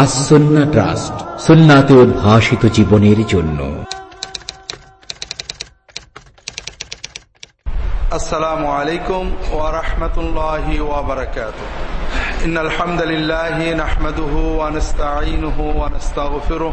আসন্না trust সুন্নাতে উদ্ভাসিত জীবনের জন্য السلام عليكم ورحمة الله وبركاته إن الحمد لله نحمده ونستعينه ونستغفره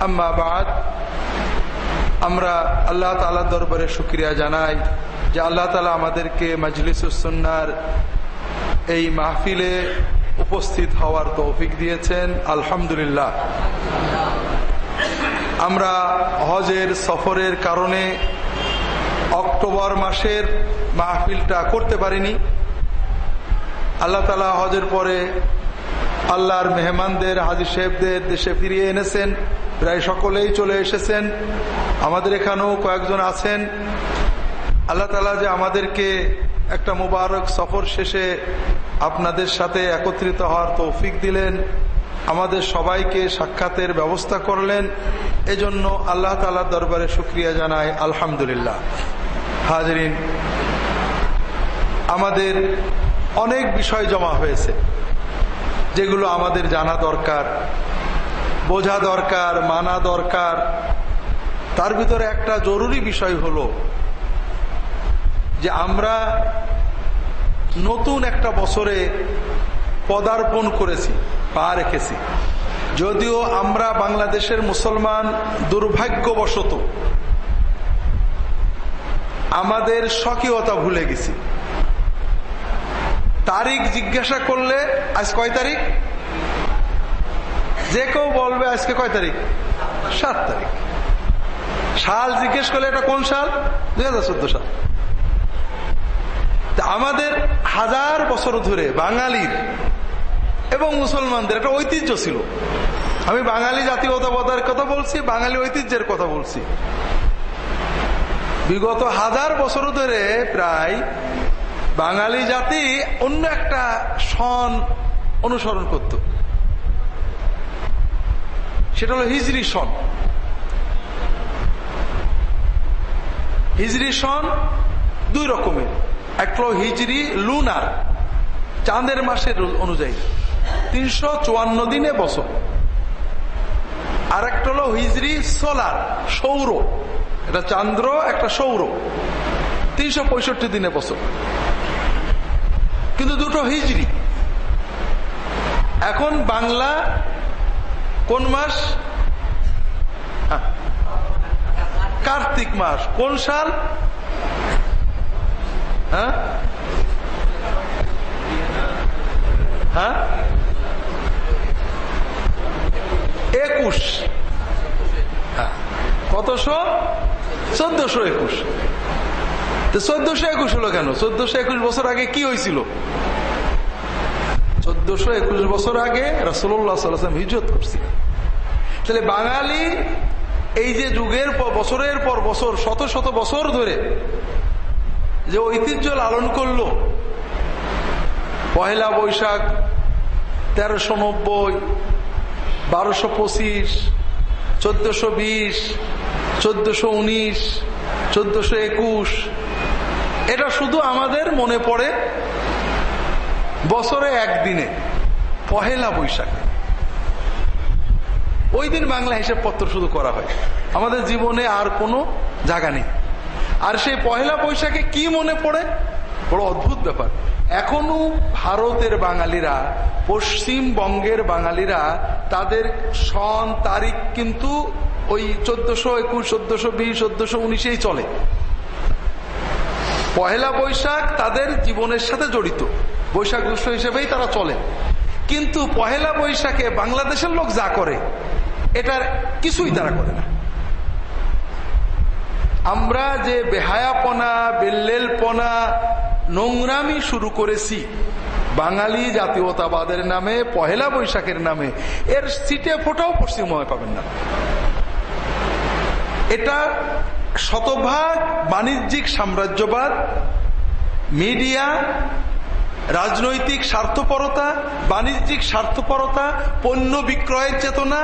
আম্মা বাদ, আমরা আল্লাহ তালার দরবারে সুক্রিয়া জানাই যে আল্লাহ তালা আমাদেরকে মাজলিস উসন্নার এই মাহফিলে উপস্থিত হওয়ার তৌফিক দিয়েছেন। আলহামদুলিল্লাহ। আমরা হজের সফরের কারণে অক্টোবর মাসের মাহফিলটা করতে পারিনি। আল্লাহ তালা হজের পরে আল্লাহর মেহমানদের, হাজির সাহেবদের দেশে ফিরিয়ে এনেছেন। প্রায় সকলেই চলে এসেছেন। আমাদের এখানেও কয়েকজন আছেন। আল্লাহ তালা যে আমাদেরকে একটা মুবারক সফর শেষে আপনাদের সাথে একত্রিত হওয়ার তৌফিক দিলেন, আমাদের সবাইকে সাক্ষাতের ব্যবস্থা করলেন, এজন্য আল্লাহ তালার দরবারে শুক্রিয়া জানায় আলহামদুলিল্লাহ। হাজরিন, আমাদের অনেক বিষয় জমা হয়েছে, যেগুলো আমাদের জানা দরকার। বোঝা দরকার, মানা দরকার। তার ভিতরে একটা জরুরি বিষয় হলো যে আমরা নতুন একটা বছরে পদার্পণ করেছি, পা রেখেছি। যদিও আমরা বাংলাদেশের মুসলমান দুর্ভাগ্যবশত আমাদের স্বকীয়তা ভুলে গেছি। তারিখ জিজ্ঞাসা করলে, আজ কয় তারিখ? যে কেউ বলবে আজকে কয় তারিখ? সাত তারিখ। সাল জিজ্ঞেস করলে এটা কোন সাল? দুই হাজার চোদ্দ সাল। আমাদের হাজার বছর ধরে বাঙালির এবং মুসলমানদের একটা ঐতিহ্য ছিল। আমি বাঙালি জাতীয়তাবাদের কথা বলছি, বাঙালি ঐতিহ্যের কথা বলছি। বিগত হাজার বছর ধরে প্রায় বাঙালি জাতি অন্য একটা সন অনুসরণ করত। সেটা হলো হিজরি সন। হিজরি সন দুই রকমের। একটা হিজরি লুনার, চাঁদের মাসের অনুযায়ী। তিনশো চুয়ান্ন দিনে বছর। আর একটা হলো হিজরি সোলার, সৌর। এটা চান্দ্র, একটা সৌর। তিনশো পঁয়ষট্টি দিনে বছর। কিন্তু দুটো হিজরি। এখন বাংলা কোন মাস? কার্তিক মাস। কোন সাল? হ্যাঁ? হ্যাঁ? একুশ। হ্যাঁ। কতশো চোদ্দশো একুশ। চোদ্দশো একুশ হলো কেন? চোদ্দশো একুশ বছর আগে কি হয়েছিল? চোদ্দশো একুশ বছর আগে রসুল্লাহ সাল্লাম হিজরত করছিল তাহলে বাঙালি এই যে যুগের পর, বছরের পর বছর, শত শত বছর ধরে যে ঐতিহ্য লালন করল, পহেলা বৈশাখ, তেরোশো নব্বই, বারোশো পঁচিশ, চোদ্দশো বিশ, চোদ্দশো উনিশ, চোদ্দশো একুশ, এটা শুধু আমাদের মনে পড়ে বছরে একদিনে, পহেলা বৈশাখ। ওই দিন বাংলা হিসেব পত্র শুধু করা হয়। আমাদের জীবনে আর কোনো জায়গা নেই। আর সেই পহেলা বৈশাখে কি মনে পড়ে? বড় অদ্ভুত ব্যাপার। এখনও ভারতের বাঙালিরা, পশ্চিমবঙ্গের বাঙালিরা তাদের সন, তারিখ কিন্তু ওই চোদ্দশো একুশ, চোদ্দশো বিশ, চোদ্দশো উনিশেই চলে। পহেলা বৈশাখ তাদের জীবনের সাথে জড়িত। বৈশাখ উৎসব হিসেবেই তারা চলে। কিন্তু পহেলা বৈশাখে বাংলাদেশের লোক যা করে, এটার কিছুই তারা করে না। আমরা যে বেহায়াপনা, বেল্লেলপনা, নোংরামি শুরু করেছি, বাঙালি জাতীয়তাবাদের নামে, পহেলা বৈশাখের নামে, এর সিটে ফোটাও পশ্চিমবঙ্গে পাবেন না। এটা শতভাগ বাণিজ্যিক সাম্রাজ্যবাদ, মিডিয়া রাজনৈতিক স্বার্থপরতা, বাণিজ্যিক স্বার্থপরতা, পণ্য বিক্রয়ের চেতনা,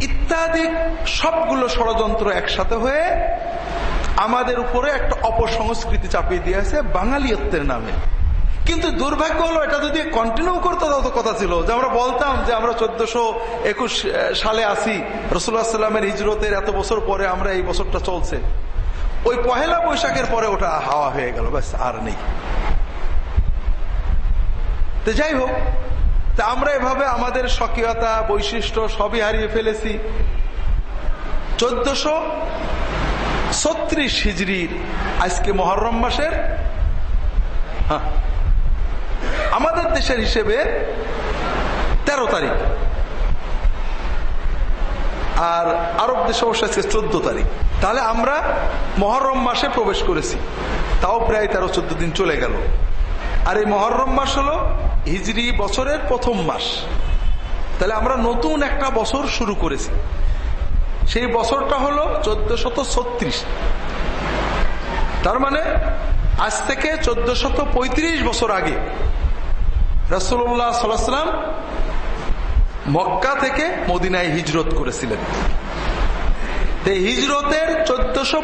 ইত্যাদি সবগুলো ষড়যন্ত্র একসাথে হয়ে আমাদের উপরে একটা অপসংস্কৃতি চাপিয়ে দিয়েছে বাঙালিয়ত্বের নামে। কিন্তু দুর্ভাগ্য হলো, এটা যদি কন্টিনিউ করতো তত কথা ছিল। যে আমরা বলতাম যে আমরা চোদ্দশো একুশ সালে আসি। রসুল্লাহ সাল্লামের হিজরতের এত বছর পরে আমরা এই বছরটা চলছে। ওই পহেলা বৈশাখের পরে ওটা হাওয়া হয়ে গেল, ব্যাস, আর নেই। তো যাই হোক, তা আমরা এভাবে আমাদের স্বকীয়তা, বৈশিষ্ট্য সবই হারিয়ে ফেলেছি। চোদ্দশো ছত্রিশ হিজড়ির আজকে মহরম মাসের হ্যাঁ আমাদের দেশের হিসেবে তেরো তারিখ। আর আরব দেশে অবশ্য আজকে চোদ্দ তারিখ। তাহলে আমরা মহরম মাসে প্রবেশ করেছি। তাও প্রায় তেরো চোদ্দ দিন চলে গেল। আর এই মহরম মাস হলো হিজড়ি বছরের প্রথম মাস। তাহলে আমরা নতুন একটা বছর শুরু করেছি। সেই বছরটা হলো চোদ্দ শত ছত্রিশ। তার মানে আজ থেকে চোদ্দ শত পঁয়ত্রিশ বছর আগে রসুল্লাহ সাল্লাম মক্কা থেকে মদিনায় হিজরত করেছিলেন। হিজরতের চোদ্দশো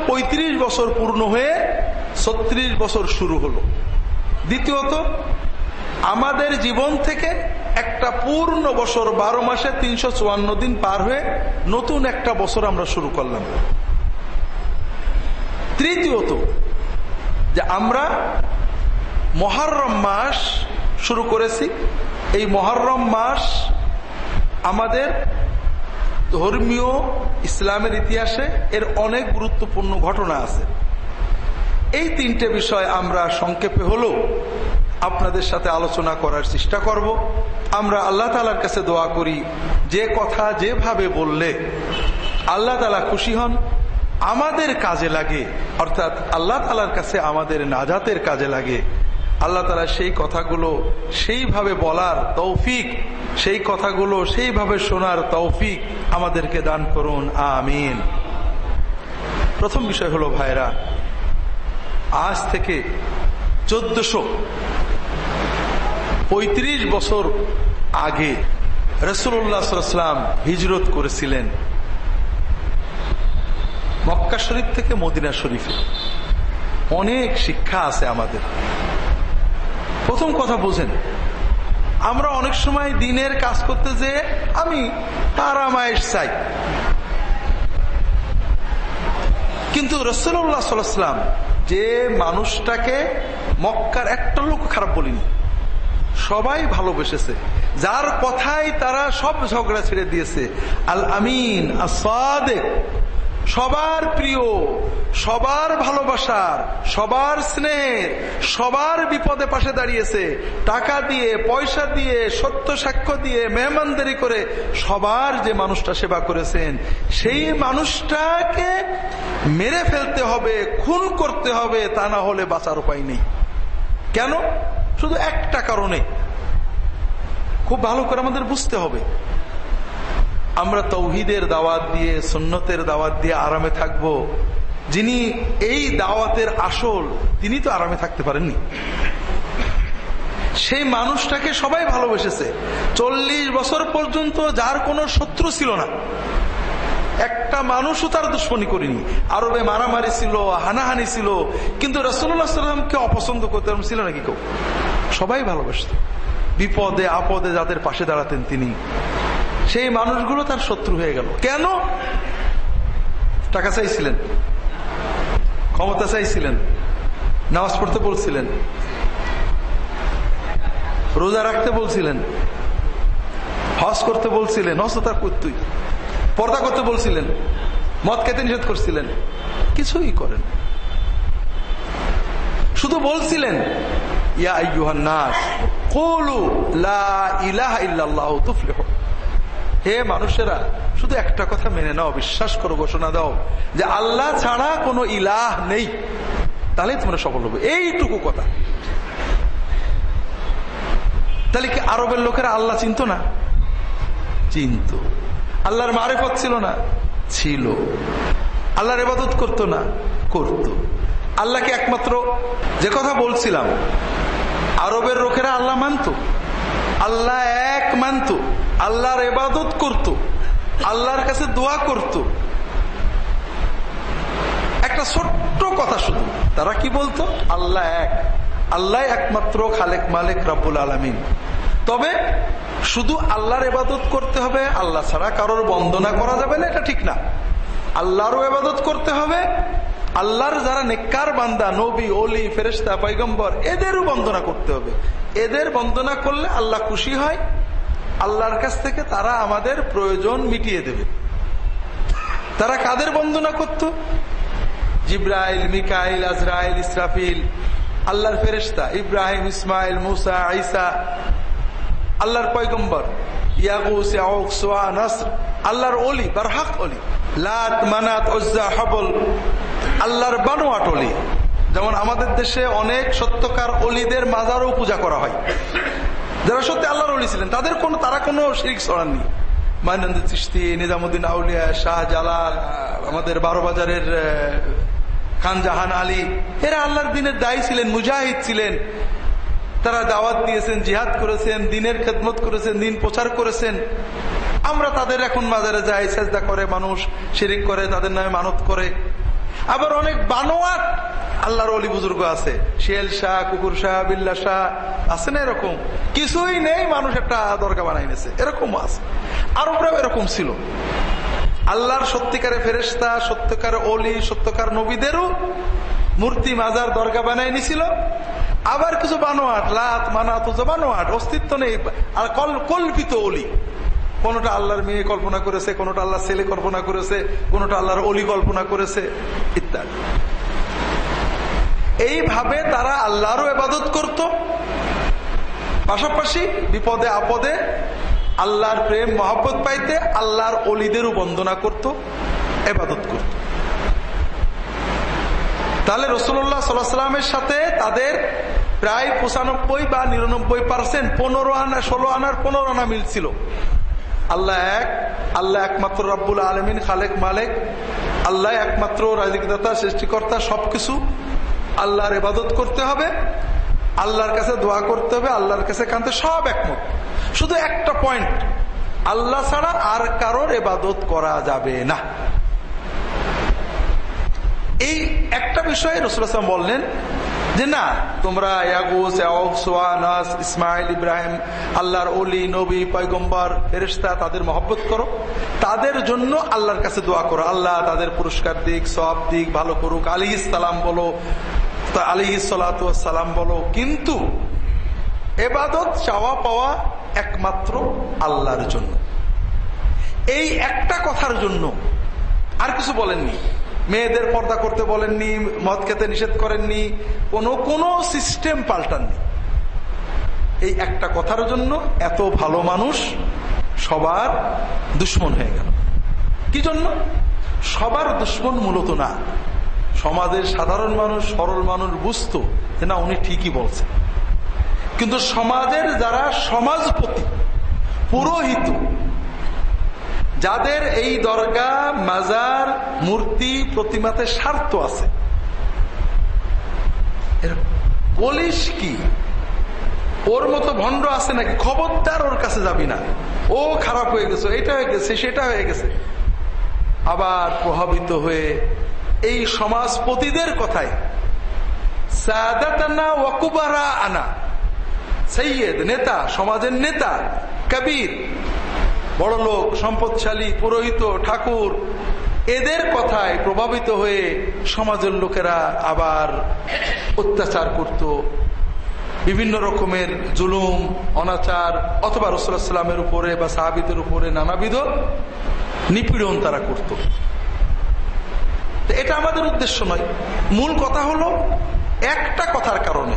বছর পূর্ণ হয়ে ছত্রিশ বছর শুরু হলো। দ্বিতীয়ত, আমাদের জীবন থেকে একটা পূর্ণ বছর বারো মাসে তিনশো চুয়ান্ন দিন পার হয়ে নতুন একটা বছর আমরা শুরু করলাম। তৃতীয়ত, যে আমরা মহারম মাস শুরু করেছি। এই মহারম মাস আমাদের ধর্মীয় ইসলামের ইতিহাসে এর অনেক গুরুত্বপূর্ণ ঘটনা আছে। এই তিনটে বিষয় আমরা সংক্ষেপে হলেও আপনাদের সাথে আলোচনা করার চেষ্টা করব। আমরা আল্লাহ তালার কাছে দোয়া করি, যে কথা যেভাবে বললে আল্লাহ তালা খুশি হন, আমাদের কাজে লাগে, অর্থাৎ আল্লাহ তালার কাছে আমাদের নাজাতের কাজে লাগে। আল্লাহ তালা সেই কথাগুলো সেইভাবে বলার তৌফিক, সেই কথাগুলো সেইভাবে শোনার তৌফিক আমাদেরকে দান করুন, আমিন। প্রথম বিষয় হলো ভাইরা আজ থেকে চোদ্দশো পঁয়ত্রিশ বছর আগে রসুল্লাহাম হিজরত করেছিলেন। মক্কা শরীফ থেকে মদিনা শরীফে। অনেক শিক্ষা আছে আমাদের। প্রথম কথা বোঝেন, আমরা অনেক সময় দিনের কাজ করতে যে আমি আরামায়েশ চাই। কিন্তু রসুল্লাহ সাল্লাম যে মানুষটাকে মক্কার একটা লোক খারাপ বলিনি। সবাই ভালোবেসেছে। যার কথাই তারা সব ঝগড়া ছেড়ে দিয়েছে। আল আমিন আসাদেক সবার প্রিয়, সবার ভালোবাসার, সবার স্নেহের, সবার বিপদে পাশে দাঁড়িয়েছে, টাকা দিয়ে, পয়সা দিয়ে, সত্য সাক্ষ্য দিয়ে, মেহমানদারি করে সবার যে মানুষটা সেবা করেছেন, সেই মানুষটাকে মেরে ফেলতে হবে, খুন করতে হবে, তা না হলে বাঁচার উপায় নেই। কেন? শুধু একটা কারণে। খুব ভালো করে আমাদের বুঝতে হবে। আমরা তৌহিদের দাওয়াত দিয়ে, সুন্নতের দাওয়াত দিয়ে আরামে থাকব। যিনি এই দাওয়াতের আসল, তিনি তো আরামে থাকতে পারেননি। সেই মানুষটাকে সবাই ভালোবেসেছে। চল্লিশ বছর পর্যন্ত যার কোনো শত্রু ছিল না। একটা মানুষও তার দুশ্মনী করিনি। আরবে মারামারি ছিল, হানাহানি ছিল, কিন্তু রসুল্লাহ সাল্লামকে অপছন্দ করতে ছিল নাকি কেউ? সবাই ভালোবাসত। বিপদে, আপদে যাদের পাশে দাঁড়াতেন তিনি। সেই মানুষগুলো তার শত্রু হয়ে গেল। কেন? টাকা চাইছিলেন। ক্ষমতা চাইছিলেন। নামাজ পড়তে বলছিলেন। রোজা রাখতে বলছিলেন। হজ করতে বলছিলেন। হজ তার করতুই পর্দা করতে বলছিলেন। মদ খেতে নিষেধ করছিলেন। কিছুই করেন। শুধু বলছিলেন, ইয়া নাস, কলু লা ইলাহা ইল্লাল্লাহু তুফলিহু হে মানুষেরা, শুধু একটা কথা মেনে নাও, বিশ্বাস করো, ঘোষণা দাও, যে আল্লাহ ছাড়া কোনো ইলাহ নেই। তাহলে তোমরা সফল হবে। এইটুকু কথা। তাহলে কি আরবের লোকেরা আল্লাহ চিনত না? চিনত। আল্লাহর মারেফত ছিল না? ছিল। আল্লাহর এবাদত করতো না? করত। আল্লাহকে একমাত্র যে কথা বলছিলাম, আরবের লোকেরা আল্লাহ মানত। আল্লাহ এক মানত। আল্লাহর এবাদত করত, আল্লাহর কাছে দোয়া করত। একটা ছোট্ট কথা শুধু তারা কি বলতো? আল্লাহ এক, আল্লাহ একমাত্র খালেক মালিক রাবুল আলমিন। তবে শুধু আল্লাহর এবাদত করতে হবে, আল্লাহ ছাড়া কারোর বন্দনা করা যাবে না, এটা ঠিক না। আল্লাহরও এবাদত করতে হবে, আল্লাহর যারা নেককার বান্দা, নবী অলি ফেরেস্তা পাইগম্বর এদেরও বন্দনা করতে হবে। এদের বন্দনা করলে আল্লাহ খুশি হয় আল্লাহর কাছ থেকে তারা আমাদের প্রয়োজন মিটিয়ে দেবে। তারা কাদের বন্দনা করত? জিব্রাইল, মিকাইল, আজরাইল, ইসরাফিল, আল্লাহর ফেরেস্তা ইব্রাহিম, ইসমাইল, মুসা আইসা আল্লাহর পয়গম্বর অলি লাত, মানাত, ওজ্জা আল্লাহর বানোয়াট অলি যেমন আমাদের দেশে অনেক সত্যকার অলিদের মাজারও পূজা করা হয়। যারা সত্যি আল্লাহর অলি ছিলেন, তাদের কোন, তারা কোনো শিরিক ছড়াননি। মাইনন্দ চিস্তি নিজামুদ্দিন আউলিয়া, শাহ জালাল, আমাদের বারো বাজারের খান জাহান আলী, এরা আল্লাহর দিনের দায়ী ছিলেন, মুজাহিদ ছিলেন। তারা দাওয়াত দিয়েছেন, জিহাদ করেছেন, দিনের খেদমত করেছেন, দিন প্রচার করেছেন। আমরা তাদের এখন বাজারে যাই চেষ্টা করে মানুষ, শিরিক করে, তাদের নামে মানত করে। আবার অনেক বানোয়াট আল্লাহর অলি বুজুর্গ আছে। শিয়াল শাহ, কুকুর শাহ, বিল্লা শাহ, আছে না এরকম? কিছুই নেই, মানুষ একটা দরকার বানাই নিছে। এরকম আছে। আরবরাও এরকম ছিল। আল্লাহর সত্যিকারে ফেরেস্তা সত্যকার অলি, সত্যকার নবীদেরও মূর্তি মাজার দরগা বানাই নিছিল। আবার কিছু বানোয়াট, লাত, মানাত বানোয়াট, অস্তিত্ব নেই। আর কল্পিত অলি। কোনটা আল্লাহর মেয়ে কল্পনা করেছে, কোনটা আল্লাহর ছেলে কল্পনা করেছে, কোনটা আল্লাহর অলি কল্পনা করেছে, ইত্যাদি। এইভাবে তারা আল্লাহরও এবাদত করত। পাশাপাশি বিপদে আপদে আল্লাহর প্রেম, মহব্বত পাইতে আল্লাহর অলিদেরও বন্দনা করত এবাদত করত। তাহলে রসুল্লাহ সাল্লামের সাথে তাদের প্রায় পঁচানব্বই বা নিরানব্বই পার্সেন্ট পনেরো আনা, ষোলো আনার পনেরো আনা মিল ছিল। আল্লাহ এক, আল্লাহ একমাত্র রব্বুল আলমিন, খালেক মালেক। আল্লাহ একমাত্র রাজিকদাতা সৃষ্টিকর্তা, সবকিছু। আল্লাহর এবাদত করতে হবে, আল্লাহর কাছে দোয়া করতে হবে, আল্লাহর কাছে কানতে সব একমত। শুধু একটা পয়েন্ট আল্লাহ ছাড়া আর কারোর এবাদত করা যাবে না। এই একটা বিষয়ে রসুলাম বললেন যে না, তোমরা ইসমাইল ইব্রাহিম, আল্লাহর অলি নবী, পয়গম্বর ফেরিস্তা তাদের মহব্বত করো। তাদের জন্য আল্লাহর কাছে দোয়া করো। আল্লাহ তাদের পুরস্কার দিক সব দিক, ভালো করুক। আলী ইসালাম বলো আলী সালাম বলো। কিন্তু এবাদত, চাওয়া পাওয়া একমাত্র আল্লাহর জন্য। এই একটা কথার জন্য আর কিছু বলেননি। মেয়েদের পর্দা করতে বলেননি, মদ খেতে নিষেধ করেননি, কোনো কোনো সিস্টেম পাল্টাননি। এই একটা কথার জন্য এত ভালো মানুষ সবার দুশ্মন হয়ে গেল। কি জন্য? সবার দুশ্মন মূলত না। সমাজের সাধারণ মানুষ, সরল মানুষ বুঝতো যে না, উনি ঠিকই বলছেন। কিন্তু সমাজের যারা সমাজপতি, পুরোহিত যাদের এই দরগা, মাজার, মূর্তি, প্রতিমাতে স্বার্থ আছে। বলিস কি? ওর মতো ভণ্ড আছে নাকি? খবরদার ওর কাছে যাবি না। ও খারাপ হয়ে গেছে, এটা হয়ে গেছে, সেটা হয়ে গেছে। আবার প্রভাবিত হয়ে এই সমাজপতিদের কথায় আনা সৈয়দ, নেতা, সমাজের নেতা, কবির বড় লোক, সম্পদশালী, পুরোহিত, ঠাকুর, এদের কথায় প্রভাবিত হয়ে সমাজের লোকেরা আবার অত্যাচার করত। বিভিন্ন রকমের জুলুম, অনাচার, অথবা রসুলামের উপরে বা সাহাবিদের উপরে নানাবিধ নিপীড়ন তারা করত। এটা আমাদের উদ্দেশ্য নয়। মূল কথা হলো, একটা কথার কারণে।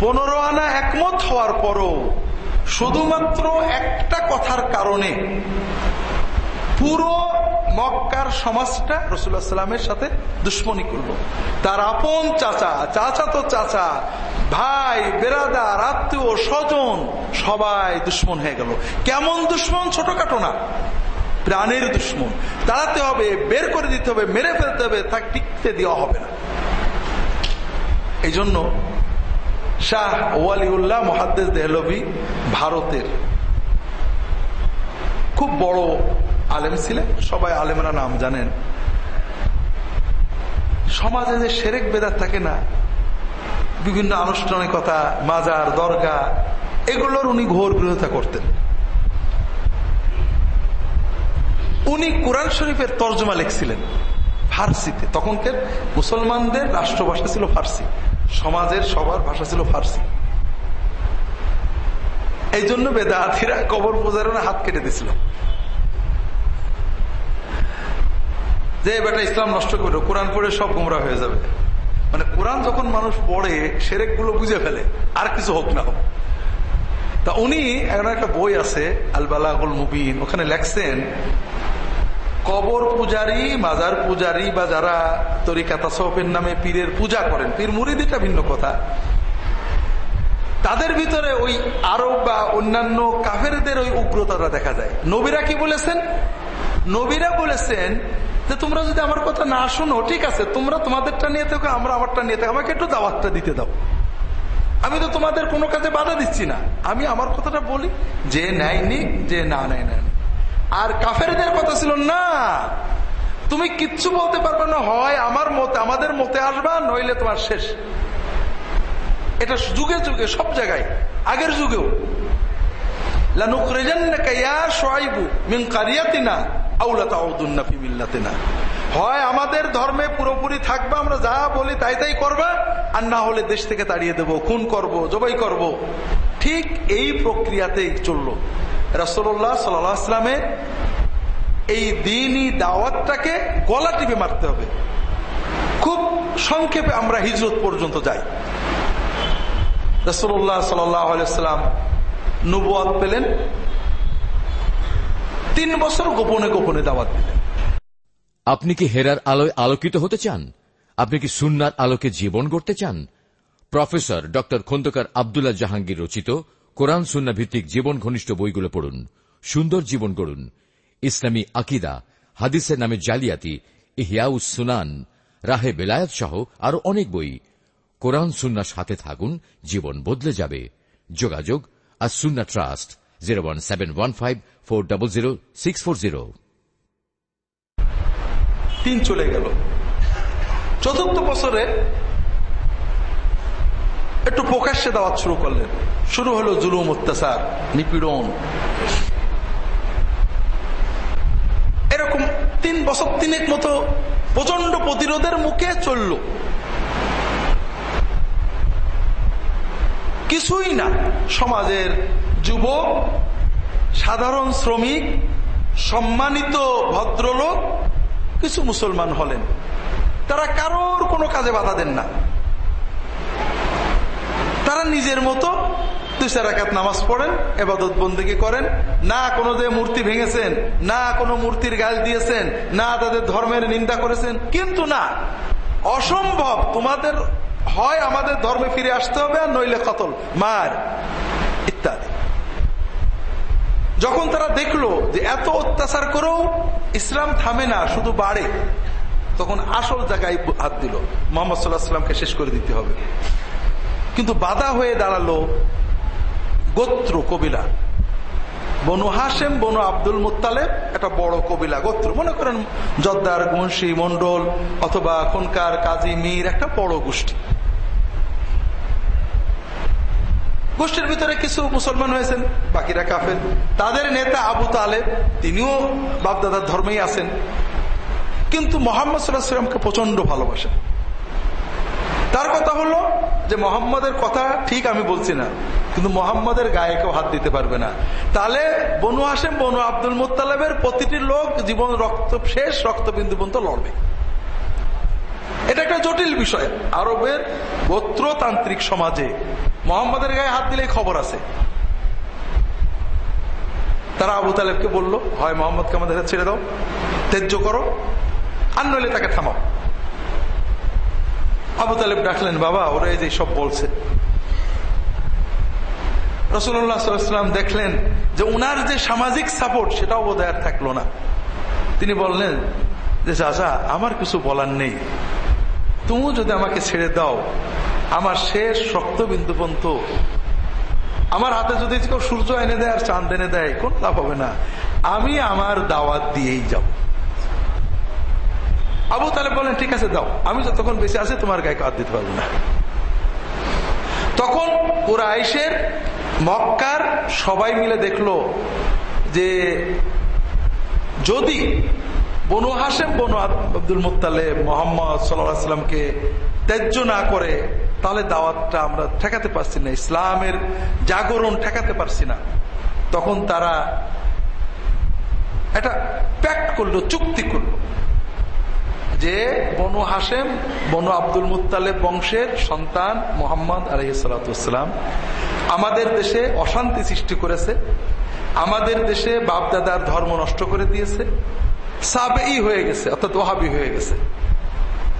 পনেরো আনা একমত হওয়ার পরও শুধুমাত্র একটা কথার কারণে পুরো মক্কার সমাজটা রসুল্লাহ সাল্লামের সাথে দুশ্মনী করল। তার আপন চাচা চাচা তো চাচা, ভাই, বেরাদার, আত্মীয়, স্বজন, সবাই দুশ্মন হয়ে গেল। কেমন দুশ্মন? ছোটখাটো না। প্রাণের দুশ্মন। তাড়াতে হবে, বের করে দিতে হবে, মেরে ফেলতে হবে তা টিকতে দেওয়া হবে না। এই জন্য শাহ ওয়ালিউল্লাহ মহাদ্দেস দেহলভি ভারতের। খুব বড় আলেম ছিলেন, সবাই আলেমরা নাম জানেন। সমাজে যে সেরেক বেদার থাকে না, বিভিন্ন আনুষ্ঠানিকতা, মাজার, দরগা, এগুলোর উনি ঘোর বিরোধিতা করতেন। উনি কোরআন শরীফের তর্জমা লিখছিলেন, ফার্সিতে। তখনকার মুসলমানদের রাষ্ট্রভাষা ছিল ফার্সি। সমাজের সবার ভাষা ছিল ফার্সি। এই জন্য বেদাহাতিরা কবর পূজার হাত কেটে দিছিল যে বেটা ইসলাম নষ্ট করল, কোরআন পড়ে সব গুমরা হয়ে যাবে। মানে কোরআন যখন মানুষ পড়ে সেরেকগুলো বুঝে ফেলে, আর কিছু হোক না হোক। তা উনি একটা বই আছে, আলবালাগুল মুবিন, ওখানে লেখছেন কবর পূজারি, মাজার পূজারি বা যারা তরিকা তাসফের নামে পীরের পূজা করেন, পীর মুরিদিটা ভিন্ন কথা। তাদের ভিতরে ওই আরব বা অন্যান্য কাফেরদের ওই উগ্রতাটা দেখা যায়। নবীরা কি বলেছেন? নবীরা বলেছেন যে, তোমরা যদি আমার কথা না শুনো, ঠিক আছে, তোমরা তোমাদেরটা নিয়ে থাকো, আমরা আমারটা নিয়ে থাকো, আমাকে একটু দাওয়াতটা দিতে দাও। আমি তো তোমাদের কোনো কাজে বাধা দিচ্ছি না। আমি আমার কথাটা বলি, যে নেয়নি, যে না নেয় নেয় আর কাফেরদের কথা ছিল, না, তুমি কিচ্ছু বলতে পারবে না, হয় আমার মতে, আমাদের মতে আসবা, নইলে তোমার শেষ। এটা যুগে যুগে, সব জায়গায়, আগের যুগেও। হয় আমাদের ধর্মে পুরোপুরি থাকবে, আমরা যা বলি তাই তাই করবা, আর না হলে দেশ থেকে তাড়িয়ে দেব, খুন করব, জবাই করব। ঠিক এই প্রক্রিয়াতেই চলল। রসল্লাহ সাল্লামের এই দিনই দাওয়াতটাকে গলা টিপে মারতে হবে। খুব সংক্ষেপে আমরা হিজরত পর্যন্ত যাই। রসল্লাহ সাল্লাম নুবাদ পেলেন। তিন বছর গোপনে গোপনে দাওয়াত দিলেন। আপনি কি হেরার আলোয় আলোকিত হতে চান? আপনি কি সুন্নার আলোকে জীবন গড়তে চান? প্রফেসর ড খন্দকার আবদুল্লাহ জাহাঙ্গীর রচিত কোরআন সুন্না ভিত্তিক জীবন ঘনিষ্ঠ বইগুলো পড়ুন, সুন্দর জীবন গড়ুন। ইসলামী আকিদা, হাদিসের নামে জালিয়াতি, ইহিয়াউস সুনান, রাহে বেলায়ত সহ আরও অনেক বই। কোরআন সুন্নার সাথে থাকুন, জীবন বদলে যাবে। যোগাযোগ আর Sunnah trust, zero one seven one five four double zero six four zero. তিন চলে গেল। চতুর্থ বছরে একটু প্রকাশ্যে দাওয়াত শুরু করলেন। শুরু হলো জুলুম, অত্যাচার, নিপীড়ন। এরকম তিন বছর তিনেক মতো প্রচণ্ড প্রতিরোধের মুখে চলল। কিছুই না। সমাজের যুবক সাধারণ শ্রমিক, সম্মানিত ভদ্রলোক, কিছু মুসলমান হলেন। তারা কারোর কোনো কাজে বাধা দেন না। তারা নিজের মতো চার নামাজ পড়েন, এবাদত বন্দী করেন, না কোনো যে মূর্তি ভেঙেছেন, না কোনো মূর্তির গাল দিয়েছেন, না তাদের ধর্মের নিন্দা করেছেন, কিন্তু না। অসম্ভব, তোমাদের হয় আমাদের ধর্মে ফিরে আসতে হবে আর নইলে কতল, মার, ইত্যাদি। যখন তারা দেখল যে এত অত্যাচার করেও ইসলাম থামে না, শুধু বাড়ে, তখন আসল জায়গায় হাত দিল। মোহাম্মদ সাল্লাহ সাল্লামকে শেষ করে দিতে হবে। কিন্তু বাধা হয়ে দাঁড়াল গোত্র কবিলা। বনু হাসেম বনু আব্দুল মুতালেব একটা বড় কবিলা গোত্র। মনে করেন জদ্দার মুন্সি মন্ডল অথবা খনকার কাজী মীর, একটা বড় গোষ্ঠী। গোষ্ঠীর ভিতরে কিছু মুসলমান হয়েছেন, বাকিরা কাফের। তাদের নেতা আবু তালেব, তিনিও বাপদাদার ধর্মেই আছেন। কিন্তু মোহাম্মদ সাল্লাহ সাল্লামকে প্রচণ্ড ভালোবাসেন। তার কথা হলো যে মোহাম্মদের কথা ঠিক আমি বলছি না, কিন্তু মোহাম্মদের গায়ে কেউ হাত দিতে পারবে না। তাহলে বনু আসেম বনু আব্দুল মুতালেবের প্রতিটি লোক জীবন রক্ত, শেষ রক্তবিন্দু পর্যন্ত লড়বে। এটা একটা জটিল বিষয়। আরবের গোত্রতান্ত্রিক সমাজে মোহাম্মদের গায়ে হাত দিলে খবর আছে। তারা আবু তালেবকে বলল, হয় মোহাম্মদকে আমাদের ছেড়ে দাও তেজ্য করো, আর নইলে তাকে থামাও। আবু তালেব ডাকলেন, বাবা, ওরা এই যে সব বলছে। রসুল্লাহাম দেখলেন যে উনার যে সামাজিক সাপোর্ট, সেটাও বোধ আর থাকল না। তিনি বললেন, যে চাচা, আমার কিছু বলার নেই। তুমি যদি আমাকে ছেড়ে দাও, আমার শেষ রক্তবিন্দু পর্যন্ত, আমার হাতে যদি কেউ সূর্য এনে দেয় আর চাঁদ এনে দেয়, কোন লাভ হবে না। আমি আমার দাওয়াত দিয়েই যাব। আবু তাহলে বলেন ঠিক আছে, দাও। আমি যতক্ষণ বেঁচে আছি, তোমার গায়ে কাজ দিতে পারব না। তখন কুরাইশের মক্কার সবাই মিলে দেখল যে যদি বনু হাসেম বনু আব্দুল মুতালে মোহাম্মদ সাল্লামকে ত্যায্য না করে, তাহলে দাওয়াতটা আমরা ঠেকাতে পারছি না, ইসলামের জাগরণ ঠেকাতে পারছি না। তখন তারা একটা প্যাক্ট করল, চুক্তি করল। যে বনু হাসেম বনু আব্দুল মুতালেব বংশের সন্তান মোহাম্মদ আলহিসাম আমাদের দেশে অশান্তি সৃষ্টি করেছে, আমাদের দেশে বাপদাদার ধর্ম নষ্ট করে দিয়েছে, সাবেই হয়ে গেছে, অর্থাৎ ওহাবি হয়ে গেছে।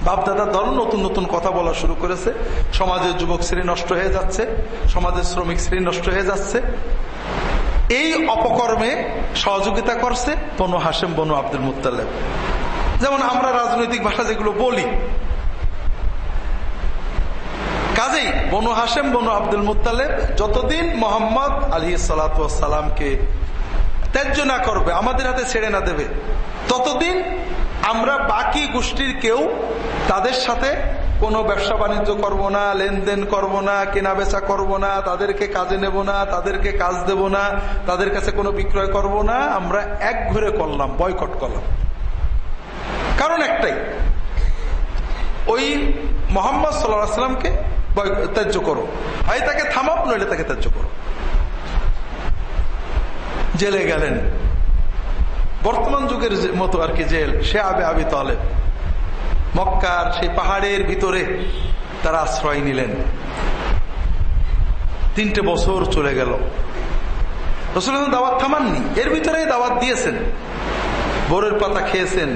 বাপদাদার দল নতুন নতুন কথা বলা শুরু করেছে, সমাজের যুবক শ্রেণি নষ্ট হয়ে যাচ্ছে, সমাজের শ্রমিক শ্রেণি নষ্ট হয়ে যাচ্ছে। এই অপকর্মে সহযোগিতা করছে বনু হাসেম বনু আব্দুল মুতালেব যেমন আমরা রাজনৈতিক ভাষা যেগুলো বলি। কাজেই বনু হাসেম বনু আব্দুল মুতালেব যতদিন মোহাম্মদ আলী সালাতামকে ত্যায্য না করবে, আমাদের হাতে ছেড়ে না দেবে, ততদিন আমরা বাকি গোষ্ঠীর কেউ তাদের সাথে কোনো ব্যবসা বাণিজ্য করব না, লেনদেন করব না কেনা বেচা করব না, তাদেরকে কাজে নেব না, তাদেরকে কাজ দেব না, তাদের কাছে কোনো বিক্রয় করব না, আমরা এক ঘুরে করলাম, বয়কট করলাম। কারণ একটাই। ওই মোহাম্মদ সাল্লামকে ত্যায্য করো। হয় তাকে থামাও, নইলে তাকে ত্যায্য করো। জেলে গেলেন। বর্তমান যুগের মতো আর কি জেল, সে আবে আবি তলে মক্কার সেই পাহাড়ের ভিতরে তারা আশ্রয় নিলেন। তিনটে বছর চলে গেল। রসুল দাওয়াত থামাননি। এর ভিতরে দাওয়াত দিয়েছেন। বোরের পাতা খেয়েছেন।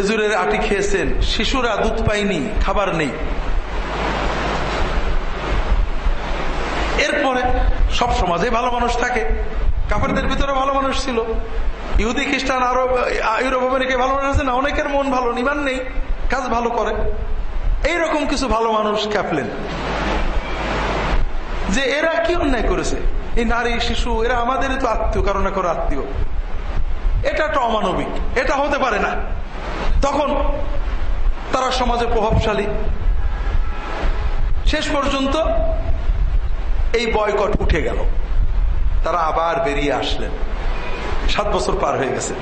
খেজুরের আটি খেয়েছেন, শিশুরা দুধ পায়নি, খাবার নেই। এরপরে সব সমাজে ভালো মানুষ থাকে। কাপড়দের ভিতরে ভালো মানুষ ছিল। ইহুদি, খ্রিস্টান আরও ইউরোপ, আমেরিকায় ভালো মানুষ আছে না? অনেকের মন ভালো, নিবান নেই, কাজ ভালো করে। এইরকম কিছু ভালো মানুষ ক্যাপলেন। যে এরা কি অন্যায় করেছে? এই নারী, শিশু, এরা আমাদেরই তো আত্মীয় কারণ করে আত্মীয়। এটা একটা অমানবিক। এটা হতে পারে না। তখন তারা সমাজে প্রভাবশালী। শেষ পর্যন্ত এই বয়কট উঠে গেল। তারা আবার বেরিয়ে আসলেন। সাত বছর পার হয়ে গেছে।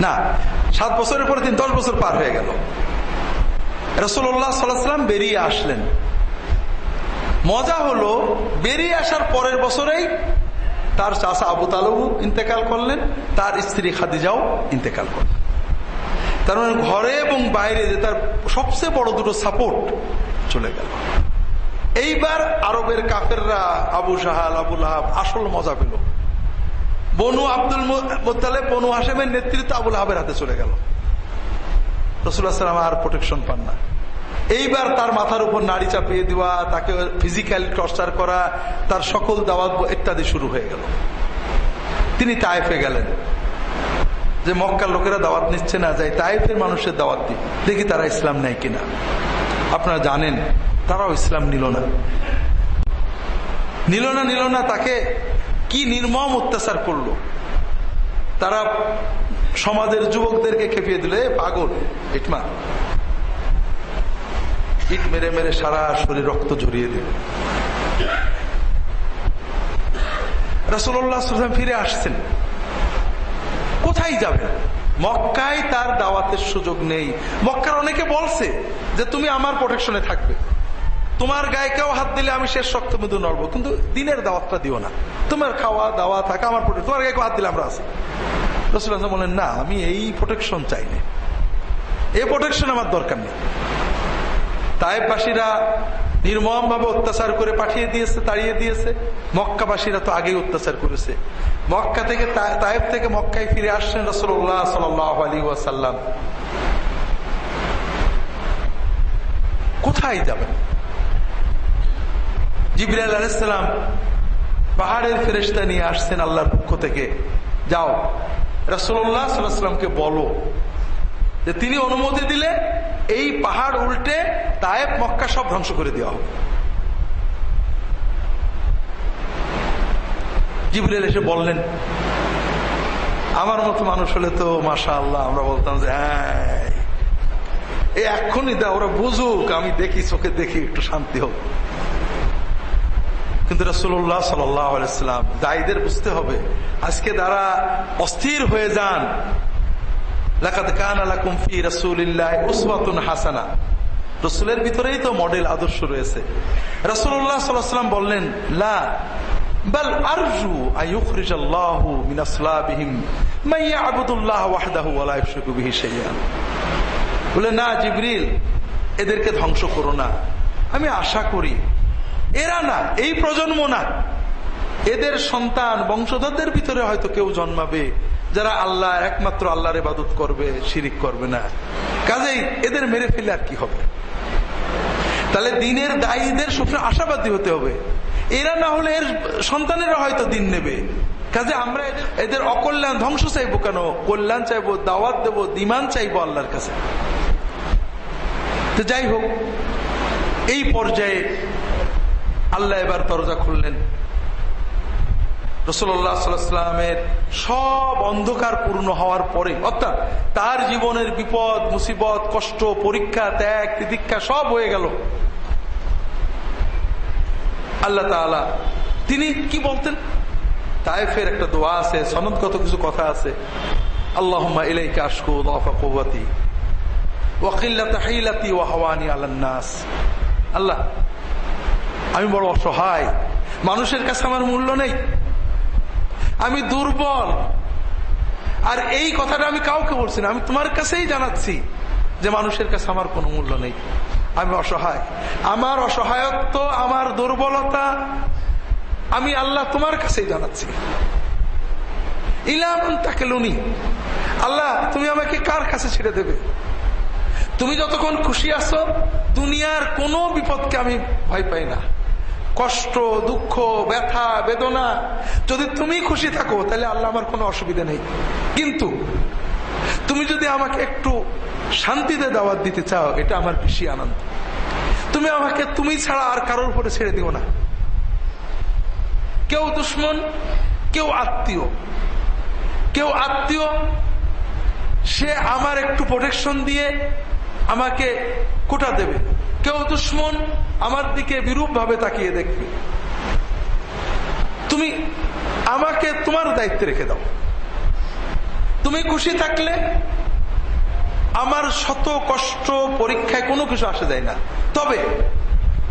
না, সাত বছরের পরে তিন দশ বছর পার হয়ে গেল। রসুল্লাহ সাল্লাম বেরিয়ে আসলেন। মজা হলো, বেরিয়ে আসার পরের বছরেই তার চাষা আবু তালু ইন্তেকাল করলেন, তার স্ত্রী খাদিজাও ইন্তেকাল করলেন। তার মানে ঘরে এবং বাইরে যে তার সবচেয়ে বড় দুটো সাপোর্ট চলে গেল। এইবার আরবের কাফেররা আবু সাহাল আবুল আহাব আসল মজা পেল। বনু আব্দুল মোত্তালে বনু হাসেমের নেতৃত্ব আবুল আহাবের হাতে চলে গেল। রসুল্লাহাম আর প্রোটেকশন পান না। এইবার তার মাথার উপর নাড়ি চাপিয়ে দেওয়া, তাকে ফিজিক্যাল টর্চার করা, তার সকল দাওয়াত ইত্যাদি শুরু হয়ে গেল। তিনি তাইফে গেলেন। যে মক্কার লোকেরা দাওয়াত নিচ্ছে না, যাই তাইফের মানুষের দাওয়াত দিই দেখি তারা ইসলাম নেয় কিনা। আপনারা জানেন, তারাও ইসলাম নিল না। নিল না নিল না, তাকে কি নির্মম অত্যাচার করল? তারা সমাজের যুবকদেরকে খেপিয়ে দিলে পাগল ইটমা ইট মেরে মেরে সারা শরীর রক্ত ঝরিয়ে দিল। রাসুল্লাহ ফিরে আসছেন। কোথায় যাবেন? মক্কায় তার দাওয়াতের সুযোগ নেই। মক্কার অনেকে বলছে যে, তুমি আমার প্রোটেকশনে থাকবে। তোমার গায়ে কেউ হাত দিলে আমি শেষ শক্ত মৃদু নড়বো, কিন্তু দিনের দাওয়াতটা দিও না। তোমার খাওয়া, দাওয়া থাকা আমার প্রোটেকশন তোমার গায়ে কেউ হাত দিলে আমরা আছি। রসুল বলেন, না, আমি এই প্রোটেকশন চাই না। এই প্রোটেকশন আমার দরকার নেই। তাইবাসীরা নির্মম ভাবে অত্যাচার করে পাঠিয়ে দিয়েছে, তাড়িয়ে দিয়েছে। মক্কাবাসীরা তো আগেই অত্যাচার করেছে। মক্কা থেকে তায়েব থেকে মক্কায় ফিরে আসছেন রসল্লাহ সাল আলী ওয়াসাল্লাম। কোথায় যাবেন? জিবরাল আলাইসালাম পাহাড়ের ফেরেস্তা নিয়ে আসছেন আল্লাহর পক্ষ থেকে। যাও রসল্লাহ সাল্লামকে বলো। যে তিনি অনুমতি দিলে এই পাহাড় উল্টে তায়েব মক্কা সব ধ্বংস করে দেওয়া হবে জিবরেল এসে বললেন, আমার মতো মানুষ হলে তো মাসা আল্লাহ আমরা বলতাম যে হ্যাঁ এক্ষুনি দা ওরা বুঝুক, আমি দেখি, চোখে দেখি, একটু শান্তি হোক। কিন্তু রসুল্লাহ সাল্লাম দায়ীদের বুঝতে হবে, আজকে তারা অস্থির হয়ে যান হাসানা রসুলের ভিতরেই তো মডেল আদর্শ রয়েছে রসুল্লাহ সাল্লাম বললেন লা بل أرجو أن يخرج الله من أصلابهم من يعبد الله وحده ولا يشرك به شيئا বলে না জিবরিল এদেরকে ধ্বংস করো না আমি আশা করি এরা না এই প্রজন্ম না এদের সন্তান বংশধরদের ভিতরে হয়তো কেউ জন্মাবে যারা আল্লাহ একমাত্র আল্লাহর ইবাদত করবে, শিরিক করবে না। কাজেই এদের মেরে ফেলে আর কি হবে? তাহলে দিনের দায়ীদের সবসময় আশাবাদী হতে হবে। এরা না হলে এর সন্তানেরা হয়তো দিন নেবে। কাজে আমরা এদের অকল্যাণ ধ্বংস চাইব কেন? কল্যাণ চাইব, দাওয়াত দেবো দিমান চাইব আল্লাহর কাছে। তো যাই হোক, এই পর্যায়ে আল্লাহ এবার দরজা খুললেন। রসুল্লাহামের সব অন্ধকার পূর্ণ হওয়ার পরে, অর্থাৎ তার জীবনের বিপদ, মুসিবত, কষ্ট, পরীক্ষা, ত্যাগ তিদীক্ষা সব হয়ে গেল। আল্লাহ তিনি কি বলতেন? তাইফের একটা দোয়া আছে, সনদগত কিছু কথা আছে। আল্লাহ ইলাইকা আশকু দফা আল্লাহ, আমি বড় অসহায়। মানুষের কাছে আমার মূল্য নেই। আমি দুর্বল। আর এই কথাটা আমি কাউকে বলছি না, আমি তোমার কাছেই জানাচ্ছি যে মানুষের কাছে আমার কোনো মূল্য নেই। আমি অসহায়। আমার অসহায়ত্ব, আমার দুর্বলতা, আমি আল্লাহ তোমার কাছেই জানাচ্ছি। ইলাম তাকে লুনি আল্লাহ, তুমি আমাকে কার কাছে ছেড়ে দেবে? তুমি যতক্ষণ খুশি আছো, দুনিয়ার কোনো বিপদকে আমি ভয় পাই না। কষ্ট, দুঃখ, ব্যথা, বেদনা, যদি তুমি খুশি থাকো, তাহলে আল্লাহ আমার কোনো অসুবিধা নেই। কিন্তু তুমি যদি আমাকে একটু শান্তিতে দাওয়াত দিতে চাও, এটা আমার বেশি আনন্দ। তুমি আমাকে, তুমি ছাড়া আর কারোর উপরে ছেড়ে দিও না। কেউ দুশ্মন, কেউ আত্মীয়। কেউ আত্মীয়, সে আমার একটু প্রোটেকশন দিয়ে আমাকে কোটা দেবে। কেউ দুশ্মন আমার দিকে বিরূপ ভাবে তাকিয়ে দেখবে। তুমি আমাকে তোমার দায়িত্বে রেখে দাও। তুমি খুশি থাকলে আমার শত কষ্ট পরীক্ষায় কোনো কিছু আসে যায় না। তবে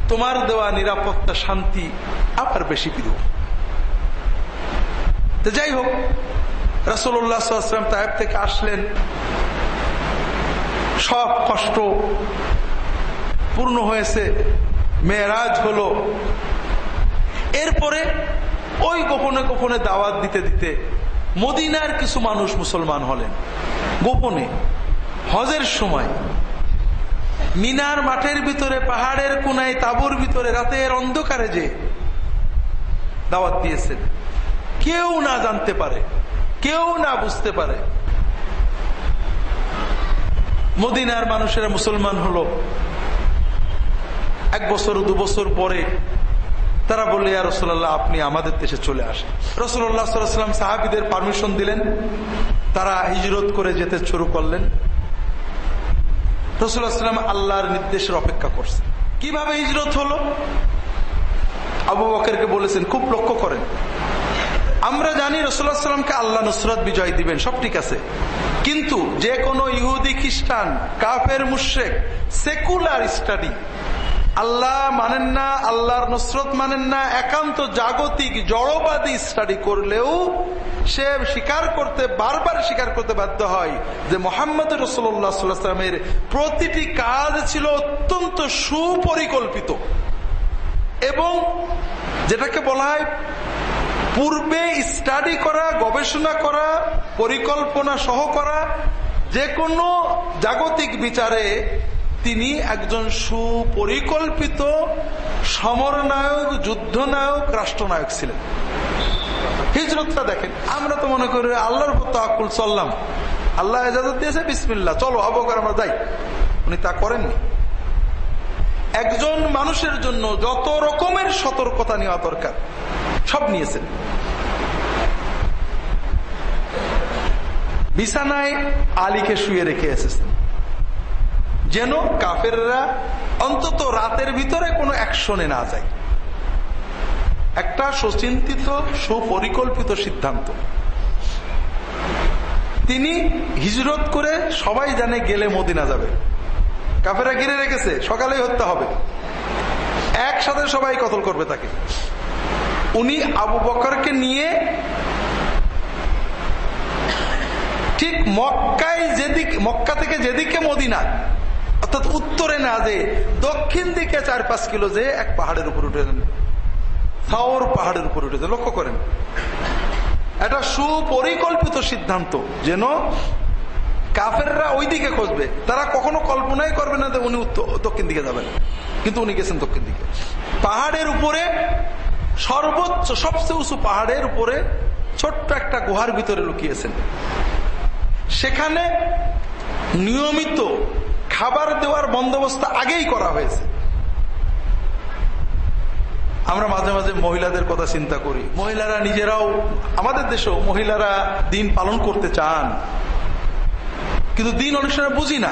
তোমার দেওয়া নিরাপত্তা, শান্তি আবার বেশি প্রিয় যাই হোক রাসুল্লাহাম তায়েব থেকে আসলেন। সব কষ্ট পূর্ণ হয়েছে। মেয়েরাজ হলো। এরপরে ওই গোপনে গোপনে দাওয়াত দিতে দিতে মদিনার কিছু মানুষ মুসলমান হলেন। গোপনে, হজের সময় মিনার মাঠের ভিতরে, পাহাড়ের কোনায়, তাবুর ভিতরে রাতের অন্ধকারে যে দাওয়াত দিয়েছেন। কেউ না জানতে পারে, কেউ না বুঝতে পারে। মদিনার মানুষেরা মুসলমান হলো। এক বছর, দু বছর পরে তারা বললে, ইয়া রসোল্লাহ আপনি আমাদের দেশে চলে আসেন। রসুল্লাহ সাল্লাম সাহাবিদের পারমিশন দিলেন। তারা হিজরত করে যেতে শুরু করলেন। রসুল্লাহাম আল্লাহর নির্দেশের অপেক্ষা করছে কীভাবে হিজরত হলো? আবু বকরকে বলেছেন, খুব লক্ষ্য করেন আমরা জানি রসুল্লাহ সাল্লামকে আল্লাহ নুসরত বিজয় দিবেন, সব ঠিক আছে। কিন্তু যে কোনো ইহুদি খ্রিস্টান, কাফের মুশেক সেকুলার স্টাডি, আল্লাহ মানেন না, আল্লাহর নুসরত মানেন না, একান্ত জাগতিক, জড়বাদী স্টাডি করলেও সে স্বীকার করতে, বারবার স্বীকার করতে বাধ্য হয় যে মোহাম্মদ রসুল্লাহামের প্রতিটি কাজ ছিল অত্যন্ত সুপরিকল্পিত। এবং যেটাকে বলা হয় পূর্বে স্টাডি করা, গবেষণা করা, পরিকল্পনা সহ করা যে কোনো জাগতিক বিচারে তিনি একজন সুপরিকল্পিত সমরনায়ক, যুদ্ধনায়ক, রাষ্ট্রনায়ক ছিলেন। হিজরতটা দেখেন, আমরা তো মনে করি আল্লাহর উপর তাকুল চললাম। আল্লাহ এজাজত দিয়েছে বিসমিল্লা চলো অবকার আমরা যাই। উনি তা করেননি। একজন মানুষের জন্য যত রকমের সতর্কতা নেওয়া দরকার সব নিয়েছেন। বিছানায় আলীকে শুয়ে রেখে এসেছেন। যেন কাফেররা অন্তত রাতের ভিতরে কোনো অ্যাকশনে না যায়। একটা সুচিন্তিত, সুপরিকল্পিত সিদ্ধান্ত। তিনি হিজরত করে সবাই জানে গেলে মদিনা যাবে। কাফেরা গিরে রেখেছে, সকালেই হত্যা হবে। একসাথে সবাই কতল করবে তাকে। উনি আবু বকরকে নিয়ে ঠিক মক্কায় যেদিক, মক্কা থেকে যেদিকে মদিনা, অর্থাৎ উত্তরে না যে, দক্ষিণ দিকে চার পাঁচ কিলো যে এক পাহাড়ের উপর উঠে সাওর পাহাড়ের উপর উঠেছে লক্ষ্য করেন। এটা সুপরিকল্পিত সিদ্ধান্ত, যেন কাফেররা ওই দিকে খুঁজবে তারা কখনো কল্পনাই করবে না যে উনি দক্ষিণ দিকে যাবেন। কিন্তু উনি গেছেন দক্ষিণ দিকে। পাহাড়ের উপরে সর্বোচ্চ, সবচেয়ে উঁচু পাহাড়ের উপরে ছোট্ট একটা গুহার ভিতরে লুকিয়েছেন। সেখানে নিয়মিত খাবার দেওয়ার বন্দোবস্ত আগেই করা হয়েছে। আমরা মাঝে মাঝে মহিলাদের কথা চিন্তা করি। মহিলারা নিজেরাও, আমাদের দেশেও মহিলারা দিন পালন করতে চান। কিন্তু দিন অনেক সময় বুঝি না।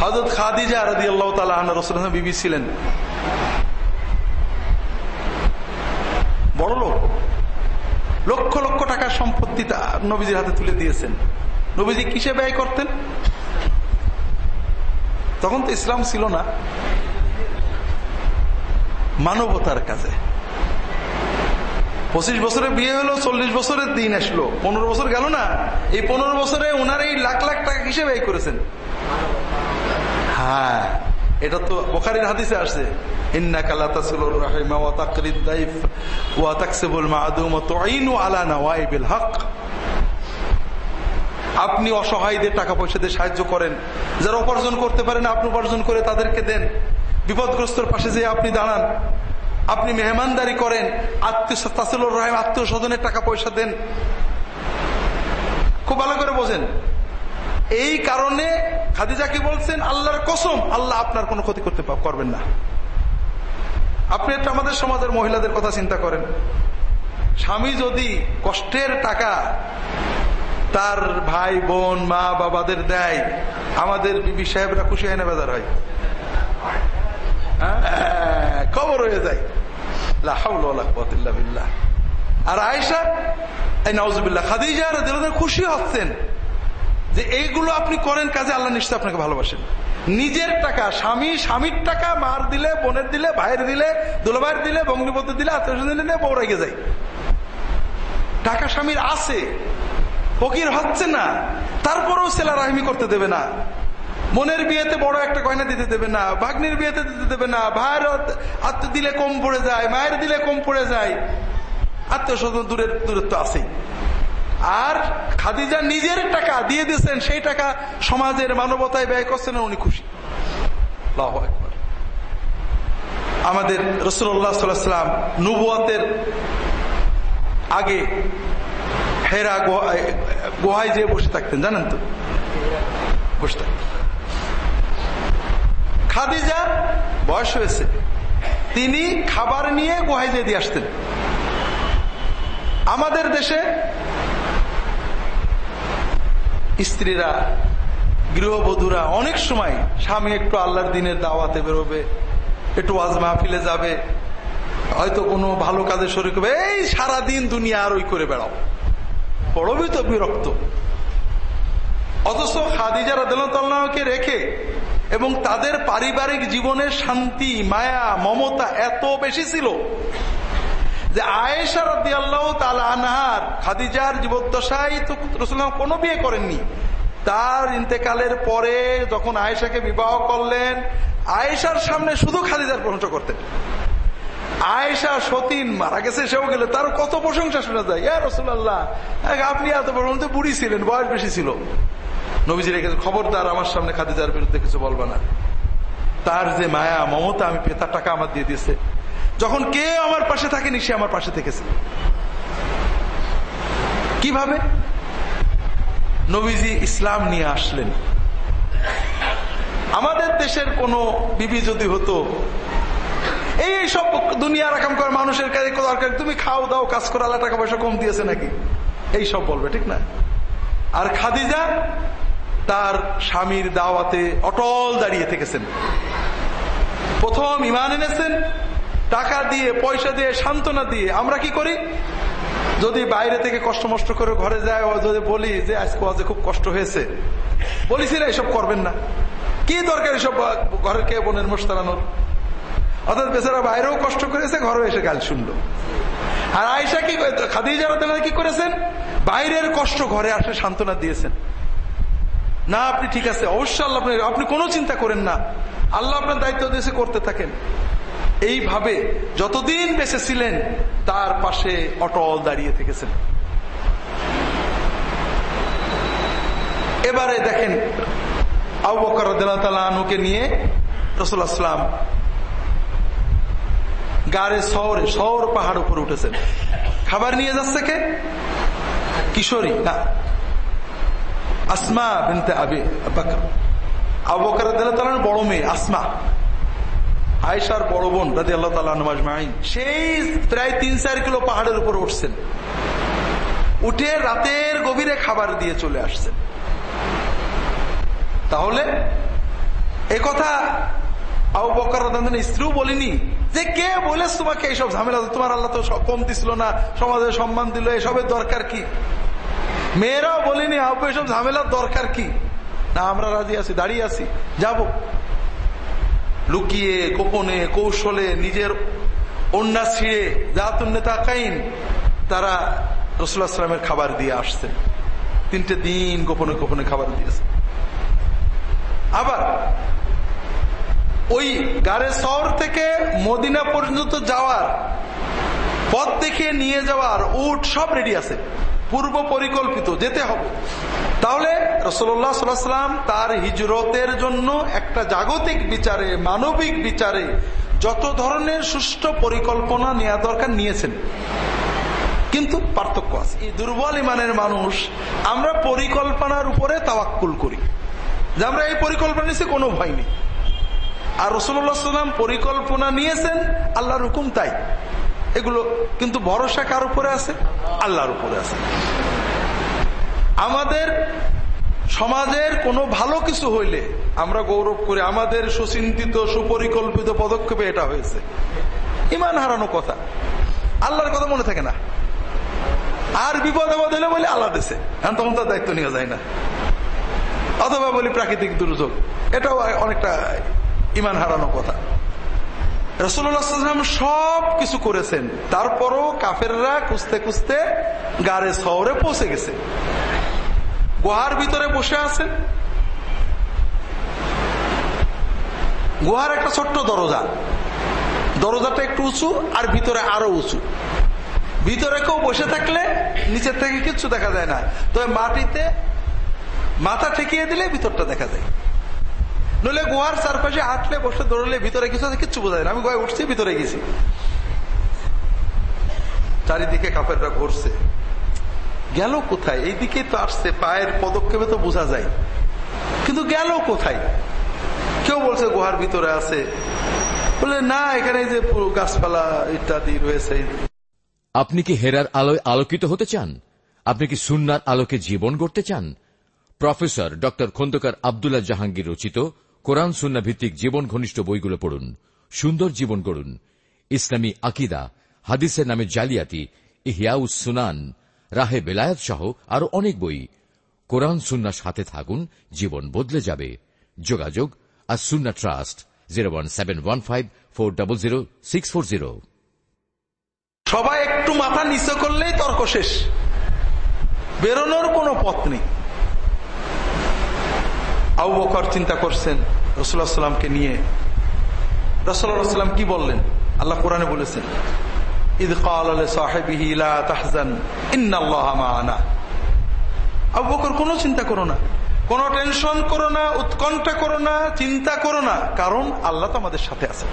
হজরত খাদিজা রাদি আল্লাহ তালা রসুল বিবি ছিলেন। বড় লোক। লক্ষ লক্ষ টাকার সম্পত্তি নবীজির হাতে তুলে দিয়েছেন। নবীজি কিসে ব্যয় করতেন? তখন তো ইসলাম ছিল না। মানবতার কাজে। পঁচিশ বছরে বিয়ে হলো, চল্লিশ বছরের দিন আসলো। পনেরো বছর গেল না। এই পনেরো বছরে ওনার এই লাখ লাখ টাকা কিসে ব্যয় করেছেন? হ্যাঁ। এটা তো বোখারির হাদিসে আসছে। আপনি অসহায়দের টাকা পয়সা দিয়ে সাহায্য করেন। যারা উপার্জন করতে পারেন আপনি উপার্জন করে তাদেরকে দেন। বিপদগ্রস্তর পাশে যে আপনি দাঁড়ান। আপনি মেহমানদারি করেন। আত্মীয় তাসিলুর রহিম আত্মীয় স্বজনের টাকা পয়সা দেন। খুব ভালো করে বোঝেন। এই কারণে খাদিজা কি বলছেন? আল্লাহর কসম, আল্লাহ আপনার কোনো ক্ষতি করতে করবেন না। আপনি একটা আমাদের সমাজের মহিলাদের কথা চিন্তা করেন। স্বামী যদি কষ্টের টাকা তার ভাই, বোন, মা, বাবাদের দেয়, আমাদের বিবি সাহেবরা খুশি হয় না বেজার হয়? খবর হয়ে যায়। আর আয়সা এই নওয়াজবিল্লাহ খাদিজা খুশি হচ্ছেন। যে এইগুলো আপনি করেন কাজে আল্লাহ নিশ্চয় আপনাকে ভালোবাসেন। নিজের টাকা, স্বামী, স্বামীর টাকা, মার দিলে, বোনের দিলে, ভাইয়ের দিলে, দুলাভাইয়ের দিলে বঙ্গবন্ধু দিলে, আত্মীয় দিলে বউ রেগে যায়। টাকা স্বামীর আছে, ফকির হচ্ছে না, তারপরেও সেলা রাহিমি করতে দেবে না। বোনের বিয়েতে বড় একটা গয়না দিতে দেবে না, ভাগ্নির বিয়েতে দিতে দেবে না, ভাইয়ের আত্মীয় দিলে কম পড়ে যায়, মায়ের দিলে কম পড়ে যায়। আত্মীয় স্বজন দূরের দূরত্ব আছেই। আর খাদিজা নিজের টাকা দিয়ে দিয়েছেন, সেই টাকা সমাজের মানবতায় ব্যয় করছেন উনি খুশি। আমাদের রসুল্লাহ নুবুয়াতের আগে হেরা গুহায় যেয়ে বসে থাকতেন, জানেন তো? বসে থাকতেন। খাদিজা বয়স হয়েছে, তিনি খাবার নিয়ে গুহায় যেয়ে দিয়ে আসতেন। আমাদের দেশে স্ত্রীরা, গৃহবধূরা অনেক সময় স্বামী একটু আল্লাহর দিনের দাওয়াতে বেরোবে, একটু আজ মাহফিলে যাবে, হয়তো কোনো ভালো কাজে শরীর করবে এই সারাদিন দুনিয়া আর ওই করে বেড়াও। বড়বি তো বিরক্ত। অথচ খাদিজা রাদকে রেখে এবং তাদের পারিবারিক জীবনের শান্তি, মায়া, মমতা এত বেশি ছিল যে আয়েশা রদি আল্লাহ আনহার, খাদিজার জীবদ্দশায় তো রসুল্লাম কোনো বিয়ে করেননি। তার ইন্তেকালের পরে যখন আয়েশাকে বিবাহ করলেন, আয়েশার সামনে শুধু খালিদার প্রশংসা করতেন। আয়েশা সতীন মারা গেছে, সেও গেলে তার কত প্রশংসা শোনা যায়। ইয়া রসুল্লাহ আপনি এত প্রশংসা বুড়ি ছিলেন, বয়স বেশি ছিল। নবীজি রেখে খবরদার, আমার সামনে খাদিজার বিরুদ্ধে কিছু বলবে না। তার যে মায়া, মমতা, আমি পেতার টাকা আমার দিয়ে দিয়েছে। যখন কে আমার পাশে থাকেনি, সে আমার পাশে থেকেছে। কীভাবে? নবীজি ইসলাম নিয়ে আসলেন। আমাদের দেশের কোন বিবি যদি হতো, এই সব দুনিয়া রাখাম করার মানুষের কাছে দরকার তুমি খাও দাও, কাজ করে, আল্লাহ টাকা পয়সা কম দিয়েছে নাকি? এই সব বলবে, ঠিক না? আর খাদিজা তার স্বামীর দাওয়াতে অটল দাঁড়িয়ে থেকেছেন। প্রথম ইমান এনেছেন টাকা দিয়ে, পয়সা দিয়ে, সান্ত্বনা দিয়ে আমরা কি করি? যদি বাইরে থেকে কষ্ট মষ্ট করে ঘরে যায় যদি বলি যে আজকে আজকে খুব কষ্ট হয়েছে বলিস না এসব করবেন না। কি দরকার এসব ঘরের কে বোনের মোস্তারানোর অর্থাৎ বেচারা বাইরেও কষ্ট করেছে ঘরে এসে গাল শুনলো। আর আয়সা কি খাদিজা কি করেছেন? বাইরের কষ্ট ঘরে আসে সান্ত্বনা দিয়েছেন। না, আপনি ঠিক আছে, অবশ্যই আল্লাহ আপনি কোনো চিন্তা করেন না। আল্লাহ আপনার দায়িত্ব দিয়েছে, করতে থাকেন। এইভাবে যতদিন বেঁচে ছিলেন তার পাশে অটল দাঁড়িয়ে থেকেছেন। এবারে দেখেন, আবু বকর আনুকে নিয়ে গাড়ে শহরে, শহর পাহাড় উপরে উঠেছেন। খাবার নিয়ে যাচ্ছে কে? কিশোরী, না। আসমা বিনতে আবে আবু বকর বড় মেয়ে, আসমা। আয়সার বড় বোন রাজি আল্লাহ তালাজমাইন সেই প্রায় তিন চার কিলো পাহাড়ের উপর উঠছেন। উঠে রাতের গভীরে খাবার দিয়ে চলে আসছেন। তাহলে কথা আবু বকর স্ত্রীও বলিনি যে কে বলেছ তোমাকে এইসব ঝামেলা? তোমার আল্লাহ তো কম দিছিল না, সমাজে সম্মান দিল, এসবের দরকার কি? মেয়েরাও বলিনি, আবু, এসব ঝামেলার দরকার কি? না, আমরা রাজি আছি, দাঁড়িয়ে আছি, যাব। লুকিয়ে, গোপনে, কৌশলে নিজের অন্যা ছিঁড়ে জাতুন্নেতা কাইন, তারা রসুল্লাহামের খাবার দিয়ে আসছে তিনটে দিন গোপনে গোপনে খাবার দিয়েছে আবার ওই গাড়ে শহর থেকে মদিনা পর্যন্ত যাওয়ার, পথ দেখিয়ে নিয়ে যাওয়ার, উট সব রেডি আছে। পূর্ব পরিকল্পিত, যেতে হবে। তাহলে রসল্লাহ সাল্লাম তার হিজরতের জন্য একটা জাগতিক বিচারে, মানবিক বিচারে যত ধরনের সুষ্ঠু পরিকল্পনা নেওয়া দরকার নিয়েছেন। কিন্তু পার্থক্য আছে। এই দুর্বল ইমানের মানুষ, আমরা পরিকল্পনার উপরে তাওয়াক্কুল করি। যে আমরা এই পরিকল্পনা নিয়েছি, কোনো ভয় নেই। আর রসুল্লাহ সাল্লাম পরিকল্পনা নিয়েছেন, আল্লাহর হুকুম তাই। এগুলো কিন্তু ভরসা কার উপরে আছে? আল্লাহর উপরে আছে। আমাদের সমাজের কোনো ভালো কিছু হইলে আমরা গৌরব করি। আমাদের সুচিন্তিত, সুপরিকল্পিত পদক্ষেপে এটা হয়েছে। ইমান হারানো কথা। আল্লাহর কথা মনে থাকে না। আর বিপদ আপদ হলে বলে আল্লাহ দেশে এখন তখন তার দায়িত্ব নেওয়া যায় না। অথবা বলি প্রাকৃতিক দুর্যোগ। এটাও অনেকটা ইমান হারানো কথা। রসুল্লাহাম সব কিছু করেছেন। তারপরও কাফেররা খুঁজতে খুঁজতে গাড়ে শহরে পৌঁছে গেছে। গুহার ভিতরে বসে আছেন গুহার একটা ছোট্ট দরজা। দরজাটা একটু উঁচু আর ভিতরে আরও উঁচু। ভিতরে কেউ বসে থাকলে নিচের থেকে কিচ্ছু দেখা যায় না। তবে মাটিতে মাথা ঠেকিয়ে দিলে ভিতরটা দেখা যায়। নইলে গুহার চারপাশে হাঁটলে বসে দৌড়লে ভিতরে কিছু কিচ্ছু বোঝা যায় না। আমি গোয়ায় উঠছি, ভিতরে গেছি। চারিদিকে কাপেররা ঘুরছে। গেল কোথায়? এই দিকে তো আসছে, পায়ের পদক্ষেপে তো বোঝা যায়। কিন্তু গেল কোথায়? কেউ বলছে গুহার ভিতরে আছে। বলে, না, এখানে যে গাছপালা ইত্যাদি রয়েছে। আপনি কি হেরার আলোয় আলোকিত হতে চান? আপনি কি সুন্নার আলোকে জীবন গড়তে চান? প্রফেসর ড খন্দকার আবদুল্লাহ জাহাঙ্গীর রচিত কোরআন সুন্না ভিত্তিক জীবন ঘনিষ্ঠ বইগুলো পড়ুন, সুন্দর জীবন গড়ুন। ইসলামী আকিদা, হাদিসের নামে জালিয়াতি, ইহিয়াউস সুনান, রাহে বেলায়াত সহ আরও অনেক বই। কোরআন সুন্নার সাথে থাকুন, জীবন বদলে যাবে। যোগাযোগ আর Sunnah trust, zero one seven one five four double zero six four zero. সবাই একটু মাথা নিচে করলেই তর্ক শেষ। বেরোনোর কোনো পথ নেই। আবু চিন্তা করছেন রসুল্লাহ সাল্লামকে নিয়ে। রসুল্লাহ সাল্লাম কি বললেন? আল্লাহ কোরআনে বলেছেন ঈদ কাল সাহেবিহি তাহজান, ইন্নাল্লাহ মাআনা। আবু কোনো চিন্তা করো না, কোন টেনশন করো না, উৎকণ্ঠা করো না, চিন্তা করো না, কারণ আল্লাহ তো আমাদের সাথে আছে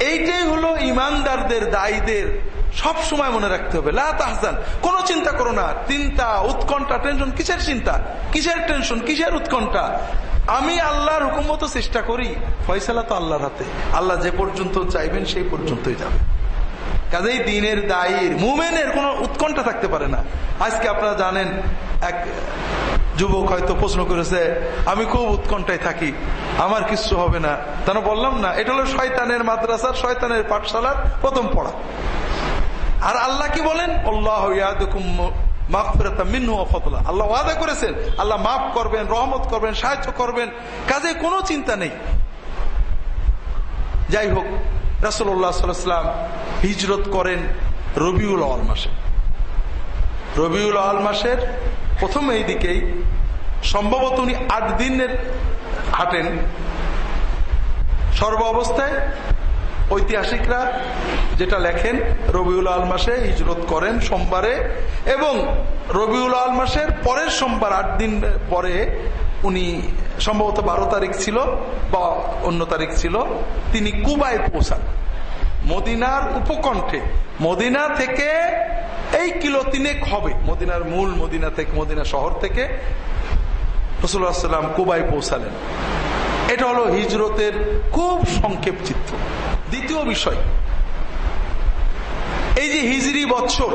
এইটাই হলো ইমানদারদের, দায়ীদের সব সময় মনে রাখতে হবে। লাহজান কোনো চিন্তা করো না। চিন্তা উৎকণ্ঠা টেনশন কিসের চিন্তা? কিসের টেনশন কিসের উৎকণ্ঠা? আমি আল্লাহর হুকুম মতো চেষ্টা করি। ফয়সালা তো আল্লাহর হাতে। আল্লাহ যে পর্যন্ত চাইবেন সেই পর্যন্তই যাবে। কাজেই দিনের দায়ের, মুমেনের কোন উৎকণ্ঠা থাকতে পারে না। আজকে আপনারা জানেন, এক যুবক হয়তো প্রশ্ন করেছে, আমি খুব উৎকণ্ঠায় থাকি, আমার কিছু হবে না। তারা বললাম না, এটা হলো শয়তানের মাদ্রাসার, শয়তানের পাঠশালার প্রথম পড়া। আর আল্লাহ কি বলেন? আল্লাহ আল্লাহ ওয়াদা করেছেন, আল্লাহ মাফ করবেন, রহমত করবেন, সাহায্য করবেন, কাজে কোনো চিন্তা নেই। যাই হোক রাসুল্লাহাম হিজরত করেন রবিউল আল মাসে। রবিউল আল মাসের প্রথম এই দিকেই সম্ভবত উনি আট দিনের হাঁটেন। সর্ব অবস্থায় ঐতিহাসিকরা যেটা লেখেন, রবিউল আল মাসে হিজরত করেন সোমবারে এবং রবিউল আল মাসের পরের সোমবার আট দিন পরে উনি সম্ভবত বারো তারিখ ছিল বা অন্য তারিখ ছিল, তিনি কুবায় পৌঁছান। মদিনার উপকণ্ঠে, মদিনা থেকে এই কিলো তিনেক হবে। মদিনার মূল মদিনা থেকে, মদিনা শহর থেকে রসুল্লাহাম কুবাই পৌঁছালেন। এটা হলো হিজরতের খুব সংক্ষেপ চিত্র। দ্বিতীয় বিষয়, এই যে হিজরি বৎসর,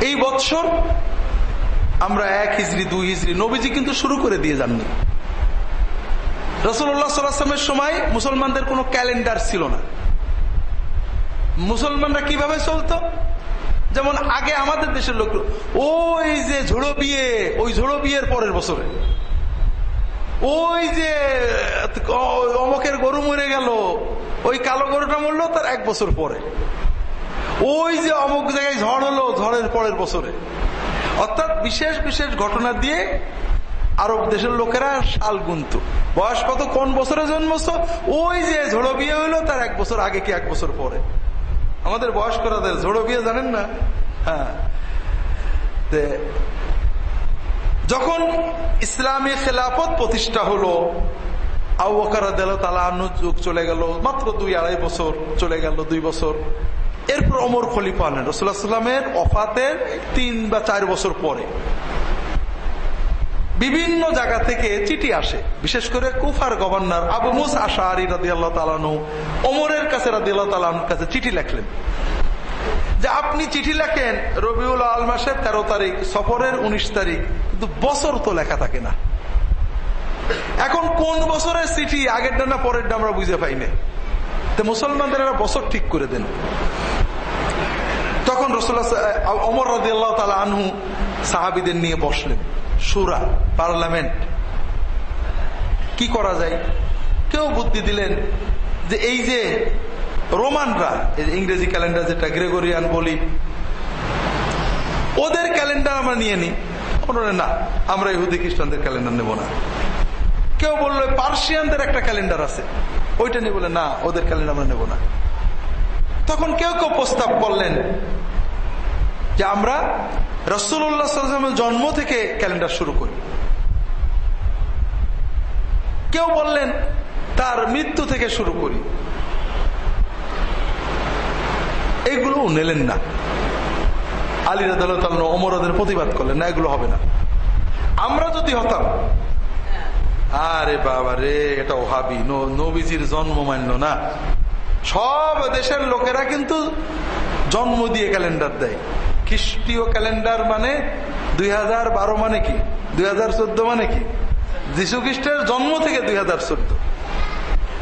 এই বৎসর আমরা এক হিজড়ি দুই হিজড়ি নবীজি কিন্তু শুরু করে দিয়ে যাননি। রসুল্লাহ সাল্লামের সময় মুসলমানদের কোনো ক্যালেন্ডার ছিল না। মুসলমানরা কীভাবে চলতো? যেমন আগে আমাদের দেশের লোক, ওই যে ঝোড়ো বিয়ে, ওই ঝোড়ো বিয়ের পরের বছরে। ওই যে, অমকের গরু মরে গেল, ওই কালো গরুটা মরলো তার এক বছর পরে। ওই যে অমুক জায়গায় ঝড় হলো, ঝড়ের পরের বছরে। অর্থাৎ বিশেষ বিশেষ ঘটনা দিয়ে আরব দেশের লোকেরা শাল গুনত। বয়স কত? কোন বছরে জন্মছ ওই যে ঝোড়ো বিয়ে হইল, তার এক বছর আগে কি এক বছর পরে। আমাদের বয়স্করাদের ঝোড়ো বিয়ে জানেন না? হ্যাঁ। যখন ইসলামী খেলাফত প্রতিষ্ঠা হলো আউকার যুগ চলে গেল, মাত্র দুই আড়াই বছর চলে গেল, দুই বছর। এরপর অমর খলিফা আনেন রসুল্লাহ সাল্লামের অফাতের তিন বা চার বছর পরে। বিভিন্ন জায়গা থেকে চিঠি আসে। বিশেষ করে কুফার গভর্নর আবু মুস আশাহারি রাদি আল্লাহ তালানু ওমরের কাছে রাদি আল্লাহ কাছে চিঠি লেখলেন। যে আপনি চিঠি লেখেন, রবিউল আল মাসের তেরো তারিখ, সফরের উনিশ তারিখ, কিন্তু বছর তো লেখা থাকে না। এখন কোন বছরের চিঠি আগের ডানা পরের ডা আমরা বুঝে পাই না। তো মুসলমানদের একটা বছর ঠিক করে দেন। তখন রসুল্লাহ তালা আনহু সাহাবিদের নিয়ে বসলেন। সুরা, পার্লামেন্ট। কি করা যায়? কেউ বুদ্ধি দিলেন যে এই যে রোমানরা ইংরেজি ক্যালেন্ডার যেটা, গ্রেগরিয়ান বলি, ওদের ক্যালেন্ডার আমরা নিয়ে নিই। না, আমরা ইহুদি খ্রিস্টানদের ক্যালেন্ডার নেব না। কেউ বলল, পার্সিয়ানদের একটা ক্যালেন্ডার আছে। ওইটা নিয়ে বলে না, ওদের ক্যালেন্ডার আমরা নেব না। তখন কেউ কেউ প্রস্তাব করলেন যে আমরা রসুল্লাহামের জন্ম থেকে ক্যালেন্ডার শুরু করি। কেউ বললেন, তার মৃত্যু থেকে শুরু করি। এগুলো নিলেন না। আলী রাদ অমরদের প্রতিবাদ করলেন, না, এগুলো হবে না। আমরা যদি হতাম, আরে বাবা রে, এটা ওহাবি নবীজির জন্ম মান্য না। সব দেশের লোকেরা কিন্তু জন্ম দিয়ে ক্যালেন্ডার দেয়। খ্রিস্টীয় ক্যালেন্ডার মানে দুই হাজার বারো মানে কি? দুই হাজার চোদ্দ মানে কি? যীশু খ্রিস্টের জন্ম থেকে দুই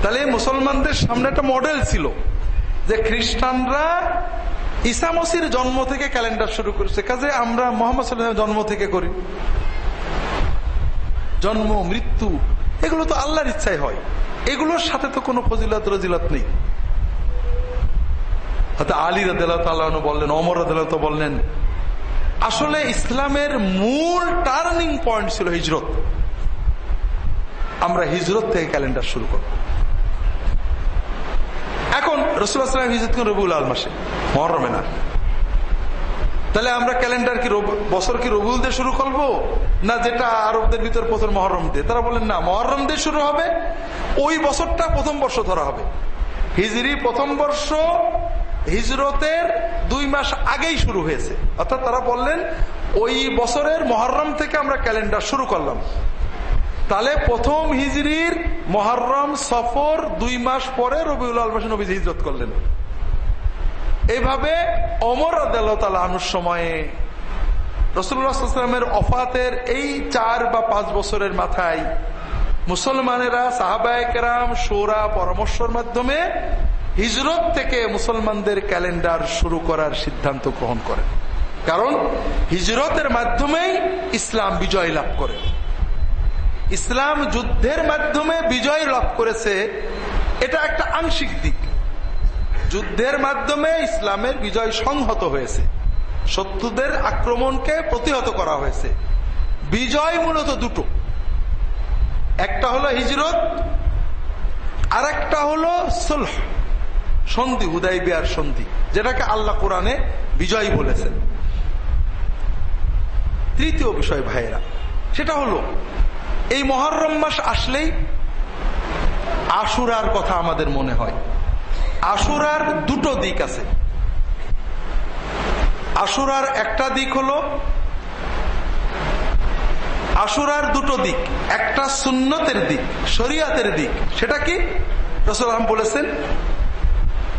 তাহলে মুসলমানদের সামনে একটা মডেল ছিল যে খ্রিস্টানরা ইসা মসির জন্ম থেকে ক্যালেন্ডার শুরু করেছে। কাজে আমরা মোহাম্মদ সাল্লামের জন্ম থেকে করি। জন্ম, মৃত্যু, এগুলো তো আল্লাহর ইচ্ছাই হয়। এগুলোর সাথে তো কোনো ফজিলত, রজিলত নেই। হয়তো আলী রাদ বললেন অমর রাদ বললেন, আসলে ইসলামের মূল টার্নিং পয়েন্ট ছিল হিজরত। আমরা হিজরত থেকে ক্যালেন্ডার শুরু করব। এখন রসুল্লাহাম হিজরত রবিউল আল মাসে? মহরমে না। তাহলে আমরা ক্যালেন্ডার কি বছর কি রবিউল দিয়ে শুরু করব? না যেটা আরবদের ভিতর প্রথম মহরম দিয়ে? তারা বলেন না, মহরম দিয়ে শুরু হবে, ওই বছরটা প্রথম বর্ষ ধরা হবে। হিজরি প্রথম বর্ষ হিজরতের দুই মাস আগেই শুরু হয়েছে। অর্থাৎ তারা বললেন, ওই বছরের মহরম থেকে আমরা ক্যালেন্ডার শুরু করলাম। তাহলে প্রথম হিজরির মহরম সফর দুই মাস পরে রবিউল আলমাস নবী হিজরত করলেন। এইভাবে অমর আনুর সময়ে রসুল্লাহামের অফাতের এই চার বা পাঁচ বছরের মাথায় মুসলমানেরা সাহাবায়কেরাম সোরা পরামর্শের মাধ্যমে হিজরত থেকে মুসলমানদের ক্যালেন্ডার শুরু করার সিদ্ধান্ত গ্রহণ করেন কারণ হিজরতের মাধ্যমেই ইসলাম বিজয় লাভ করে। ইসলাম যুদ্ধের মাধ্যমে বিজয় লাভ করেছে, এটা একটা আংশিক দিক। যুদ্ধের মাধ্যমে ইসলামের বিজয় সংহত হয়েছে। শত্রুদের আক্রমণকে প্রতিহত করা হয়েছে। বিজয় মূলত দুটো। একটা হলো হিজরত আর একটা হলো সুলহ। সন্ধি হুদাই বিয়ার সন্ধি, যেটাকে আল্লাহ কোরআনে বিজয় বলেছেন। তৃতীয় বিষয় ভাইয়েরা, সেটা হলো, এই মহরম মাস আসলেই আশুরার কথা আমাদের মনে হয়। আশুরার দুটো দিক আছে। আশুরার একটা দিক হলো, আশুরার দুটো দিক, একটা সুন্নতের দিক, শরিয়াতের দিক। সেটা কি? রসুল রসুলাম বলেছেন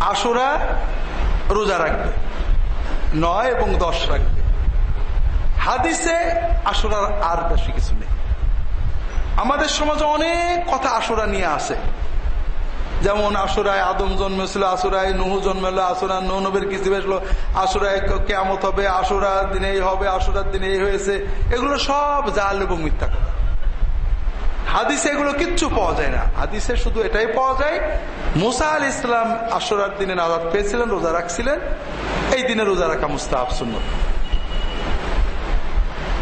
আশুরা রোজা রাখবে, নয় এবং দশ রাখবে। হাদিসে আশুরার আর বেশি কিছু নেই। আমাদের সমাজে অনেক কথা আশুরা নিয়ে আসে। যেমন আসুরায় আদম জন্মেছিল আসুরায় নুহু জন্মেলো আসুরা নবীর কিছু বেসলো আসুরায় কেমত হবে আসুরার দিনে এই হবে আসুরার দিনে এই হয়েছে। এগুলো সব জাল এবং মিথ্যা হাদিসে এগুলো কিচ্ছু পাওয়া যায় না। হাদিসে শুধু এটাই পাওয়া যায়, মুসা আল ইসলাম আসরার দিনে নাজাদ পেয়েছিলেন, রোজা রাখছিলেন, এই দিনে রোজা রাখা মুস্তাহ শূন্য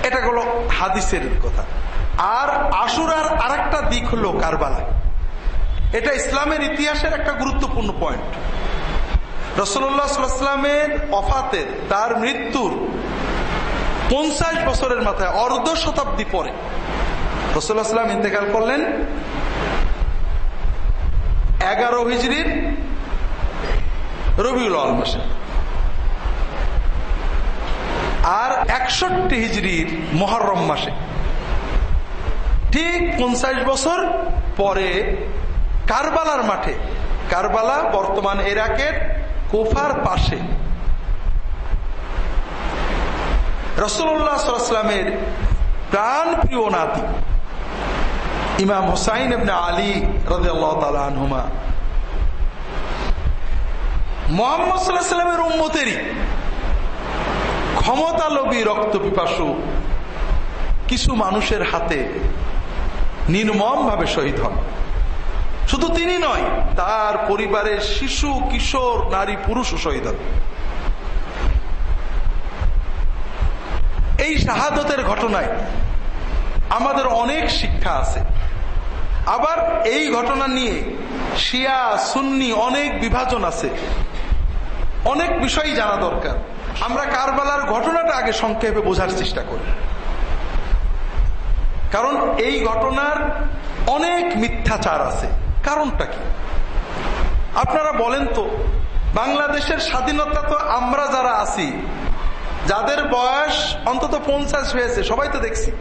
এটা হলো হাদিসের কথা। আর আশুরার আরেকটা দিক হলো কারবালা এটা ইসলামের ইতিহাসের একটা গুরুত্বপূর্ণ পয়েন্ট। রসল্লাহামের অফাতের তার মৃত্যুর পঞ্চাশ বছরের মাথায় অর্ধ শতাব্দী পরে রসুল্লাহাম ইন্তেকাল করলেন এগারো হিজড়ির রবিউল আল মাসে। আর একষট্টি হিজড়ির মহরম মাসে। ঠিক পঞ্চাশ বছর পরে কারবালার মাঠে, কারবালা বর্তমান ইরাকের কোফার পাশে। রসুল্লাহামের প্রাণ প্রিয় নাতি। ইমাম হুসাইন এবনে আলী রাজুমা মোহাম্মদ সাল্লাহামের উম্মতেরই ক্ষমতা লোভী রক্ত পিপাসু কিছু মানুষের হাতে শহীদ হন। শুধু তিনি নয়, তার পরিবারের শিশু, কিশোর, নারী পুরুষ শহীদ হন। এই শাহাদতের ঘটনায় আমাদের অনেক শিক্ষা আছে। আবার এই ঘটনা নিয়ে শিয়া, সুন্নি অনেক বিভাজন আছে। অনেক বিষয় জানা দরকার। আমরা কারবালার ঘটনাটা আগে সংক্ষেপে বোঝার চেষ্টা করি। কারণ এই ঘটনার অনেক মিথ্যাচার আছে। কারণটা কি? আপনারা বলেন তো, বাংলাদেশের স্বাধীনতা তো আমরা যারা আছি, যাদের বয়স অন্তত পঞ্চাশ হয়েছে, সবাই তো দেখছি।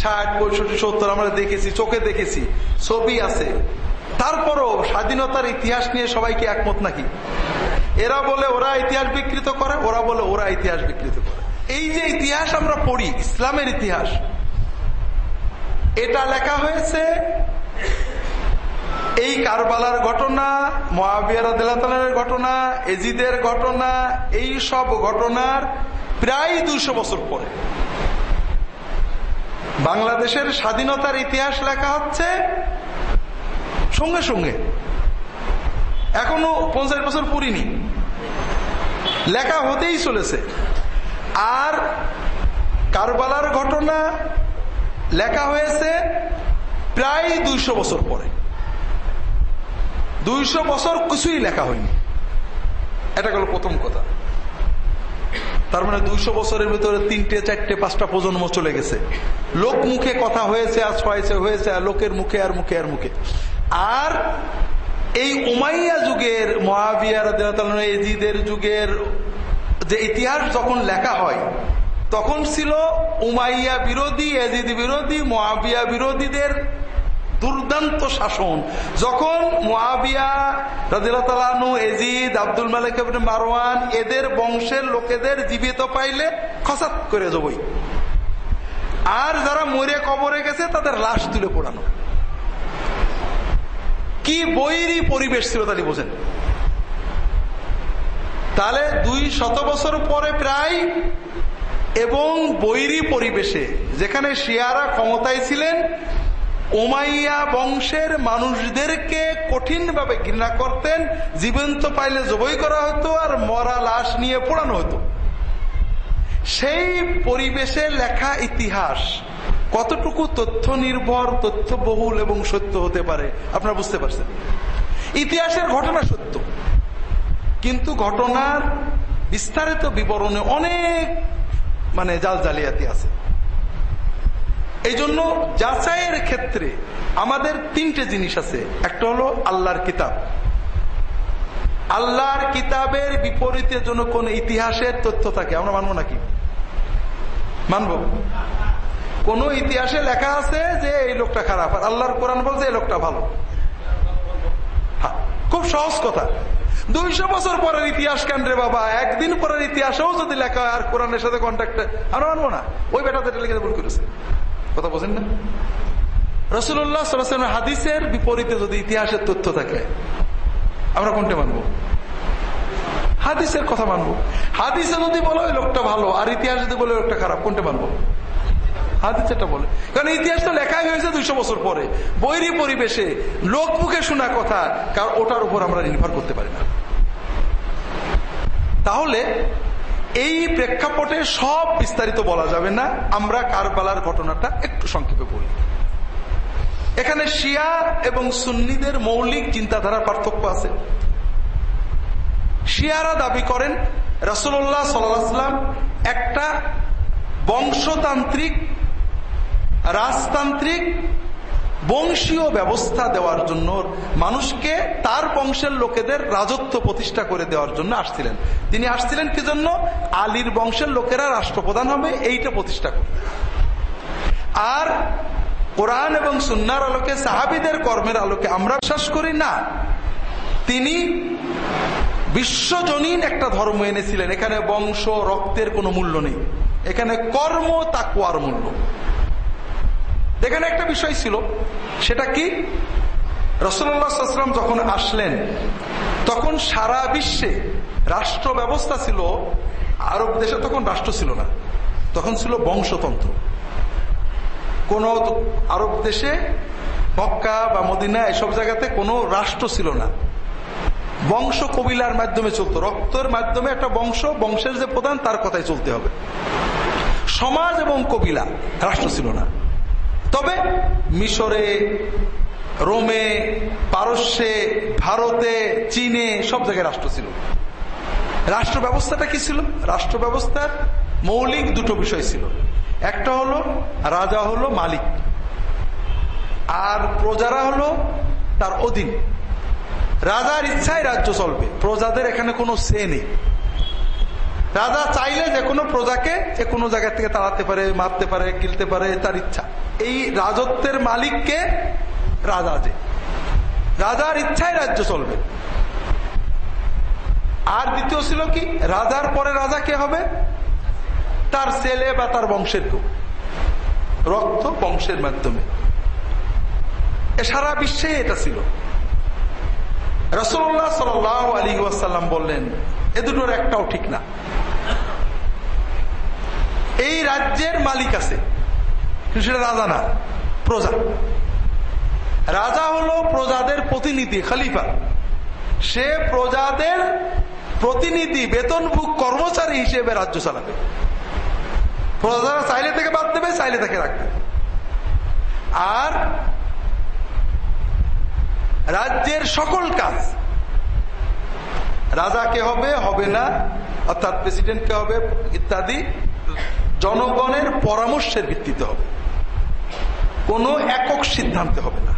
ষাট পঁয়ষট্টি, সত্তর, আমরা দেখেছি, চোখে দেখেছি, ছবি আছে। তারপরও স্বাধীনতার ইতিহাস নিয়ে সবাইকে একমত নাকি? এরা বলে ওরা ইতিহাস বিকৃত করে, ওরা বলে ওরা ইতিহাস বিকৃত করে। এই যে ইতিহাস আমরা পড়ি, ইসলামের ইতিহাস, এটা লেখা হয়েছে এই কারবালার ঘটনা মহাবিয়ার ঘটনা, এজিদের ঘটনা, এই সব ঘটনার প্রায় দুশো বছর পরে। বাংলাদেশের স্বাধীনতার ইতিহাস লেখা হচ্ছে সঙ্গে সঙ্গে। এখনও পঞ্চাশ বছর পুরিনি। লেখা হতেই চলেছে। আর কারবালার ঘটনা লেখা হয়েছে প্রায় দুইশো বছর পরে। দুইশো বছর কিছুই লেখা হয়নি। এটা গেল প্রথম কথা। তার মানে দুইশো বছরের ভিতরে তিনটে, চারটে, পাঁচটা প্রজন্ম চলে গেছে। লোক মুখে কথা হয়েছে আর ছয়েছে হয়েছে, আর লোকের মুখে, আর মুখে আর মুখে। আর এই উমাইয়া যুগের মহাবিয়ার এজিদের যুগের যে ইতিহাস যখন লেখা হয়, তখন ছিল উমাইয়া বিরোধী এজিদ বিরোধী মহাবিয়া বিরোধীদের দুর্দান্ত শাসন। যখন মহাবিয়া রাজিলানু এজিদ আব্দুল মালিক মারওয়ান এদের বংশের লোকেদের জীবিত পাইলে খসাত করে যাবই আর যারা মরে কবরে গেছে, তাদের লাশ তুলে পোড়ানো। কি বৈরী পরিবেশ ছিল তাহলে বোঝেন। তাহলে দুই শত বছর পরে প্রায় এবং বৈরী পরিবেশে, যেখানে শিয়ারা ক্ষমতায় ছিলেন ওমাইয়া বংশের মানুষদেরকে কঠিনভাবে ঘৃণা করতেন, জীবন্ত পাইলে জবই করা হতো আর মরা লাশ নিয়ে পোড়ানো হতো। সেই পরিবেশে লেখা ইতিহাস, কতটুকু তথ্য নির্ভর তথ্য বহুল এবং সত্য হতে পারে, আপনারা বুঝতে পারছেন? ইতিহাসের ঘটনা সত্য, কিন্তু ঘটনার বিস্তারিত বিবরণে অনেক মানে জাল জালিয়াতি আছে। এই জন্য যাচাইয়ের ক্ষেত্রে আমাদের তিনটে জিনিস আছে। একটা হলো আল্লাহর কিতাব। আল্লাহর কিতাবের বিপরীতে জন্য কোন ইতিহাসের তথ্য থাকে আমরা মানবো নাকি? মানব। কোন ইতিহাসে লেখা আছে যে এই লোকটা খারাপ আর আল্লাহর কোরআন বলছে এই লোকটা ভালো। হ্যাঁ, খুব সহজ কথা। দুইশো বছর পরের ইতিহাস কেন রে বাবা? একদিন পরের ইতিহাসেও যদি লেখা হয় আর কোরআনের সাথে কন্ট্যাক্ট আমরা মানবো না। ওই বেটাতে লিখে ভুল করেছে। কথা বোঝেন না? রসুল্লাহ সাল্লামের হাদিসের বিপরীতে যদি ইতিহাসের তথ্য থাকে, আমরা কোনটা মানবো? হাদিসের কথা মানবো। হাদিসে যদি বলো ওই লোকটা ভালো, আর ইতিহাস যদি বলে লোকটা খারাপ, কোনটা মানবো? বলে। কারণ হয়েছে দুইশো বছর পরে। পরিবেশে লোক মুখে শোনা কথা ওটার উপর আমরা নির্ভর করতে পারি না। তাহলে এই প্রেক্ষাপটে সব বিস্তারিত বলা যাবে না। আমরা কারবালার ঘটনাটা একটু সংক্ষেপে বলি। এখানে শিয়া এবং সুন্নিদের মৌলিক চিন্তাধারার পার্থক্য আছে। শিয়ারা দাবি করেন রসুল্লাহ সাল্লাম একটা বংশতান্ত্রিক, রাজতান্ত্রিক বংশীয় ব্যবস্থা দেওয়ার জন্য মানুষকে তার বংশের লোকেদের রাজত্ব প্রতিষ্ঠা করে দেওয়ার জন্য আসছিলেন। তিনি আসছিলেন কি জন্য? আলীর বংশের লোকেরা রাষ্ট্রপ্রধান হবে, এইটা প্রতিষ্ঠা করবে। আর কোরআন এবং সুন্নার আলোকে, সাহাবিদের কর্মের আলোকে আমরা বিশ্বাস করি না। তিনি বিশ্বজনীন একটা ধর্ম এনেছিলেন, এখানে বংশ, রক্তের কোনো মূল্য নেই। এখানে কর্ম, তাকুয়ার মূল্য। এখানে একটা বিষয় ছিল, সেটা কি? রসুল্লাহাম যখন আসলেন, তখন সারা বিশ্বে রাষ্ট্র ব্যবস্থা ছিল, আরব দেশে তখন রাষ্ট্র ছিল না, তখন ছিল বংশতন্ত্র। কোন আরব দেশে মক্কা বা মদিনা এসব জায়গাতে কোনো রাষ্ট্র ছিল না। বংশ কবিলার মাধ্যমে চলতো, রক্তের মাধ্যমে একটা বংশ, বংশের যে প্রধান তার কথাই চলতে হবে। সমাজ এবং কবিলা, রাষ্ট্র ছিল না। তবে মিশরে, রোমে, পারস্যে, ভারতে, চীনে সব জায়গায় রাষ্ট্র ছিল। রাষ্ট্র ব্যবস্থাটা কি ছিল? রাষ্ট্র ব্যবস্থার মৌলিক দুটো বিষয় ছিল। একটা হলো, রাজা হলো মালিক। আর প্রজারা হলো তার অধীন। রাজার ইচ্ছায় রাজ্য চলবে। প্রজাদের এখানে কোনো সে নেই। রাজা চাইলে যে কোনো প্রজাকে যে কোনো জায়গা থেকে তাড়াতে পারে, মারতে পারে, কিলতে পারে, তার ইচ্ছা। এই রাজত্বের মালিককে রাজা যে। রাজার ইচ্ছায় রাজ্য চলবে। আর দ্বিতীয় ছিল কি? রাজার পরে রাজা কে হবে? তার ছেলে বা তার বংশের কেউ। রক্ত বংশের মাধ্যমে। এ সারা বিশ্বে এটা ছিল। রসল্লাহ সাল আলী ওয়াসাল্লাম বললেন এ দুটোর একটাও ঠিক না। এই রাজ্যের মালিক আছে সেটা রাজা না, প্রজা। রাজা হলো প্রজাদের প্রতিনিধি, খালিফা। সে প্রজাদের প্রতিনিধি বেতনভুক কর্মচারী হিসেবে রাজ্য চালাবে। প্রজারা চাইলে থেকে বাদ দেবে, চাইলে থেকে রাখবে। আর রাজ্যের সকল কাজ রাজাকে হবে? হবে না। অর্থাৎ প্রেসিডেন্ট কে হবে, ইত্যাদি। জনগণের পরামর্শের ভিত্তিতে হবে। কোনো একক সিদ্ধান্তে হবে না।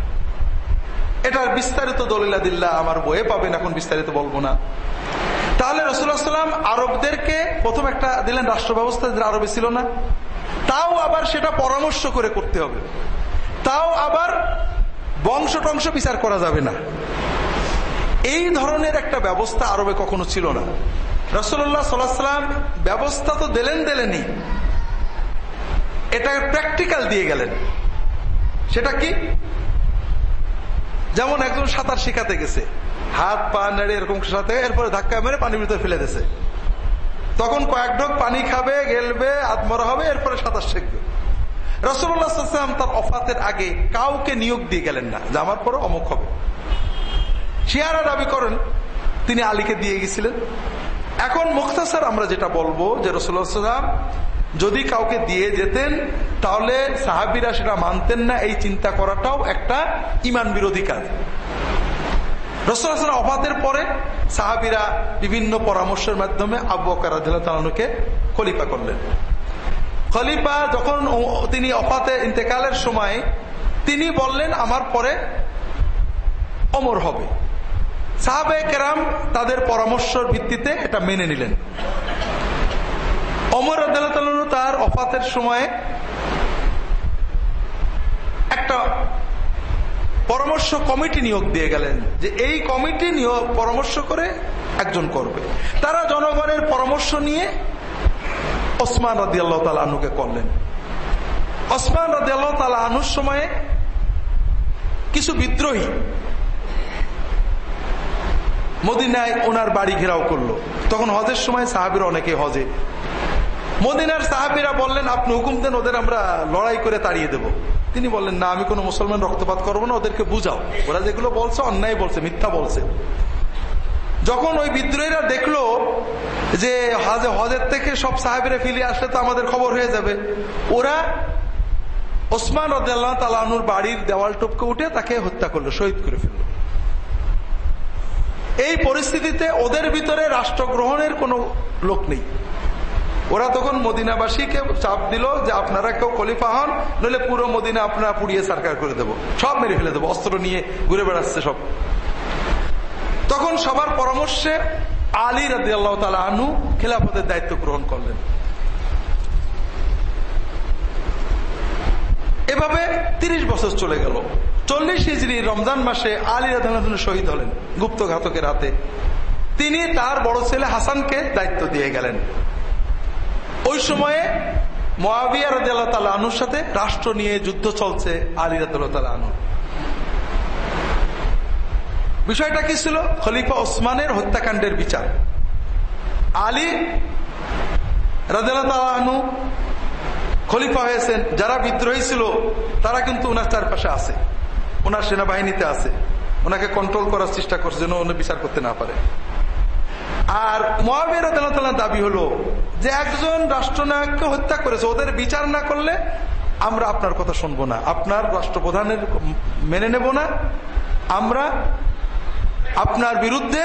এটার বিস্তারিত দলিলাদিল্লা আমার বইয়ে পাবেন, এখন বিস্তারিত বলব না। তাহলে রসুল্লাহাম আরবদেরকে প্রথম একটা দিলেন রাষ্ট্র ব্যবস্থা আরবে ছিল না। তাও আবার সেটা পরামর্শ করে করতে হবে। তাও আবার বংশ টংশ বিচার করা যাবে না। এই ধরনের একটা ব্যবস্থা আরবে কখনো ছিল না। রসল্লাহ সাল্লাম ব্যবস্থা তো দিলেন দিলেনি এটা প্র্যাকটিক্যাল দিয়ে গেলেন। সেটা কি? যেমন একজন সাঁতার শিখাতে গেছে। হাত, পা, নেড়ে এরকম সাথে এরপরে ধাক্কা মেরে পানির ভিতরে ফেলে দিছে তখন কয়েক ঢোক পানি খাবে, গেলবে আত্মরা হবে, এরপরে সাঁতার শিখবে। রসুল্লাহাম তার অফাতের আগে কাউকে নিয়োগ দিয়ে গেলেন না। যে আমার পরে অমুক হবে। শিয়ারা দাবি করেন তিনি আলীকে দিয়ে গেছিলেন। এখন মুখতাসার আমরা যেটা বলব যে রসুল্লাহাম যদি কাউকে দিয়ে যেতেন, তাহলে সাহাবিরা সেটা মানতেন না। এই চিন্তা করাটাও একটা ইমান বিরোধী কাজ রসুল অফাতের পরে সাহাবিরা বিভিন্ন পরামর্শের মাধ্যমে আবু আকারকে খলিফা করলেন। খলিফা যখন তিনি অফাতে ইন্তেকালের সময় তিনি বললেন, আমার পরে অমর হবে। সাহাবে কেরাম তাদের পরামর্শের ভিত্তিতে এটা মেনে নিলেন। অমর আদালত তার অফাতের সময়ে একটা পরামর্শ কমিটি নিয়োগ দিয়ে গেলেন যে এই কমিটি নিয়োগ পরামর্শ করে একজন করবে। তারা জনগণের পরামর্শ নিয়ে ওসমান রাজি আল্লাহ তালা আনুকে করলেন। ওসমান রাজি আল্লাহ তালা আনুর সময়ে কিছু বিদ্রোহী মদিনায় ওনার বাড়ি ঘেরাও করল। তখন হজের সময় সাহাবির অনেকে হজে। মদিনার সাহাবিরা বললেন, আপনি হুকুম দেন, ওদের আমরা লড়াই করে তাড়িয়ে দেব। তিনি বললেন, না, আমি কোনো মুসলমান রক্তপাত করব না, ওদেরকে বুঝাও। ওরা যেগুলো বলছে, অন্যায় বলছে, মিথ্যা বলছে। যখন ওই বিদ্রোহীরা দেখল যে হজে, হজের থেকে সব সাহেবেরা ফিরে আসলে তো আমাদের খবর হয়ে যাবে। ওরা ওসমান রদাল্লাহ তালানুর বাড়ির দেওয়াল টপকে উঠে তাকে হত্যা করল, শহীদ করে ফেলল। এই পরিস্থিতিতে ওদের ভিতরে রাষ্ট্র গ্রহণের কোন লোক নেই। ওরা তখন মদিনাবাসীকে চাপ দিল যে আপনারা কেউ খলিফা হন, নইলে পুরো মদিনা আপনারা পুড়িয়ে সরকার করে দেব। সব মেরে ফেলে দেবো, অস্ত্র নিয়ে ঘুরে বেড়াচ্ছে সব। তখন সবার পরামর্শে আলী রাজি আল্লাহ তালা আনু খেলাফতের দায়িত্ব গ্রহণ করলেন। এভাবে ৩০ বছর চলে গেল। চল্লিশ হিজড়ি রমজান মাসে আলী রাজন শহীদ হলেন, গুপ্ত ঘাতকের হাতে। তিনি তার বড় ছেলে হাসানকে দায়িত্ব দিয়ে গেলেন। ওই সময়ে মহাবিয়া রাজিয়াল্লাহ তালা আনুর সাথে রাষ্ট্র নিয়ে যুদ্ধ চলছে আলী রাদিয়াল্লাহু তালা আনু বিষয়টা কি ছিল? খলিফা ওসমানের হত্যাকাণ্ডের বিচার। আলী রাজিয়াল্লাহ আনু খলিফা হয়েছেন, যারা বিদ্রোহী ছিল, তারা কিন্তু ওনার চারপাশে আছে। ওনার সেনাবাহিনীতে আছে। ওনাকে কন্ট্রোল করার চেষ্টা করছে যেন উনি বিচার করতে না পারে। আর মহাবীর দাবি হলো যে একজন রাষ্ট্রনায়ককে হত্যা করেছে, ওদের বিচার না করলে আমরা আপনার কথা শুনব না। আপনার রাষ্ট্রপ্রধানের মেনে নেব না। আমরা আপনার বিরুদ্ধে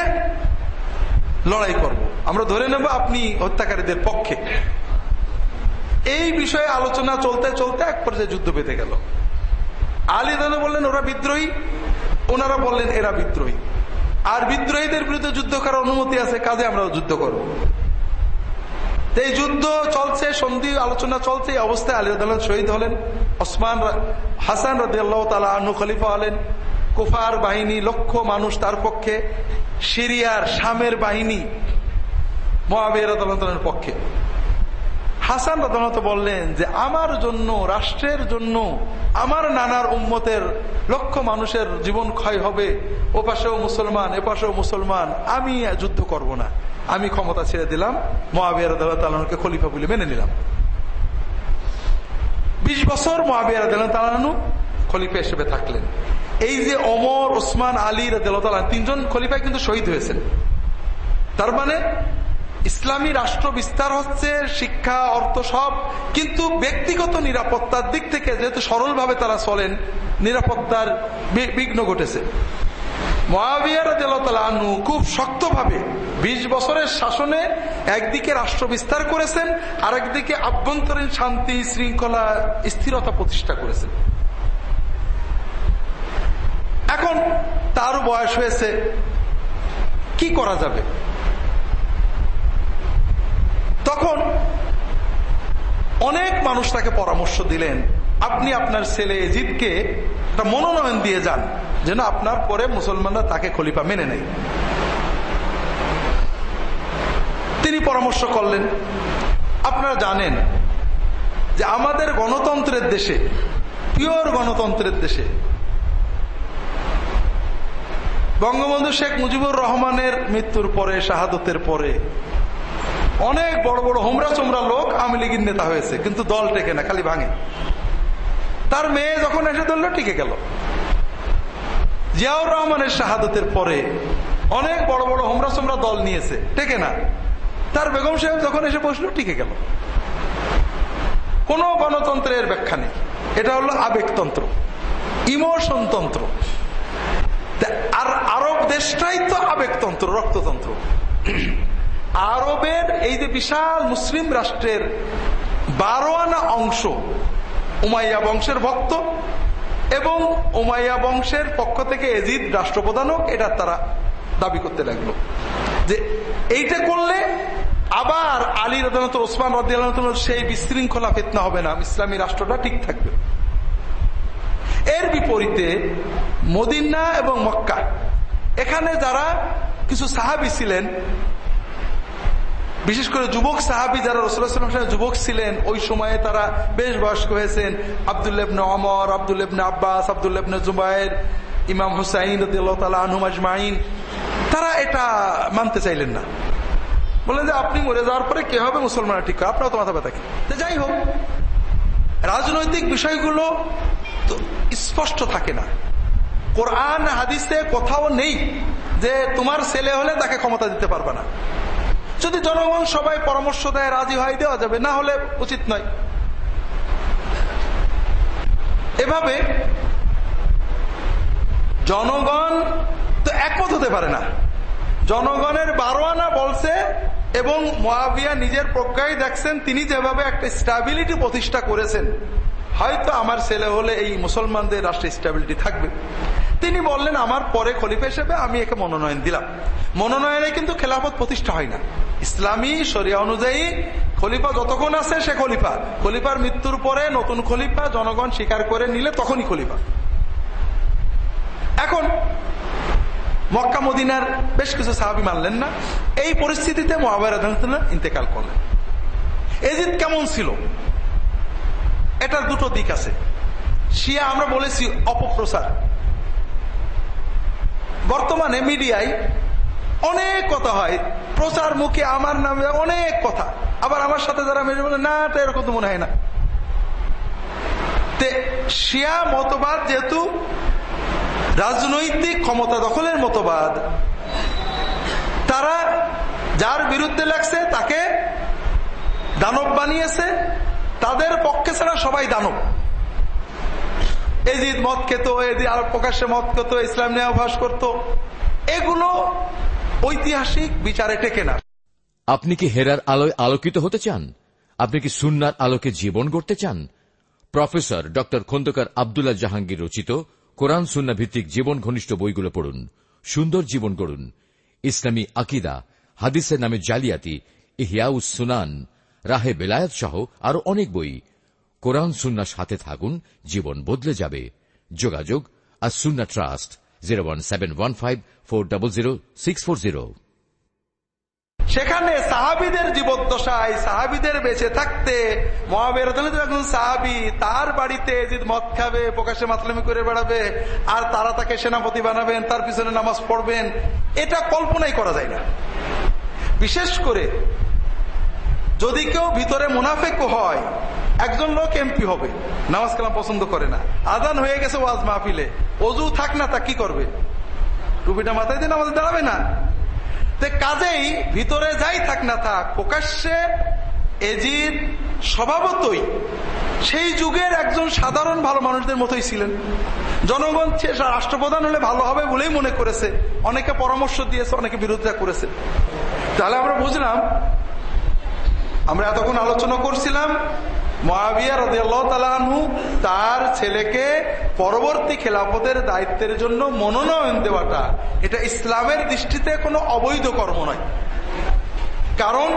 লড়াই করব। আমরা ধরে নেব আপনি হত্যাকারীদের পক্ষে। এই বিষয়ে আলোচনা চলতে চলতে এক পর্যায়ে যুদ্ধ পেতে গেল। আলী দাদা বললেন, ওরা বিদ্রোহী? ওনারা বললেন, এরা বিদ্রোহী। আর বিদ্রোহীদের বিরুদ্ধে যুদ্ধ করার অনুমতি আছে, কাজে আমরা যুদ্ধ করব। এই যুদ্ধ চলছে, সন্ধি আলোচনা চলছে, এই অবস্থায় আলী আদালত শহীদ হলেন, ওসমান হাসান রাজি আল্লাহ তালা আনু খলিফা হলেন, কুফার বাহিনী, লক্ষ মানুষ তার পক্ষে, সিরিয়ার শামের বাহিনী, মহাবীর পক্ষে। হাসান প্রধানত বললেন যে, আমার জন্য, রাষ্ট্রের জন্য, আমার নানার উম্মতের লক্ষ মানুষের জীবন ক্ষয় হবে। ও পাশেও মুসলমান এ পাশেও মুসলমান, আমি যুদ্ধ করব না। আমি ক্ষমতা ছেড়ে দিলাম মহাবিয়ারকে খলিফা বলে মেনে নিলাম। বিশ বছর মহাবিয়ার তালানু খলিফা হিসেবে থাকলেন। এই যে অমর ওসমান, আলী রাহ তিনজন খলিফা কিন্তু শহীদ হয়েছেন। তার মানে ইসলামী রাষ্ট্র বিস্তার হচ্ছে, শিক্ষা, অর্থ সব, কিন্তু ব্যক্তিগত নিরাপত্তার দিক থেকে যেহেতু সরলভাবে তারা চলেন, নিরাপত্তার বিঘ্ন ঘটেছে। মহাবিয়ারু খুব শক্তভাবে ২০ বছরের শাসনে একদিকে রাষ্ট্র বিস্তার করেছেন আর একদিকে আভ্যন্তরীণ শান্তি, শৃঙ্খলা, স্থিরতা প্রতিষ্ঠা করেছেন। এখন তারও বয়স হয়েছে, কি করা যাবে? তখন অনেক মানুষ তাকে পরামর্শ দিলেন, আপনি আপনার ছেলে এজিদকে একটা মনোনয়ন দিয়ে যান, যেন আপনার পরে মুসলমানরা তাকে খলিফা মেনে নেয়। তিনি পরামর্শ করলেন, আপনারা জানেন যে আমাদের গণতন্ত্রের দেশে, পিওর গণতন্ত্রের দেশে, বঙ্গবন্ধু শেখ মুজিবুর রহমানের মৃত্যুর পরে, শাহাদতের পরে অনেক বড় বড় হোমরা চোমরা লোক আওয়ামী লীগের নেতা হয়েছে, কিন্তু দল টেকে না, খালি ভাঙে। তার মেয়ে যখন এসে ধরল, টিকে গেল। জিয়াউর রহমানের শাহাদতের পরে অনেক বড় বড় হোমরা চোমরা দল নিয়েছে, টেকে না। তার বেগম সাহেব যখন এসে বসল, টিকে গেল। কোন গণতন্ত্রের ব্যাখ্যা নেই। এটা হলো আবেগতন্ত্র, ইমোশন তন্ত্র। আর আরব দেশটাই তো আবেগতন্ত্র, রক্ততন্ত্র। আরবের এই যে বিশাল মুসলিম রাষ্ট্রের বারো আনা অংশ উমাইয়া বংশের ভক্ত এবং উমাইয়া বংশের পক্ষ থেকে এজিদ রাষ্ট্রপ্রধান হোক এটা তারা দাবি করতে লাগল। যে এইটা করলে আবার আলী রদানত ওসমান রদিয়াল সেই বিশৃঙ্খলা ফেতনা হবে না, ইসলামী রাষ্ট্রটা ঠিক থাকবে। এর বিপরীতে মদিনা এবং মক্কা, এখানে যারা কিছু সাহাবি ছিলেন বিশেষ করে যুবক সাহাবি যারা রসুল্লাহাম যুবক ছিলেন, ওই সময়ে তারা বেশ বয়স্ক হয়েছেন। আবদুল্লেবনে অমর আবদুল্লেবনে আব্বাস আবদুল্লেবনে জুবাইর, ইমাম হুসাইন আজমাইন। তারা এটা মানতে চাইলেন না। বললেন যে, আপনি মরে যাওয়ার পরে কে হবে মুসলমান ঠিক আপনার তো মাথা ব্যথা কি? যাই হোক, রাজনৈতিক বিষয়গুলো তো স্পষ্ট থাকে না। কোরআন, হাদিসে কোথাও নেই যে, তোমার ছেলে হলে তাকে ক্ষমতা দিতে পারবে না। যদি জনগণ সবাই পরামর্শ দেয়, রাজি হয়, দেওয়া যাবে। না হলে উচিত নয়। এভাবে জনগণ তো একমত হতে পারে না। জনগণের বারোয়ানা বলছে এবং মহাবিয়া নিজের প্রজ্ঞায় দেখছেন, তিনি যেভাবে একটা স্টাবিলিটি প্রতিষ্ঠা করেছেন। হয়তো আমার ছেলে হলে এই মুসলমানদের রাষ্ট্রে স্টেবিলিটি থাকবে। তিনি বললেন, আমার পরে খলিফা হিসেবে আমি একে মনোনয়ন দিলাম। মনোনয়নে কিন্তু খেলাফত প্রতিষ্ঠা হয় না। ইসলামী শরিয়া অনুযায়ী খলিফা যতক্ষণ আছে সে খলিফা। খলিফার মৃত্যুর পরে নতুন খলিফা জনগণ স্বীকার করে নিলে তখনই খলিফা। এখন, মক্কা মদিনার বেশ কিছু সাহাবি মানলেন না। এই পরিস্থিতিতে মহাবাই ইন্তেকাল করলেন। এজিদ কেমন ছিল? এটার দুটো দিক আছে। শিয়া আমরা বলেছি অপপ্রচার। বর্তমানে মিডিয়ায় অনেক কথা হয়। প্রচার মুখে আমার নামে অনেক কথা। আবার আমার সাথে যারা মেরে বলে, না তো এরকম তো মনে হয় না। শিয়া মতবাদ যেহেতু রাজনৈতিক ক্ষমতা দখলের মতবাদ, তারা যার বিরুদ্ধে লাগছে তাকে দানব বানিয়েছে তাদের পক্ষে ছাড়া সবাই দানব। এজিদ মত খেত এদিন আর প্রকাশ্যে মত খেত, ইসলাম নিয়ে অভ্যাস করত। এগুলো ঐতিহাসিক বিচারে টেকে না। আপনি কি হেরার আলোয় আলোকিত হতে চান? আপনি কি সুন্নার আলোকে জীবন গড়তে চান? প্রফেসর ড. খন্দকার আবদুল্লাহ জাহাঙ্গীর রচিত কোরআন সুন্না ভিত্তিক জীবন ঘনিষ্ঠ বইগুলো পড়ুন, সুন্দর জীবন গড়ুন। ইসলামী আকিদা, হাদিসের নামে জালিয়াতি, ইহিয়াউস সুনান। রাহে বেলায়ত সহ আরও অনেক বই। কোরআন সুন্নার সাথে থাকুন, জীবন বদলে যাবে। যোগাযোগ আর Sunnah trust, zero one seven one five four double zero six four zero. সেখানে সাহাবিদের জীবদ্দশায়, সাহাবিদের বেঁচে থাকতে, মহাবের সাহাবি, তার বাড়িতে মদ খাবে প্রকাশে মাতলামি করে বেড়াবে, আর তারা তাকে সেনাপতি বানাবেন, তার পিছনে নামাজ পড়বেন, এটা কল্পনাই করা যায় না। বিশেষ করে যদি কেউ ভিতরে মুনাফেক হয়, একজন লোক এমপি হবে। নামাজ কালাম পছন্দ করে না। আদান হয়ে গেছে ওয়াজ মাহফিলে। অজু থাক না তা কি করবে? টুপিটা মাথায় দিয়ে নামাজ দাঁড়াবে না। কাজেই ভিতরে যাই থাক না থাক প্রকাশ্যে এজিদ স্বভাবতই সেই যুগের একজন সাধারণ ভালো মানুষদের মতোই ছিলেন। জনগণ রাষ্ট্রপ্রধান হলে ভালো হবে বলেই মনে করেছে। অনেকে পরামর্শ দিয়েছে, অনেকে বিরোধিতা করেছে। তাহলে আমরা বুঝলাম আমরা এতক্ষণ আলোচনা করছিলাম তার ছেলেকে পরবর্তী খেলাফতের দায়িত্বের জন্য মনোনয়ন দেওয়াটা। এটা ইসলামের দৃষ্টিতে কোনো অবৈধ কর্ম নয়। কারণ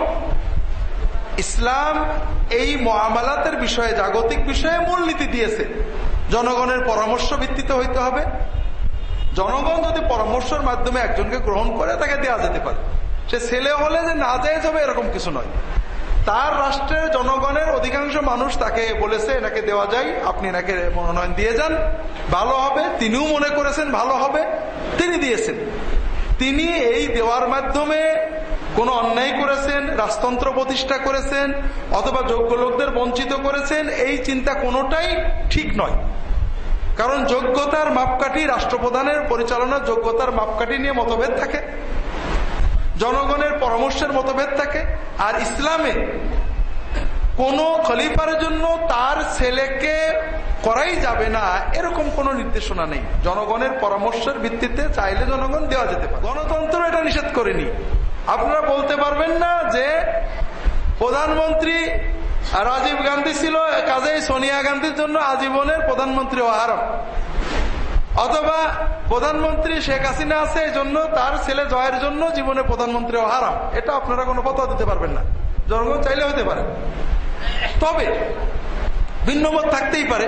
ইসলাম এই মহামালাতের বিষয়ে, জাগতিক বিষয়ে মূলনীতি দিয়েছে। জনগণের পরামর্শ ভিত্তিতে হইতে হবে। জনগণ যদি পরামর্শের মাধ্যমে একজনকে গ্রহণ করে, তাকে দেওয়া যেতে পারে। সে ছেলে হলে যে না যায় যাবে এরকম কিছু নয়। তার রাষ্ট্রের জনগণের অধিকাংশ মানুষ তাকে বলেছে, এনাকে দেওয়া যায়, আপনি এনাকে মনোনয়ন দিয়ে যান। ভালো হবে, তিনিও মনে করেছেন ভালো হবে, তিনি দিয়েছেন। তিনি এই দেওয়ার মাধ্যমে কোন অন্যায় করেছেন, রাজতন্ত্র প্রতিষ্ঠা করেছেন, অথবা যোগ্য লোকদের বঞ্চিত করেছেন, এই চিন্তা কোনোটাই ঠিক নয়। কারণ যোগ্যতার মাপকাঠি রাষ্ট্রপ্রধানের পরিচালনার যোগ্যতার মাপকাঠি নিয়ে মতভেদ থাকে। জনগণের পরামর্শের মতভেদ থাকে। আর ইসলামে কোন খলিফার জন্য তার ছেলেকে করাই যাবে না, এরকম কোন নির্দেশনা নেই। জনগণের পরামর্শের ভিত্তিতে চাইলে জনগণ দেওয়া যেতে পারে। গণতন্ত্র এটা নিষেধ করেনি। আপনারা বলতে পারবেন না যে প্রধানমন্ত্রী রাজীব গান্ধী ছিল, কাজেই সোনিয়া গান্ধীর জন্য আজীবনের প্রধানমন্ত্রী হারাম। অথবা প্রধানমন্ত্রী শেখ হাসিনা আছে এই জন্য তার ছেলে জয়ের জন্য জীবনে প্রধানমন্ত্রী হারাম। এটা আপনারা কোনো পথ দিতে পারবেন না। জনগণ চাইলে হতে পারে। তবে ভিন্ন ভিন্নমত থাকতেই পারে।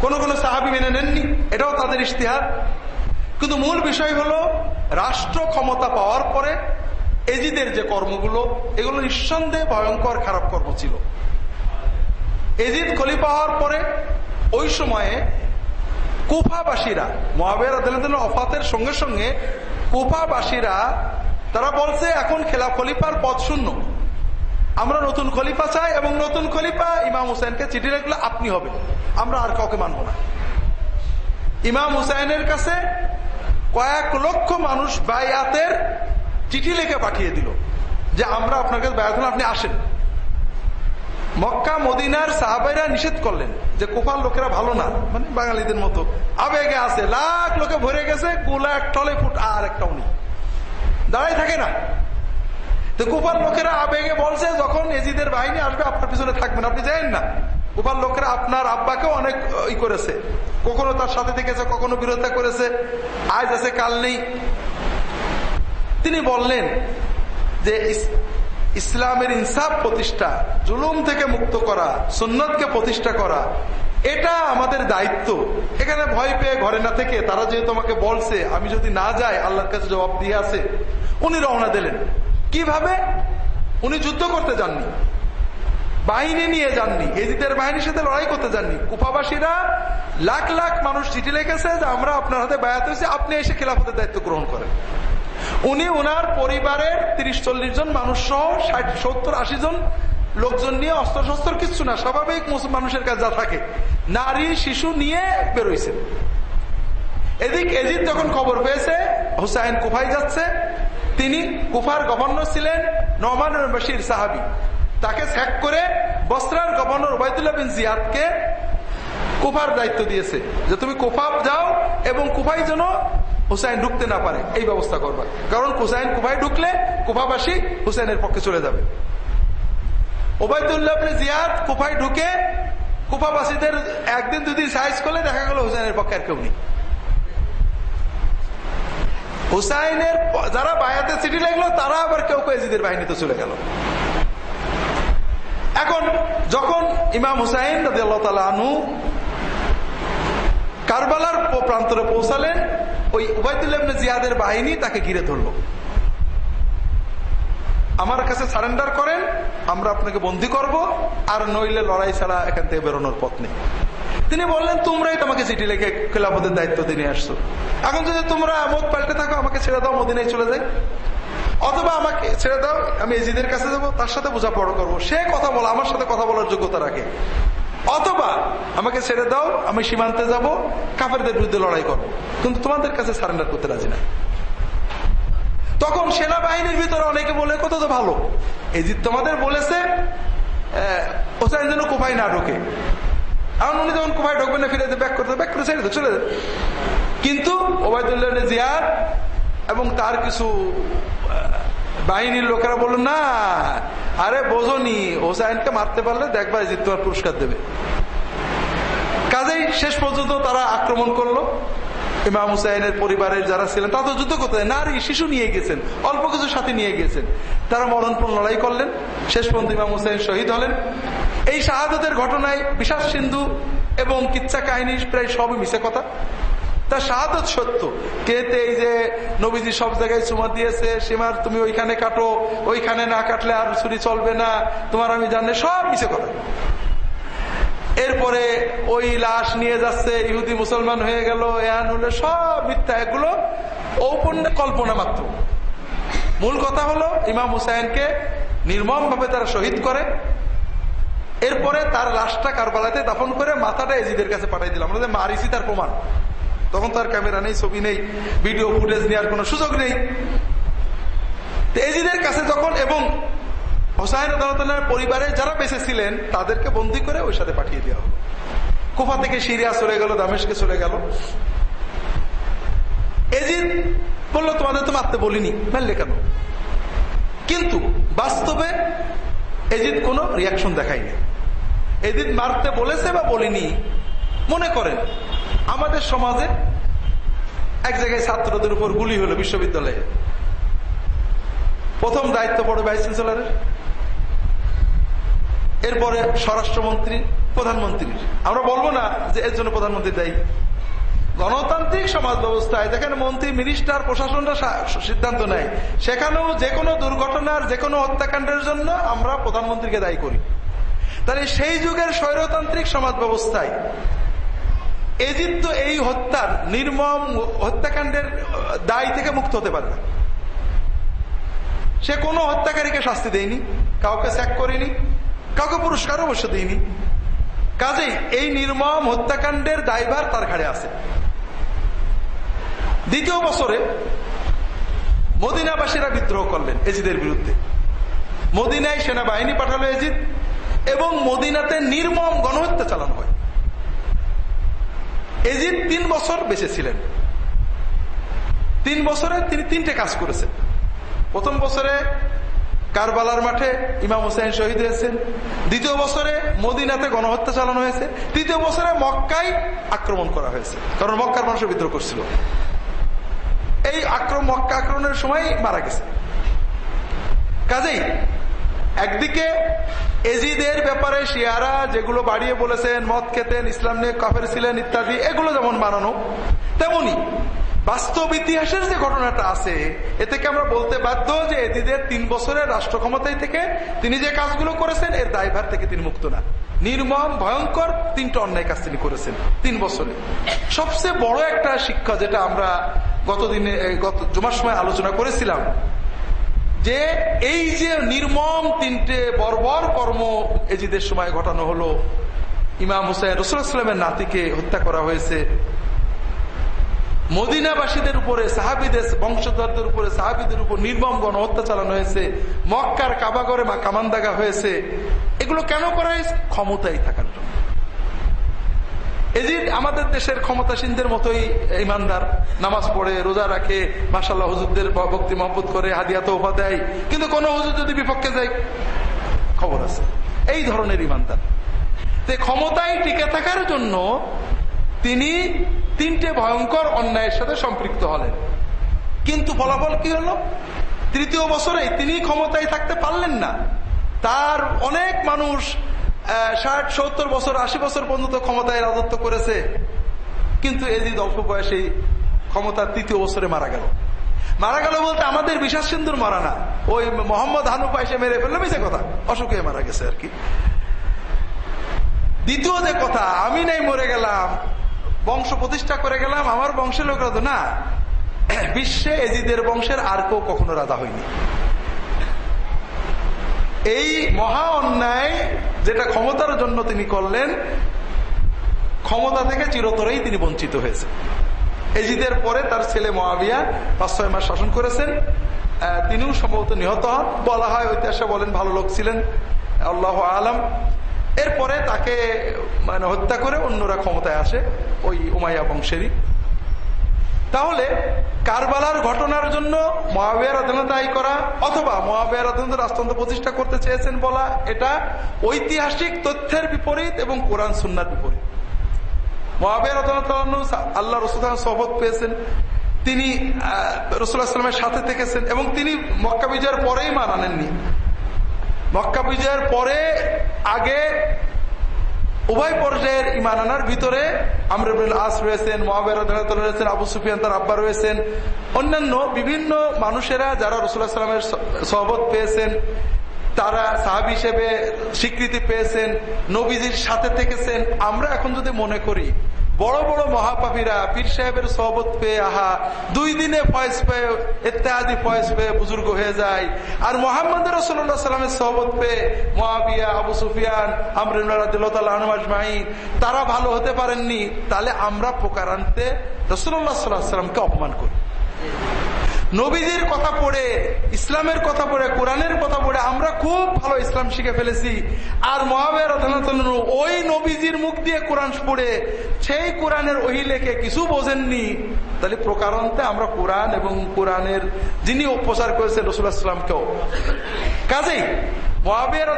কোন কোন সাহাবি মেনে নেননি, এটাও তাদের ইশতেহার। কিন্তু মূল বিষয় হলো রাষ্ট্র ক্ষমতা পাওয়ার পরে এজিদের যে কর্মগুলো, এগুলো নিঃসন্দেহে ভয়ঙ্কর খারাপ কর্ম ছিল। এজিদ খলিফা হওয়ার পরে ওই সময়ে কুফাবাসীরা মহাবের অফাতের সঙ্গে সঙ্গে কুফাবাসীরা, তারা বলছে, এখন খেলা খলিফার পথ শূন্য। আমরা নতুন খলিফা চাই এবং নতুন খলিফা ইমাম হুসাইনকে চিঠি লিখলে আপনি হবে আমরা আর কাউকে মানব না। ইমাম হুসাইনের কাছে কয়েক লক্ষ মানুষ বায়াতের চিঠি লিখে পাঠিয়ে দিল যে, আমরা আপনার কাছে বায়াত আপনি আসেন। মক্কা, মদিনার সাহাবাইরা নিষেধ করলেন যে কোপার লোকেরা ভালো না মানে বাঙালিদের মতো। আবেগে আছে, লাখ লোকে ভরে গেছে গোলা এক টলে ফুট আর একটাও নেই দাঁড়াই থাকে না। তো কুপার লোকেরা আবেগে বলছে, যখন এজিদের বাহিনী আসবে, আপনার পিছনে থাকবেন। আপনি যাইন না। কুপার লোকেরা আপনার আব্বাকেও অনেক ই করেছে। কখনো তার সাথে থেকেছে, কখনো বিরোধিতা করেছে। আজ আছে, কাল নেই। তিনি বললেন যে ইসলামের ইনসাফ প্রতিষ্ঠা, জুলুম থেকে মুক্ত করা, সুন্নতকে প্রতিষ্ঠা করা, এটা আমাদের দায়িত্ব। এখানে ভয় পেয়ে ঘরে না থেকে তারা যেহেতু আমাকে বলছে, আমি যদি না যাই, আল্লাহর কাছে জবাব দিয়ে আছে উনি রওনা দিলেন। কীভাবে? উনি যুদ্ধ করতে যাননি। বাহিনী নিয়ে যাননি। এজিদের বাহিনীর সাথে লড়াই করতে যাননি। কুফাবাসীরা লাখ লাখ মানুষ চিঠি লিখেছে যে, আমরা আপনার হাতে বায়াত হয়েছি, আপনি এসে খেলাফতের দায়িত্ব গ্রহণ করেন। উনি ওনার পরিবারের তিরিশ, চল্লিশ জন মানুষ সহ ষাট, সত্তর, আশি জন লোকজন নিয়ে অস্ত্র শস্ত্র কিচ্ছু না, স্বাভাবিক মানুষের কাছে যা থাকে। নারী, শিশু নিয়ে বেরোইছেন। এদিক এজিদ যখন খবর পেয়েছে, হুসাইন কুফাই যাচ্ছে, তিনি কুফার গভর্নর ছিলেন নমান বশির সাহাবি। তাকে স্যাক করে বস্ত্রার গভর্নর ওবায়দুল্লাহ বিন জিয়াদকে কুফার দায়িত্ব দিয়েছে, যে তুমি কুফা যাও এবং কুফাই যেন হুসাইন ঢুকতে না পারে, এই ব্যবস্থা করবা। কারণ হুসাইন কুফায় ঢুকলে কুফাবাসী হুসাইনের পক্ষে চলে যাবে। ওবায়দুল্লাহ জিয়াদ কুফায় ঢুকে কুফাবাসীদের একদিন দুদিন সাইজ করলে দেখা গেল হুসাইনের পক্ষে আর কেউ নেই। হুসাইনের যারা বায়াতে চিঠি লাগল তারা আবার কেউ এজিদের বাহিনীতে চলে গেল। এখন যখন ইমাম হুসাইন রাজি কারবালার প্রান্তরে পৌঁছালেন ওই উবায়দুল্লাহ জিয়াদের বাহিনী তাকে ঘিরে ধরল। আমার কাছে সারেন্ডার করেন, আমরা আপনাকে বন্দি করব, আর নইলে লড়াই ছাড়া এখান থেকে বেরোনোর পথ নেই। তিনি বললেন, তোমরাই তোমাকে চিঠি লেখে খেলাফতের দায়িত্ব দিয়ে আসছো। এখন যদি তোমরা মত পাল্টে থাকো, আমাকে ছেড়ে দাও, মদিনায় চলে যাই। অথবা আমাকে ছেড়ে দাও, আমি এজিদের কাছে যাব, তার সাথে বোঝাপড়া করব। সে কথা বলো, আমার সাথে কথা বলার যোগ্যতা রাখে। অথবা আমাকে ছেড়ে দাও, আমি সীমান্তে যাব, কাফেরদের বিরুদ্ধে লড়াই করব। কিন্তু তোমাদের কাছে সারেন্ডার করতে রাজি না। তখন সেনাবাহিনীর ভিতরে অনেকে বলে, কত তো ভালো। এজিদ তোমাদের বলেছে হোসাইন যেন কোপাই না ঢোকে। এখন উনি যখন কোপাই ঢুকবেন না, ফিরে ব্যাক করতে ব্যাক করে ছেড়ে চলে কিন্তু ওবায়দুল্লাহ জিয়াদ এবং তার কিছু বাহিনীর লোকেরা বলল, না, আরে বোঝনি হোসাইনকে মারতে পারলে দেখবা জিত তোমার পুরস্কার দেবে। কাজেই শেষ পর্যন্ত তারা আক্রমণ করল। ইমাম হুসাইনের পরিবারের যারা ছিলেন তারা তো যুদ্ধ করতে নারী, শিশু নিয়ে গেছেন, অল্প কিছু সাথে নিয়ে গেছেন। তারা মরণপূর্ণ লড়াই করলেন। শেষ পর্যন্ত ইমাম হুসাইন শহীদ হলেন। এই শাহাদতের ঘটনায় বিশ্বাস সিন্ধু এবং কিচ্ছা কাহিনী প্রায় সবই মিশে কথা। তার শাহাদত সত্য। কেতে এই যে নবীজি সব জায়গায় চুমা দিয়েছে, সীমার তুমি ওইখানে কাটো, ওইখানে না কাটলে আর ছুরি চলবে না, তোমার আমি জানলে সব মিশে কথা। এরপরে ওই লাশ নিয়ে যাচ্ছে, ইহুদি মুসলমান হয়ে গেল এহান হলে সব মিথ্যা, এগুলো ঔপন্যে কল্পনা মাত্র। মূল কথা হলো, ইমাম হুসাইনকে নির্মম ভাবে তারা শহীদ করে। এরপরে তার লাশটা কারবালাতে দাফন করে মাথাটা এজিদের কাছে পাঠাই দিলাম আমাদের মারিসি তার প্রমাণ। তখন তার ক্যামেরা নেই, ছবি নেই ভিডিও ফুটেজ নেওয়ার কোন সুযোগ নেই। এজিদের কাছে যখন এবং হোসাইন পরিবারে যারা বেঁচে ছিলেন তাদেরকে বন্দি করে ওই সাথে পাঠিয়ে দেওয়া হলো। কুফা থেকে সিরিয়া চলে গেল, দামেশকে চলে গেল। এজিদ বলল, তোমাদের তো মারতে বলিনি, মারলে কেন? কিন্তু বাস্তবে এজিদ কোন রিয়াকশন দেখায়নি। এজিদ মারতে বলেছে বা বলিনি মনে করেন, আমাদের সমাজে এক জায়গায় ছাত্রদের উপর গুলি হলো বিশ্ববিদ্যালয়ে। প্রথম দায়িত্ব পড়ে ভাইস চ্যান্সেলারের, এরপরে স্বরাষ্ট্রমন্ত্রী, প্রধানমন্ত্রীর। আমরা বলব না যে এর জন্য প্রধানমন্ত্রী দায়ী। গণতান্ত্রিক সমাজ ব্যবস্থায় যেখানে মন্ত্রী মিনিস্টার প্রশাসনরা সিদ্ধান্ত নেয়। সেখানেও যে কোনো দুর্ঘটনার, যে কোনো হত্যাকাণ্ডের জন্য আমরা প্রধানমন্ত্রীকে দায়ী করি। তাহলে সেই যুগের স্বৈরতান্ত্রিক সমাজ ব্যবস্থায় এজিপ্ত এই হত্যার নির্মম হত্যাকাণ্ডের দায় থেকে মুক্ত হতে পারে না সে কোনো হত্যাকারীকে শাস্তি দেয়নি, কাউকে স্যাক করেনি, কাউকে পুরস্কার অবশ্য দেয়নি। কাজেই এই নির্মম হত্যাকাণ্ডের দায়ভার তার ঘাড়ে আছে। দ্বিতীয় বছরে মদিনাবাসীরা বিদ্রোহ করলেন এজিদের বিরুদ্ধে। মদিনায় সেনাবাহিনী পাঠালো এজিদ এবং মদিনাতে নির্মম গণহত্যা চালানো হয়। এজিদ তিন বছর বেঁচে ছিলেন। তিন বছরে তিনি তিনটে কাজ করেছেন। প্রথম বছরে কারবালার মাঠে ইমাম হোসেন শহীদ হয়েছেন। দ্বিতীয় বছরে মদিনাতে গণহত্যা চালানো হয়েছে। তৃতীয় বছরে মক্কায় আক্রমণ করা হয়েছে। কারণ মক্কার মানুষের বিদ্রোহ করছিল। এই আক্রমণ মক্কা আক্রমণের সময় মারা গেছে। কাজেই একদিকে এজিদের ব্যাপারে শিয়ারা যেগুলো বাড়িয়ে বলেছেন, মদ খেতেন, ইসলাম নিয়ে কাফের ছিলেন ইত্যাদি, এগুলো যেমন বানানো তেমনি বাস্তব ইতিহাসের যে ঘটনাটা আছে, এ থেকে আমরা বলতে বাধ্য যে এদিদের তিন বছরের রাষ্ট্র ক্ষমতায় থেকে তিনি যে কাজগুলো করেছেন, এর দায়ভার থেকে তিনি মুক্ত না। নির্মম, ভয়ঙ্কর তিনটা অন্যায় কাজ তিনি করেছেন তিন বছরে। সবচেয়ে বড় একটা শিক্ষা যেটা আমরা গতদিনে, গত জমার সময় আলোচনা করেছিলাম যে এই যে নির্মম তিনটে বর্বর কর্ম এজিদের সময় ঘটানো হলো, ইমাম হুসাইন রসুলামের নাতিকে হত্যা করা হয়েছে। মদিনাবাসীদের উপরে, সাহাবিদের বংশধরদের উপরে, সাহাবিদের উপর নির্মম গণহত্যা চালানো হয়েছে। মক্কার কাবাগরে বা কামান্দাগা হয়েছে। এগুলো কেন করা হয়েছে? ক্ষমতায় থাকার জন্য। এজিদ আমাদের দেশের ক্ষমতাসীনদের মতোই ইমানদার? নামাজ পড়ে, রোজা রাখে মাসাল্লাহ হুজুরদের ভক্তি মহব্বত করে, হাদিয়া তোফা দেয়। কিন্তু কোন হুজুর যদি বিপক্ষে যায়, খবর আছে। এই ধরনের ইমানদার। ক্ষমতায় টিকে থাকার জন্য তিনি তিনটে ভয়ঙ্কর অন্যায়ের সাথে সম্পৃক্ত হলেন। কিন্তু ফলাফল কি হলো? তৃতীয় বছরে তিনি ক্ষমতায় থাকতে পারলেন না। তার অনেক মানুষ ষাট, সত্তর বছর, আশি বছর পর্যন্ত ক্ষমতায় রাজত্ব করেছে। কিন্তু এজিদ অল্প বয়সে ক্ষমতার তৃতীয় বছরে মারা গেল। মারা গেল বলতে আমাদের বিশ্বাস সিন্ধুর মারা না। ওই মোহাম্মদ হানুপা এসে মেরে ফেলল বেঁচে কথা। অসুখে মারা গেছে আর কি। দ্বিতীয় যে কথা, আমি নাই, মরে গেলাম। বংশ প্রতিষ্ঠা করে গেলাম, আমার বংশের লোকরা তো না। বিশ্বে এজিদের বংশের আর কেউ কখনো রাজা হয়নি। এই মহা অন্যায় যেটা ক্ষমতার জন্য তিনি করলেন, ক্ষমতা থেকে চিরতরেই তিনি বঞ্চিত হয়েছে এজিদের পরে তার ছেলে মহাবিয়া পাঁচ ছয় মাস শাসন করেছেন তিনিও সম্ভবত নিহত হন। বলা হয় ঐতিহাসে বলেন, ভালো লোক ছিলেন, আল্লাহ আলম। এরপরে তাকে মানে হত্যা করে অন্যরা ক্ষমতায় আসে, ওই উমাইয়া বংশেরই। তাহলে কারবালার ঘটনার জন্য মহাবিয়ার অধীনতা দায়ী করা অথবা মহাবিয়ার অধীনতা রাষ্ট্রতন্ত্র প্রতিষ্ঠা করতে চেয়েছেন বলা এটা ঐতিহাসিক তথ্যের বিপরীত এবং কোরআন সুন্নার বিপরীত। মহাবিয়ার অধীনতা আল্লাহ রসুল সহবত পেয়েছেন। তিনি রসুল্লাহামের সাথে থেকেছেন এবং তিনি মক্কা বিজয়ের পরেই মান আনেননি মক্কা বিজয়ের পরে আগে উভয় পর্যায়ের ইমান আনার ভিতরে আমরুল আস রয়েছেন মহাবের রয়েছেন, আবু সুফিয়ান তার আব্বা রয়েছেন। অন্যান্য বিভিন্ন মানুষেরা যারা রসুল্লাহ সাল্লামের সহবত পেয়েছেন, তারা সাহাব হিসেবে স্বীকৃতি পেয়েছেন, নবীজির সাথে থেকেছেন। আমরা এখন যদি মনে করি বড় বড় মহাপাপীরা, পীর সাহেবের সহবত পেয়ে আহা, দুই দিনে ফয়েজ পেয়ে, ইত্যাদি ফয়েজ পেয়ে বুজুর্গ হয়ে যায়। আর মোহাম্মদ রসুল্লাহ সাল্লামের সহবত পেয়ে মহাবিয়া আবু সুফিয়ান আমরাই তারা ভালো হতে পারেননি। তাহলে আমরা পোকার আনতে রসুল্লাহ সাল্লাহ সাল্লামকে অপমান করি। নবীজির কথা পড়ে, ইসলামের কথা পড়ে, কোরআনের কথা পড়ে, আমরা খুব ভালো ইসলাম শিখে ফেলেছি। আর মহাবের ওই নবীজির মুখ দিয়ে কোরআন পড়ে, সেই কোরআনের ওই লেখে কিছু বোঝেননি। তাহলে প্রকারান্তে আমরা কোরআন এবং কোরআনের যিনি উপচার করেছেন রসুলামকেও কাজেই মহাবিয়ার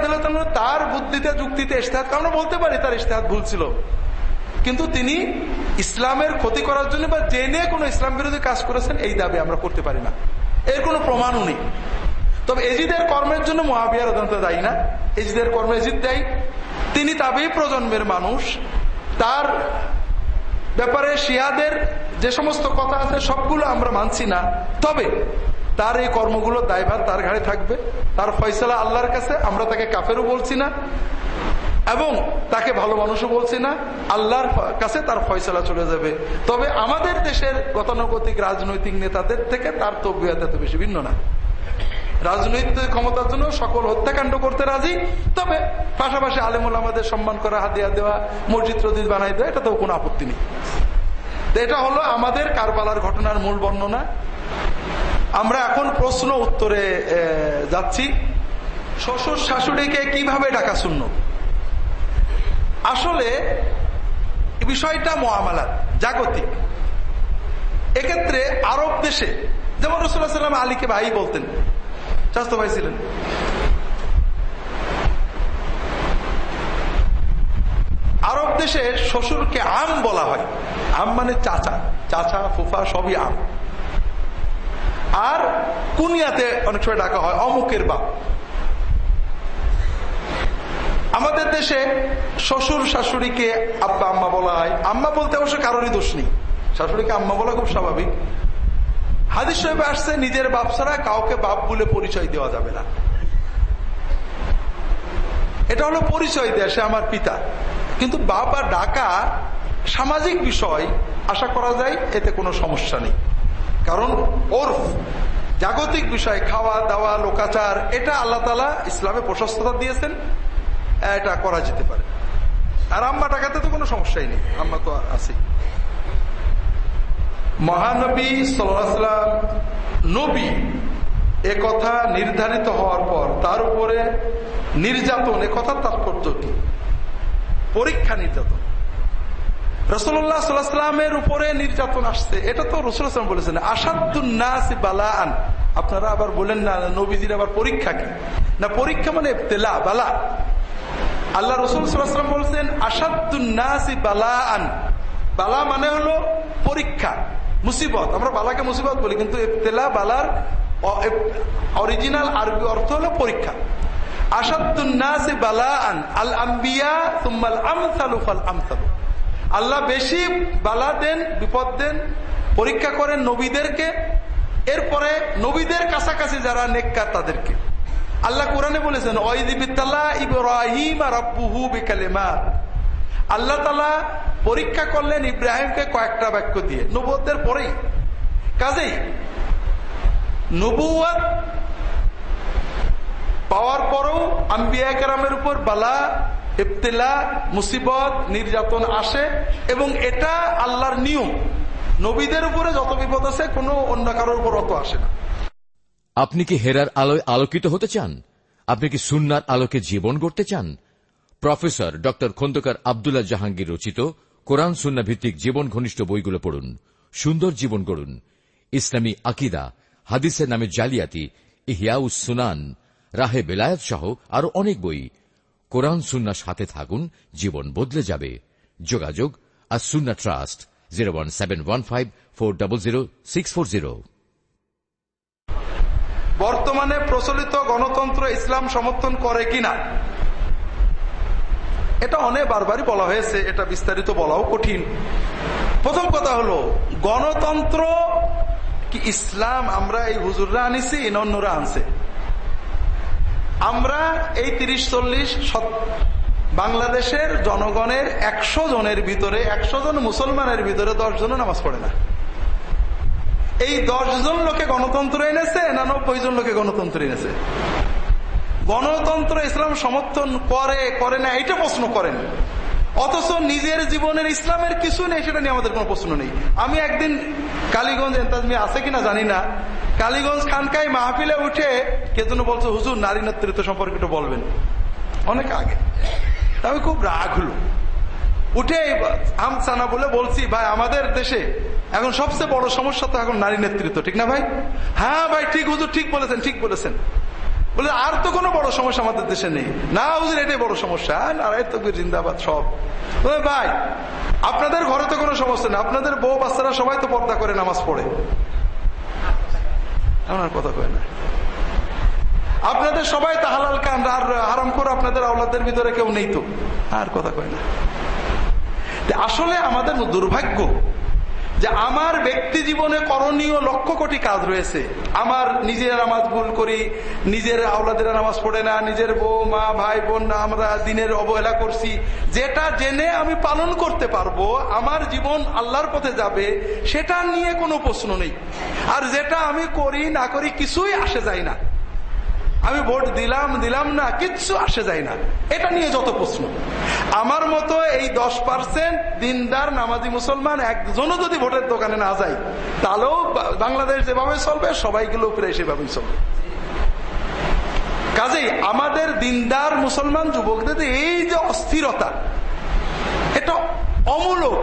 তার বুদ্ধিতে, যুক্তিতে ইস্তেহাদ আমরা বলতে পারি তার ইস্তেহাদ ভুল ছিল। কিন্তু তিনি ইসলামের ক্ষতি করার জন্য বা জেনে কোনো ইসলাম বিরোধী কাজ করেছেন, এই দাবি আমরা করতে পারি না। এর কোনো প্রমাণও নেই। তবে এজিদের কর্মের জন্য মহাবিয়ার অত্যন্ত দায়ী না। এজিদের কর্মে এজিদ দেয়। তিনি তাবি প্রজন্মের মানুষ। তার ব্যাপারে শিয়াদের যে সমস্ত কথা আছে, সবগুলো আমরা মানছি না। তবে তার এই কর্মগুলো দায়ভার তার ঘাড়ে থাকবে। তার ফয়সলা আল্লাহর কাছে, আমরা তাকে কাফেরও বলছি না। এবং তাকে ভালো মানুষও বলছি না, আল্লাহর কাছে তার ফয়সলা চলে যাবে। তবে আমাদের দেশের গতানুগতিক রাজনৈতিক নেতাদের থেকে তার তবিয়ত এত বেশি ভিন্ন না। রাজনৈতিক ক্ষমতার জন্য সকল হত্যাকাণ্ড করতে রাজি, তবে পাশাপাশি আলেমুল আমাদের সম্মান করা হাতিয়া দেওয়া, মসজিদ রজিদ বানাই দেওয়া এটা তো কোনো আপত্তি নেই। এটা হলো আমাদের কারবালার ঘটনার মূল বর্ণনা। আমরা এখন প্রশ্ন উত্তরে যাচ্ছি। শ্বশুর শাশুড়িকে কীভাবে ডাকা শূন্য আসলে বিষয়টা মহামালার জাগতিক। এক্ষেত্রে আরব দেশে, যেমন রসুল্লাহ সাল্লাম আলীকে ভাই বলতেন। স্বাস্থ্য ভাই ছিলেন। আরব দেশে শ্বশুরকে আম বলা হয়। আম মানে চাচা। চাচা, ফুফা সবই আম। আর কুনিয়াতে অনেক সময় ডাকা হয়, অমুকের বাপ। আমাদের দেশে শ্বশুর শাশুড়িকে আব্বা আম্মা বলা হয় আম্মা বলতে অবশ্য কারোরই দোষ নেই। শাশুড়িকে আম্মা বলা খুব স্বাভাবিক। হাদিস সাহেব আসছে, নিজের বাপ ছাড়া কাউকে বাপ বলে পরিচয় দেওয়া যাবে না। এটা হলো পরিচয় দেয়, সে আমার পিতা। কিন্তু আর ডাকা সামাজিক বিষয়, আশা করা যায় এতে কোনো সমস্যা নেই। কারণ ওর জাগতিক বিষয়, খাওয়া, দাওয়া, লোকাচার, এটা আল্লাহ তালা ইসলামে প্রশস্ততা দিয়েছেন। এটা করা যেতে পারে। আর আম্মা টাকাতে তো কোনো সমস্যাই নেই। আম্মা তো আছে মহানবী সাল্লাম নবী এ কথা নির্ধারিত হওয়ার পর তার উপরে নির্যাতন, এ কথার তাৎপর্য কি? পরীক্ষা নির্যাতন। রসুল্লাহ সাল্লাহামের উপরে নির্যাতন আসছে। এটা তো রসুলাম বলেছেন আসাদুন্নাসি আন আপনারা আবার বলেন না, নবীজির আবার পরীক্ষা কি? না, পরীক্ষা মানে তেলা বালা। আল্লাহ রসুল সাল্লাম বলছেন আসাদুন্নাসি বালা আন বালা মানে হলো পরীক্ষা, মুসিবত। আমরা বালাকে মুসিবত বলি, কিন্তু তেলা বালার অরিজিনাল আরবি অর্থ হলো পরীক্ষা। বালা আন আল আম্বিয়া আমসালু। আল্লাহ বেশি বালা দেন, বিপদ দেন, পরীক্ষা করেন নবীদেরকে। এরপরে নবীদের কাছাকাছি যারা নেককার তাদেরকে। আল্লাহ কোরআনে বলেছেন ইব্রাহিম আল্লাহ তালা পরীক্ষা করলেন ইব্রাহিমকে কয়েকটা বাক্য দিয়ে নবুয়দের পরেই। কাজেই নবুয়াত পাওয়ার পরেও আম্বিয়া কেরামের উপর বালা ইফতিলা মুসিবত, নির্যাতন আসে এবং এটা আল্লাহর নিয়ম। নবীদের উপরে যত বিপদ আছে, কোনো অন্য কারোর উপর অত আসে না। আপনি কি হেরার আলোয় আলোকিত হতে চান? আপনি কি সুন্নার আলোকে জীবন গড়তে চান? প্রফেসর ড. খন্দকার আবদুল্লাহ জাহাঙ্গীর রচিত কোরআন সুন্না ভিত্তিক জীবন ঘনিষ্ঠ বইগুলো পড়ুন। সুন্দর জীবন গড়ুন। ইসলামী আকিদা, হাদিসের নামে জালিয়াতি, ইহিয়াউস সুনান, রাহে বেলায়ত সহ আরও অনেক বই। কোরআন সুন্নার সাথে থাকুন, জীবন বদলে যাবে। যোগাযোগ আর Sunnah trust, zero one seven one five four double zero six four zero. বর্তমানে প্রচলিত গণতন্ত্র ইসলাম সমর্থন করে কিনা? এটা অনেক বারবারই বলা হয়েছে, এটা বিস্তারিত বলাও কঠিন। প্রথম কথা হলো, গণতন্ত্র কি ইসলাম আমরা এই হুজুররা আনিছি অন্যরা আনছে? আমরা এই তিরিশ চল্লিশ বাংলাদেশের জনগণের একশো জনের ভিতরে, একশো জন মুসলমানের ভিতরে দশ জন নামাজ পড়ে না। এই দশ জন লোকে গণতন্ত্র এনেছে না নব্বই জন লোকে গণতন্ত্র এনেছে? গণতন্ত্র ইসলাম সমর্থন করে করে না এটা প্রশ্ন করেন। অথচ নিজের জীবনের ইসলামের কিছু নেই, সেটা নিয়ে আমাদের কোনো প্রশ্ন নেই। আমি একদিন কালীগঞ্জ এন্তাজমি আছে কিনা জানি না। কালীগঞ্জ খানকায় মাহফিলে উঠে কে যেন বলছে, হুজুর, নারী নেতৃত্ব সম্পর্কে বলবেন। অনেক আগে। আমি খুব রাগ হলো। উঠে আমসানা বলে বলছি, ভাই, আমাদের দেশে এখন সবচেয়ে বড় সমস্যা তো এখন নারী নেতৃত্ব, ঠিক না ভাই? হ্যাঁ ভাই, ঠিক হুজুর, ঠিক বলেছেন ঠিক বলেছেন। বলে, আর তো কোনো বড় সমস্যা আমাদের দেশে নেই। না হুজুর, এটাই বড় সমস্যা, নারায় তকবির, জিন্দাবাদ, সব। ভাই, আপনাদের ঘরে তো কোনো সমস্যা নেই, আপনাদের বউ বাচ্চারা সবাই তো পর্দা করে, নামাজ পড়ে। আমার কথা কয় না। আপনাদের সবাই তো কান আর আরাম করে আপনাদের আওলাদের ভিতরে কেউ নেই তো, আর কথা কয় না। আসলে আমাদের দুর্ভাগ্য যে আমার ব্যক্তি জীবনে করণীয় লক্ষ কোটি কাজ রয়েছে। আমার নিজের নামাজ ভুল করি, নিজের আওলাদের নামাজ পড়ে না, নিজের বউ, মা, ভাই, বোন আমরা দিনের অবহেলা করছি। যেটা জেনে আমি পালন করতে পারব, আমার জীবন আল্লাহর পথে যাবে, সেটা নিয়ে কোনো প্রশ্ন নেই। আর যেটা আমি করি না করি কিছুই আসে যায় না। আমি ভোট দিলাম দিলাম না, কিচ্ছু আসে যায় না। এটা নিয়ে যত প্রশ্ন। আমার মতো এই দশ পার্সেন্ট দিনদার, নামাজি মুসলমান একজনও যদি ভোটের দোকানে না যায়, তাহলেও বাংলাদেশ যেভাবে চলবে, সবাইগুলো উপরে সেভাবেই চলবে। কাজেই আমাদের দিনদার মুসলমান যুবকদের এই যে অস্থিরতা, এটা অমূলক।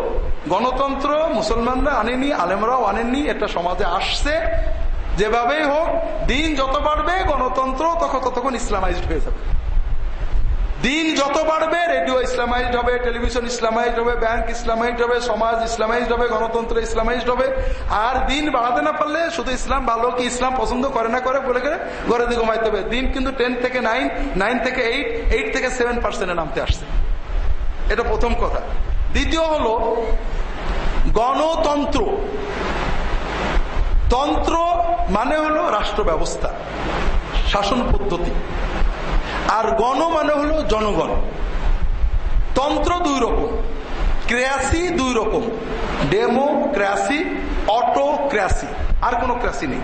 গণতন্ত্র মুসলমানরা আনেনি, আলেমরাও আনেননি, এটা সমাজে আসছে। যেভাবেই হোক, দিন যত বাড়বে, গণতন্ত্র তখন ততক্ষণ ইসলামাইজড হয়ে যাবে। দিন যত বাড়বে, রেডিও ইসলামাইজড হবে, টেলিভিশন ইসলামাইজড হবে, ব্যাংক ইসলামাইজড হবে, সমাজ ইসলামাইজড হবে, গণতন্ত্র ইসলামাইজড হবে। আর দিন বাড়াতে না পারলে শুধু ইসলাম ভালো, কি ইসলাম পছন্দ করে না করে, বলে করে ঘরে দিয়ে ঘুমাইতে হবে। দিন কিন্তু টেন থেকে নাইন নাইন থেকে এইট এইট থেকে সেভেন পার্সেন্টে নামতে আসছে। এটা প্রথম কথা। দ্বিতীয় হলো, গণতন্ত্র তন্ত্র মানে হলো রাষ্ট্র ব্যবস্থা, শাসন পদ্ধতি। আর গণ মানে হলো জনগণ। তন্ত্র দুই রকম ক্রেয়াসি দুই রকম, ডেমো ক্রাসি অটো ক্রাসি আর কোন ক্রাসি নেই।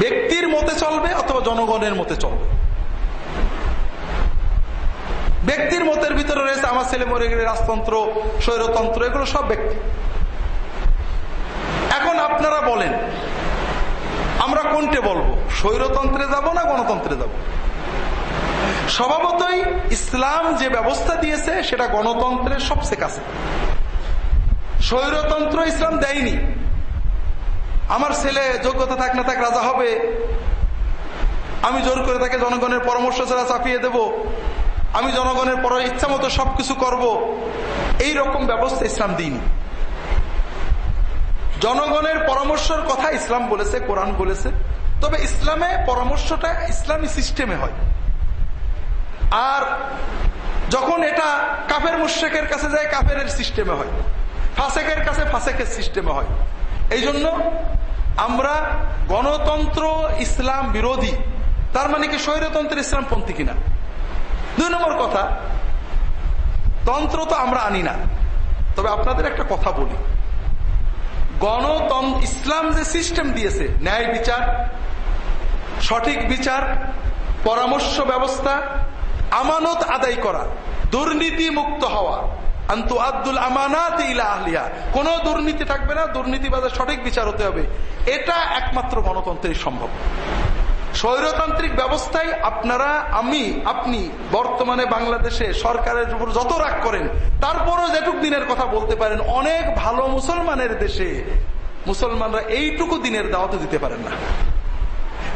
ব্যক্তির মতে চলবে অথবা জনগণের মতে চলবে। ব্যক্তির মতের ভিতরে রয়েছে, আমার ছেলে মরে গেলে রাজতন্ত্র, স্বৈরতন্ত্র, এগুলো সব ব্যক্তি। এখন আপনারা বলেন, আমরা কোনটে বলব? স্বৈরতন্ত্রে যাব না গণতন্ত্রে যাব? স্বভাবতই ইসলাম যে ব্যবস্থা দিয়েছে, সেটা গণতন্ত্রের সবচেয়ে কাছে। স্বৈরতন্ত্র ইসলাম দেয়নি। আমার ছেলে যোগ্যতা থাক না থাক রাজা হবে। আমি জোর করে তাকে জনগণের পরামর্শ ছাড়া চাপিয়ে দেব। আমি জনগণের পর ইচ্ছা মতো সবকিছু করব। এই রকম ব্যবস্থা ইসলাম দিইনি জনগণের পরামর্শের কথা ইসলাম বলেছে, কোরআন বলেছে। তবে ইসলামে পরামর্শটা ইসলামী সিস্টেমে হয়। আর যখন এটা কাফের মুশেকের কাছে যায় কাফের সিস্টেমে হয়। ফাসেকের কাছে ফাসেকের সিস্টেমে হয়। এই জন্য আমরা গণতন্ত্র ইসলাম বিরোধী। তার মানে কি স্বৈরতন্ত্র ইসলামপন্থী কিনা? দুই নম্বর কথা, তন্ত্র তো আমরা আনি না। তবে আপনাদের একটা কথা বলি। গণতন্ত্র, ইসলাম যে সিস্টেম দিয়েছে, ন্যায় বিচার, সঠিক বিচার, পরামর্শ ব্যবস্থা, আমানত আদায় করা, দুর্নীতি মুক্ত হওয়া, আন্তু আব্দুল আমানাত ইলা আহলিয়া কোন দুর্নীতি থাকবে না দুর্নীতিবাদের সঠিক বিচার হতে হবে। এটা একমাত্র গণতন্ত্রেই সম্ভব। স্বৈরতান্ত্রিক ব্যবস্থায় আপনারা, আমি, আপনি, বর্তমানে বাংলাদেশে সরকারের উপর যত রাগ করেন, তারপরও যেটুক দিনের কথা বলতে পারেন, অনেক ভালো মুসলমানের দেশে মুসলমানরা এইটুকু দিনের দাওয়াতে দিতে পারেন না।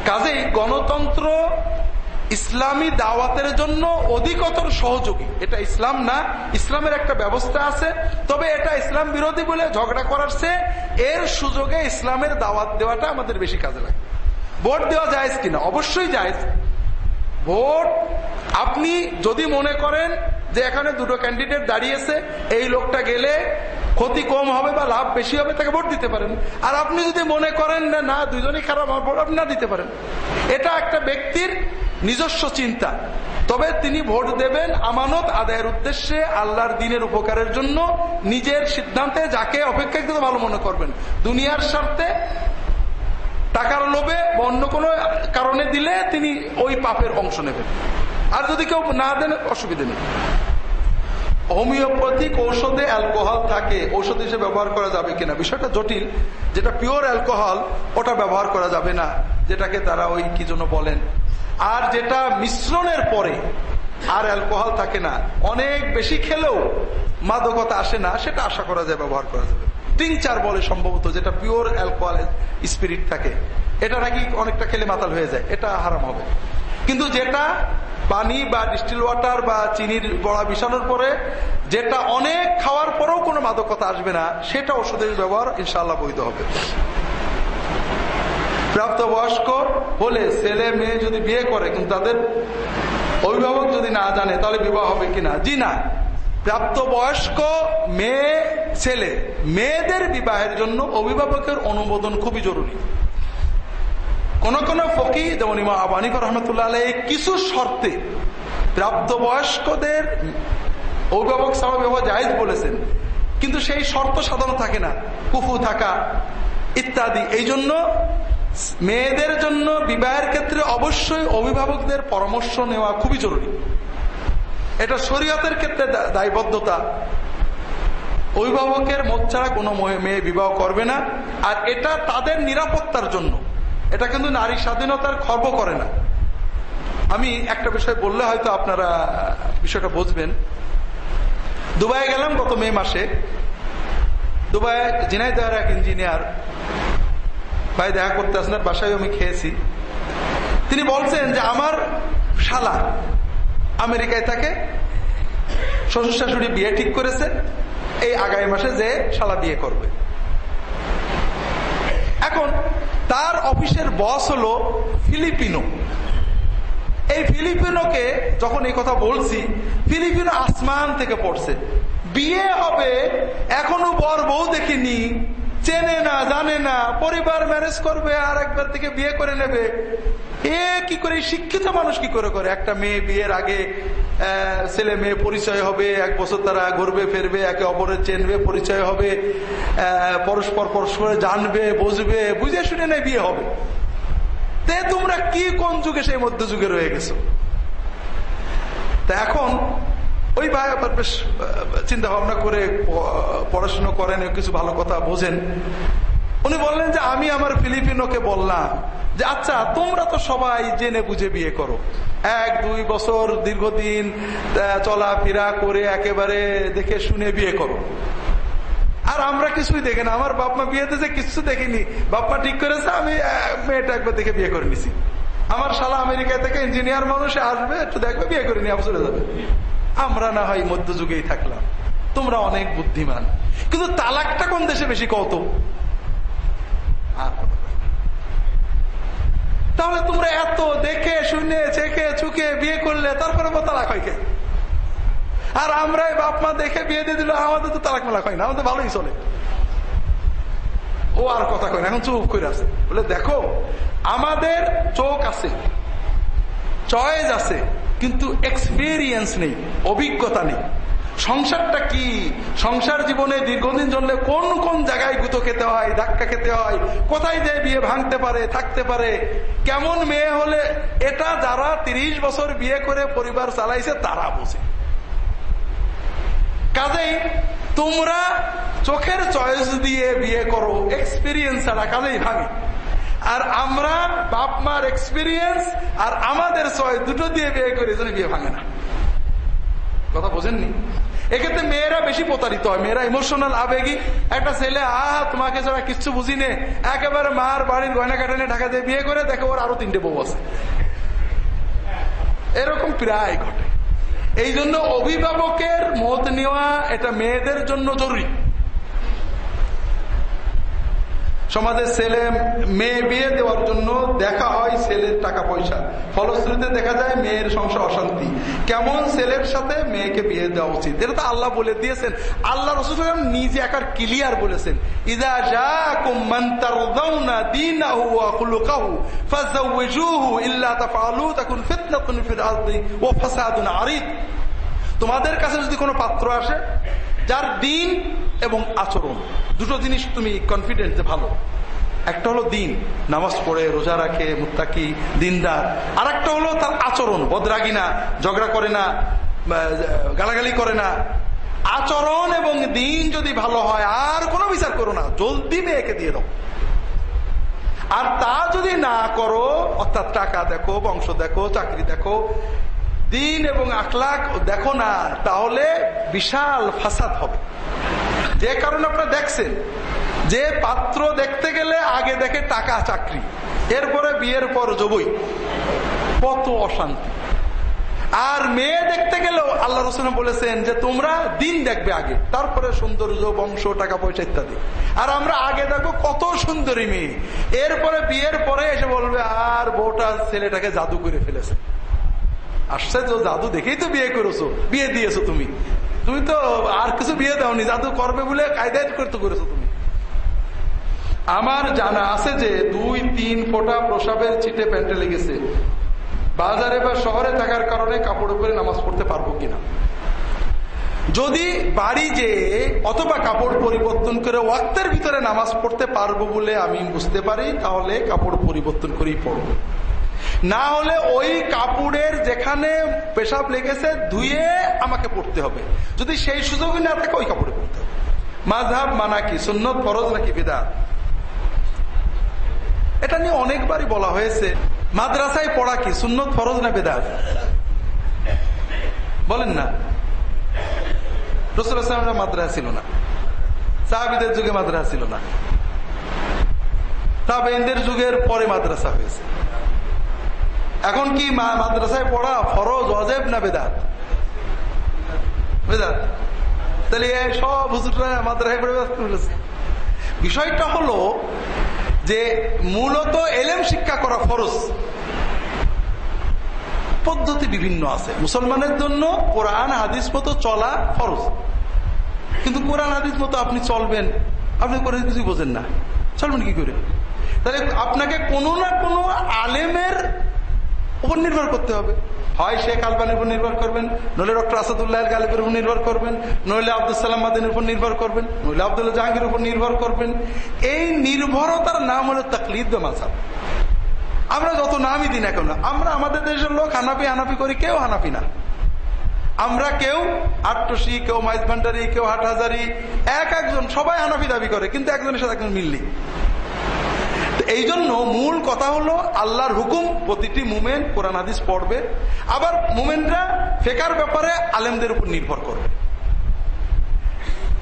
কাজেই গণতন্ত্র ইসলামী দাওয়াতের জন্য অধিকতর সহযোগী। এটা ইসলাম না, ইসলামের একটা ব্যবস্থা আছে, তবে এটা ইসলাম বিরোধী বলে ঝগড়া করার চেয়ে এর সুযোগে ইসলামের দাওয়াত দেওয়াটা আমাদের বেশি কাজে লাগে। ভোট দেওয়া যায় কিনা? অবশ্যই যায় ভোট আপনি যদি মনে করেন যে এখানে দুটো ক্যান্ডিডেট দাঁড়িয়েছে, এই লোকটা গেলে ক্ষতি কম হবে বা লাভ বেশি হবে, তাকে ভোট দিতে পারেন। আর আপনি যদি মনে করেন না না দুজনই খারাপ, আমার ভোট আপনি না দিতে পারেন। এটা একটা ব্যক্তির নিজস্ব চিন্তা। তবে তিনি ভোট দেবেন আমানত আদায়ের উদ্দেশ্যে আল্লাহর দিনের উপকারের জন্য নিজের সিদ্ধান্তে, যাকে অপেক্ষাকৃত ভালো মনে করবেন। দুনিয়ার স্বার্থে টাকার লোভে বা অন্য কোনো কারণে দিলে তিনি ওই পাপের অংশ নেবেন। আর যদি কেউ না দেন, অসুবিধা নেই। হোমিওপ্যাথিক ঔষধে অ্যালকোহল থাকে, ঔষধ হিসেবে ব্যবহার করা যাবে কিনা? বিষয়টা জটিল। যেটা পিওর অ্যালকোহল, ওটা ব্যবহার করা যাবে না। যেটাকে তারা ওই কি জন্য বলেন, আর যেটা মিশ্রণের পরে আর অ্যালকোহল থাকে না। অনেক বেশি খেলেও মাদকতা আসে না, সেটা আশা করা যায়, ব্যবহার করা যাবে। টিংচার বলে সম্ভবত যেটা পিওর অ্যালকোহল স্পিরিট থাকে। এটা নাকি অনেকটা খেলে মাতাল হয়ে যায়, এটা হারাম হবে। কিন্তু যেটা পানি বা ডিস্টিল ওয়াটার বা চিনির বড়া মিশানোর পরে যেটা অনেক খাওয়ার পরেও কোনো মাদকতা আসবে না, সেটা ওষুধের ব্যবহার ইনশাল্লাহ বৈধ হবে। প্রাপ্তবয়স্ক হলে ছেলে মেয়ে যদি বিয়ে করে, কিন্তু তাদের অভিভাবক যদি না জানে, তাহলে বিবাহ হবে কিনা? জি না। প্রাপ্তবয়স্ক মেয়ে, ছেলে। মেয়েদের বিবাহের জন্য অভিভাবকের অনুমোদন খুবই জরুরি। কোন কোন ফকি যেমন ইমা আবানিক রহমতুল্লাহ কিছু শর্তে প্রাপ্তবয়স্কদের অভিভাবক ছাড়া বিবাহ জায়জ বলেছেন। কিন্তু সেই শর্ত সাধারণ থাকে না। কুফু থাকা, ইত্যাদি। এই জন্য মেয়েদের জন্য বিবাহের ক্ষেত্রে অবশ্যই অভিভাবকদের পরামর্শ নেওয়া খুবই জরুরি। এটা শরীয়তের ক্ষেত্রে দায়বদ্ধতা। অভিভাবকের মত ছাড়া কোনো মেয়ে বিবাহ করবে না, আর এটা তাদের নিরাপত্তার জন্য। এটা কিন্তু নারী স্বাধীনতার খর্ব করে না। আমি একটা বিষয় বললে হয়তো আপনারা বিষয়টা বুঝবেন। দুবাই গেলাম গত মে মাসে। দুবাই জিনাইদার এক ইঞ্জিনিয়ার ভাই দেখা করতে আসেন বাসায় আমি খেয়েছি। তিনি বলছেন যে, আমার শালা আমেরিকায় থাকে, শ্বশুর শাশুড়ি বিয়ে ঠিক করেছে, এই আগামী মাসে যে শালা বিয়ে করবে। এখন, তার অফিসের বস হলো ফিলিপিনো। এই ফিলিপিনোকে যখন এই কথা বলছি, ফিলিপিনো আসমান থেকে পড়ছে। বিয়ে হবে, এখনও বর বউ দেখিনি চেনে না, জানে না, পরিবার ম্যারেজ করবে, আর একবার থেকে বিয়ে করে নেবে। এ কি করে শিক্ষিত মানুষ কি করে করে? একটা মেয়ে বিয়ের আগে ছেলে মেয়ে পরিচয় হবে, এক বছর তারা ঘুরবে, ফেরবে, একে অপরের চেনবে, পরিচয় হবে পরস্পর পরস্পরে জানবে, বুঝবে, বুঝে শুনে নেই বিয়ে হবে। তে তোমরা কি কোন যুগে সেই মধ্য যুগে রয়ে গেছো? তা এখন ওই ভাই আবার বেশ চিন্তা ভাবনা করে পড়াশুনো করেন, কিছু ভালো কথা বোঝেন। উনি বললেন যে, আমি আমার ফিলিপিনোকে বললাম যে আচ্ছা তোমরা তো সবাই জেনে বুঝে বিয়ে করো। এক, দুই বছর দীর্ঘদিন চলাফেরা করে একেবারে দেখে শুনে বিয়ে করো। আর আমরা কিছুই দেখি না। আমার বাপমা বিয়েতে যে কিছু দেখিনি। বাপমা ঠিক করেছে, আমি মেয়েটা একবার দেখে বিয়ে করে নিছি। আমার শালা আমেরিকা থেকে ইঞ্জিনিয়ার মানুষ আসবে, একটু দেখবে, বিয়ে করে নিয়ে চলে যাবে। আমরা না হয় মধ্যযুগেই থাকলাম। তোমরা অনেক বুদ্ধিমান। কিন্তু তালাকটা কোন দেশে বেশি কত তাহলে তোমরা এত দেখে, শুনে, চেখে, চুকে বিয়ে করলে তারপরে তালাক হয় কে? আর আমরা বাপ মা দেখে বিয়ে দিয়ে দিল আমাদের তো তালাক মেলাক হয় না, আমাদের ভালোই চলে। ও আর কথা কয় এখন চুপ করে আছে। বলে দেখো, আমাদের চোখ আছে, চয়েস আছে কিন্তু এক্সপিরিয়েন্স নেই, অভিজ্ঞতা নেই। সংসারটা কি? সংসার জীবনে দীর্ঘদিন চললে কোন কোন জায়গায় গুতো খেতে হয়, ধাক্কা খেতে হয়, কোথায় যে বিয়ে ভাঙতে পারে, থাকতে পারে, কেমন মেয়ে হলে এটা যারা তিরিশ বছর বিয়ে করে পরিবার চালাইছে, তারা বোঝে। কাজেই তোমরা চোখের চয়েস দিয়ে বিয়ে করো এক্সপিরিয়েন্স ছাড়া কাজেই ভাঙে। আর আমরা, বাপ মার এক্সপিরিয়েন্স আর আমাদের চয়েস দুটো দিয়ে বিয়ে করি এজন্য বিয়ে ভাঙে না। কথা বোঝেননি? এক্ষেত্রে মেয়েরা বেশি প্রতারিত হয়, মেয়েরা ইমোশনাল আবেগী। একটা ছেলে, আহ, তোমাকে ছাড়া কিচ্ছু বুঝি নে একেবারে মার বাড়ির গয়না কাটানে ঢাকা দিয়ে বিয়ে করে, দেখে ওর আরও তিনটে বউ আছে। এরকম প্রায় ঘটে। এই জন্য অভিভাবকের মত নেওয়া এটা মেয়েদের জন্য জরুরি। সমাজের ছেলে, মেয়ে বিয়ে দেওয়ার জন্য দেখা হয় ছেলের টাকা পয়সা ফলশ্রুতিতে দেখা যায় মেয়ের সংসার অশান্তি। কেমন ছেলের সাথে মেয়েকে বিয়ে দেওয়া উচিত? এটা তো আল্লাহ বলে দিয়েছেন। আল্লাহ রসুল নিজে একার ক্লিয়ার বলেছেন। ইদা তোমাদের কাছে যদি কোনো পাত্র আসে যার দিন এবং আচরণ, দুটো জিনিস তুমি কনফিডেন্ট যে ভালো। একটা হলো দিন, নামাজ পড়ে, রোজা রাখে, মুত্তাকি, দিনদার। আর একটা হলো তার আচরণ বদরাগি না ঝগড়া করে না গালাগালি করে না। আচরণ এবং দিন যদি ভালো হয়, আর কোনো বিচার করো না, জলদি মেয়েকে দিয়ে দাও। আর তা যদি না করো, অর্থাৎ টাকা দেখো, বংশ দেখো, চাকরি দেখো দিন এবং আখলাক, দেখো না, তাহলে বিশাল ফাসাদ হবে। যে কারণে আপনারা দেখছেন, যে পাত্র দেখতে গেলে আগে দেখে টাকা চাকরি, এরপরে বিয়ের পর জবই। কত অশান্তি। আর মেয়ে দেখতে গেলেও আল্লাহ রসুল বলেছেন যে, তোমরা দিন দেখবে আগে, তারপরে সৌন্দর্য, বংশ, টাকা পয়সা ইত্যাদি। আর আমরা আগে দেখব কত সুন্দরী মেয়ে। এরপরে বিয়ের পরে এসে বলবে, আর বউটা ছেলেটাকে জাদু করে ফেলেছে। আসছে তো জাদু দেখেই তো বিয়ে করেছ, বিয়ে দিয়েছ তুমি। তুমি তো আর কিছু বিয়ে দাওনি, জাদু করবে বলে কায়দায় করতে করেছ তুমি। আমার জানা আছে যে দুই, তিন ফোটা প্রসাবের চিটে প্যান্টে লেগেছে। বাজারে বা শহরে থাকার কারণে কাপড় উপরে নামাজ পড়তে পারব কিনা? যদি বাড়ি যে অথবা কাপড় পরিবর্তন করে ওয়াক্তের ভিতরে নামাজ পড়তে পারব বলে আমি বুঝতে পারি, তাহলে কাপড় পরিবর্তন করেই পড়ব। না হলে ওই কাপড়ের যেখানে পেশাব লেগেছে, ধুয়ে আমাকে পড়তে হবে। যদি সেই সুযোগই না থাকে, ওই কাপড়ে পড়তে হবে। মাঝহাব মানা কি? সুন্নত ফরজ নাকি বিদাত? এটা নিয়ে অনেকবারই বলা হয়েছে। মাদ্রাসায় পড়া কি? সুন্নত ফরজ না বেদাত? বলেন না। মাদ্রাসা ছিল না। সাহাবিদের যুগে মাদ্রাসা ছিল না। তাবেনদের যুগের পরে মাদ্রাসা হয়েছে। এখন কি মাদ্রাসায় পড়া ফরজ অজেব না বেদাত? বেদাত। তাহলে সব হুজুররা মাদ্রাসায় পড়ে বিষয়টা হলো যে মূলত এলেম শিক্ষা করা ফরজ। পদ্ধতি বিভিন্ন আছে। মুসলমানের জন্য কোরআন, হাদিস মতো চলা ফরজ। কিন্তু কোরআন, হাদিস মতো আপনি চলবেন, আপনি কোরআন কিছু বোঝেন না। চলবেন কি করে? তাহলে আপনাকে কোনো না কোনো আলেমের উপর নির্ভর করতে হবে। হয় শেখ আলবানের উপর নির্ভর করবেন, নইলে ডক্টর আসাদুল্লাহ গালিবের উপর নির্ভর করবেন, নইলে আব্দুল সালাম মাদিনের উপর নির্ভর করবেন, নইলে আবদুল্লাহ জাহাঙ্গীর উপর নির্ভর করবেন। এই নির্ভরতার নাম হলো তকলিদ মাসাব আমরা যত নামই দিই না আমরা আমাদের দেশের লোক হানাপি হানাপি করি, কেউ হানাপি না। আমরা কেউ আটটসি কেউ মাইজ ভান্ডারি কেউ হাটহাজারি, এক একজন সবাই হানাফি দাবি করে, কিন্তু একজনের সাথে একজন মিললি এই জন্য মূল কথা হলো আল্লাহর হুকুম, প্রতিটি মুমেন কোরআন, হাদিস পড়বে। আবার মুমেনরা ফেকার ব্যাপারে আলেমদের উপর নির্ভর করবে।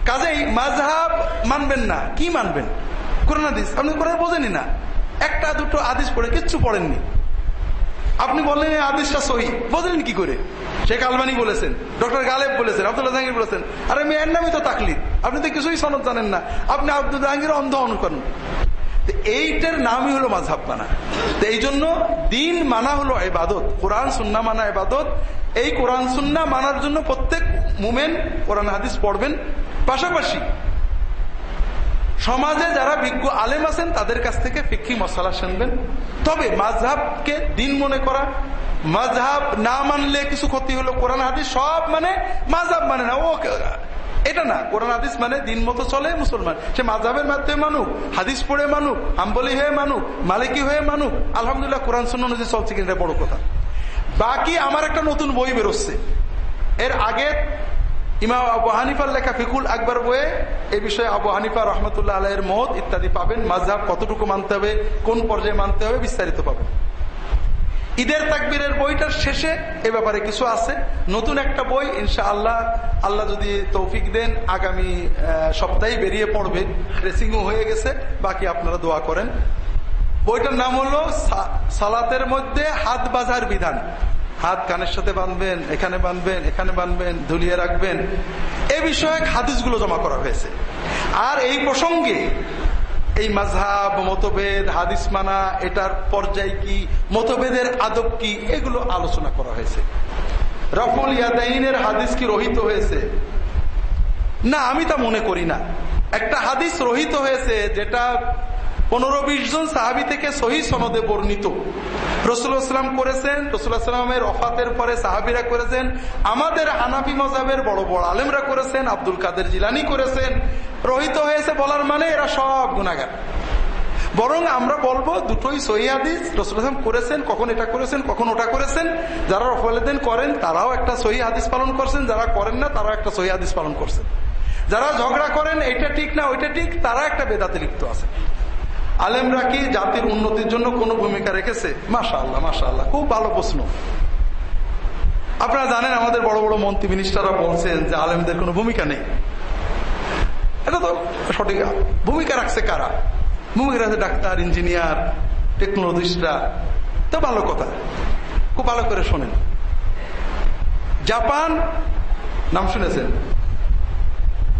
কাজেই মাঝহাব মানবেন না। কি মানবেন? কোরআন, হাদিস। আপনি কোরআন বোঝেনি না। একটা, দুটো আদিস পড়ে কিচ্ছু পড়েননি। আপনি বললেন এই আদিসটা সহি। বোঝেন কি করে? শেখ আলমানি বলেছেন, ডক্টর গালেব বলেছেন, আব্দুল্লাহ জাহাঙ্গীর বলেছেন, আরে মেয়ের নামই তো তাকলিদ। আপনি তো কিছুই সনদ জানেন না। আপনি আব্দুল জাহাঙ্গীর অন্ধ অনুকরণ এইটার নামই হলো মাঝহাব মানা। তো এই জন্য দিন মানা হলো এবাদত কোরআন সুন্না মানা এবাদত এই কোরআন সুন্না মানার জন্য প্রত্যেক মুমেন কোরআন, হাদিস পড়বেন। পাশাপাশি সমাজে যারা বিজ্ঞ আলেম আছেন, তাদের কাছ থেকে ফিক্ষি মশলা শুনবেন। তবে মাঝহাবকে দিন মনে করা মাঝহাব না মানলে কিছু ক্ষতি হলো, কোরআন, হাদিস সব মানে মাঝহাব মানে না। ও এটা না, কোরআন হাদিস মানে দিন মতো চলে মুসলমান। সে মাঝাবের মাধ্যমে মানুক, হাদিস পড়ে মানুক আম্বলি হয়ে মানুক, মালিকি হয়ে মানুক, আলহামদুলিল্লাহ কোরআন শূন্য অনুযায়ী চলছে কিন্তু বড় কথা। বাকি আমার একটা নতুন বই বেরোচ্ছে। এর আগে ইমাম আবু হানিফার লেখা ফিকুল আকবর বইয়ে এ বিষয়ে আবু হানিফা রহমতুল্লাহ আলহের মত ইত্যাদি পাবেন। মাঝহাব কতটুকু মানতে হবে, কোন পর্যায়ে মানতে হবে বিস্তারিত পাবেন। ঈদের তাকবীরের বইটার শেষে এ ব্যাপারে কিছু আছে। নতুন একটা বই ইনশা আল্লাহ আল্লাহ যদি তৌফিক দেন, আগামী সপ্তাহে বেরিয়ে পড়বে। ড্রেসিংও হয়ে গেছে, বাকি আপনারা দোয়া করেন। বইটার নাম হলো সালাতের মধ্যে হাত বাজার বিধান। হাত কানের সাথে বাঁধবেন, এখানে বাঁধবেন এখানে বাঁধবেন, ধুলিয়ে রাখবেন। এ বিষয়ে হাদিসগুলো জমা করা হয়েছে। আর এই প্রসঙ্গে এই মাঝহাব মতভেদ, হাদিস মানা, এটার পর্যায় কি, মতভেদের আদব কি, এগুলো আলোচনা করা হয়েছে। রফুল ইয়াদাইনের হাদিস কি রহিত হয়েছে? না, আমি তা মনে করি না। একটা হাদিস রহিত হয়েছে যেটা পনেরো বিশ জন সাহাবি থেকে সহি সনদে বর্ণিত। রসুলাম করেছেন রসুলামের অফাতের পরে সাহাবিরা করেছেন, আমাদের হানাফি মজাবের বড় বড় আলেমরা করেছেন, আব্দুল কাদের জিলানি করেছেন। রহিত হয়েছে বলার মানে এরা সব গুণাগার বরং আমরা বলব দুটোই সহিদিস রসুলাম করেছেন, কখন এটা করেছেন, কখন ওটা করেছেন। যারা রফালেদিন করেন, তারাও একটা সহি হাদিস পালন করছেন, যারা করেন না, তারাও একটা সহি হাদিস পালন করছেন। যারা ঝগড়া করেন এটা ঠিক না, ওইটা ঠিক, তারা একটা বেদাতে লিপ্ত আছে আলেমরা কি জাতির উন্নতির জন্য কোন ভূমিকা রেখেছে? মাসা আল্লাহ মাসা আল্লাহ খুব ভালো প্রশ্ন। আপনারা জানেন আমাদের বড় বড় মন্ত্রী মিনিস্টাররা বলছেন যে আলেমদের কোনো ভূমিকা নেই। এটা তো সঠিক। ভূমিকা রাখছে কারা? ভূমিকা রাখছে ডাক্তার, ইঞ্জিনিয়ার, টেকনোলজিস্টরা। তো ভালো কথা। খুব ভালো করে শোনেন। জাপান, নাম শুনেছেন?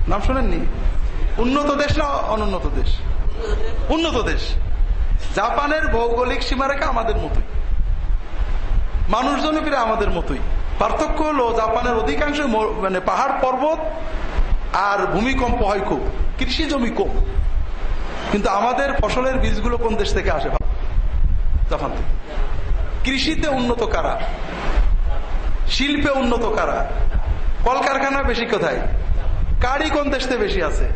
নাম শুনেননি? উন্নত দেশ না অনুন্নত দেশ? উন্নত দেশ। জাপানের ভৌগোলিক সীমারেখা আমাদের মতোই। মানুষজন ফিরে আমাদের মতোই। পার্থক্য হলো জাপানের অধিকাংশ মানে পাহাড় পর্বত আর ভূমিকম্প হয় খুব কৃষি জমি কম কিন্তু আমাদের ফসলের বীজগুলো কোন দেশ থেকে আসে জাপান থেকে। কৃষিতে উন্নত কারা? শিল্পে উন্নত কারা? কলকারখানা বেশি কোথায়? গাড়ি কোন দেশ থেকে বেশি আছে?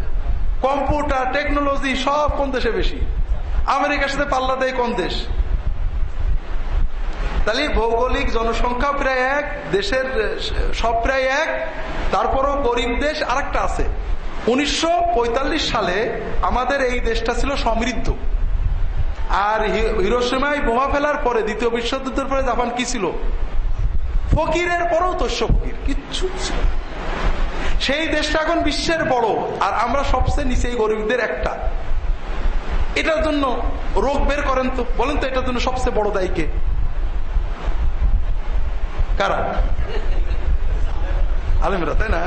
কম্পিউটার, টেকনোলজি সব কোন দেশে বেশি? আমেরিকার সাথে পাল্লা দেয় কোন দেশ? তাহলে ভৌগোলিক জনসংখ্যা প্রায় এক, দেশের সব প্রায় এক, তারপরও গরিব দেশ আরেকটা আছে। উনিশশো পঁয়তাল্লিশ সালে আমাদের এই দেশটা ছিল সমৃদ্ধ। আর হিরোসীমায় বোমা ফেলার পরে দ্বিতীয় বিশ্বযুদ্ধের পরে জাপান কি ছিল? ফকিরের পরেও তো ফকির, কিচ্ছু ছিল সেই দেশটা এখন বিশ্বের বড়, আর আমরা সবচেয়ে নিচে গরিবদের একটা। এটার জন্য রোগ বের করেন তো, বলেন তো এটার জন্য সবচেয়ে বড় দায়ীকে কারা? আলেমরা, তাই না?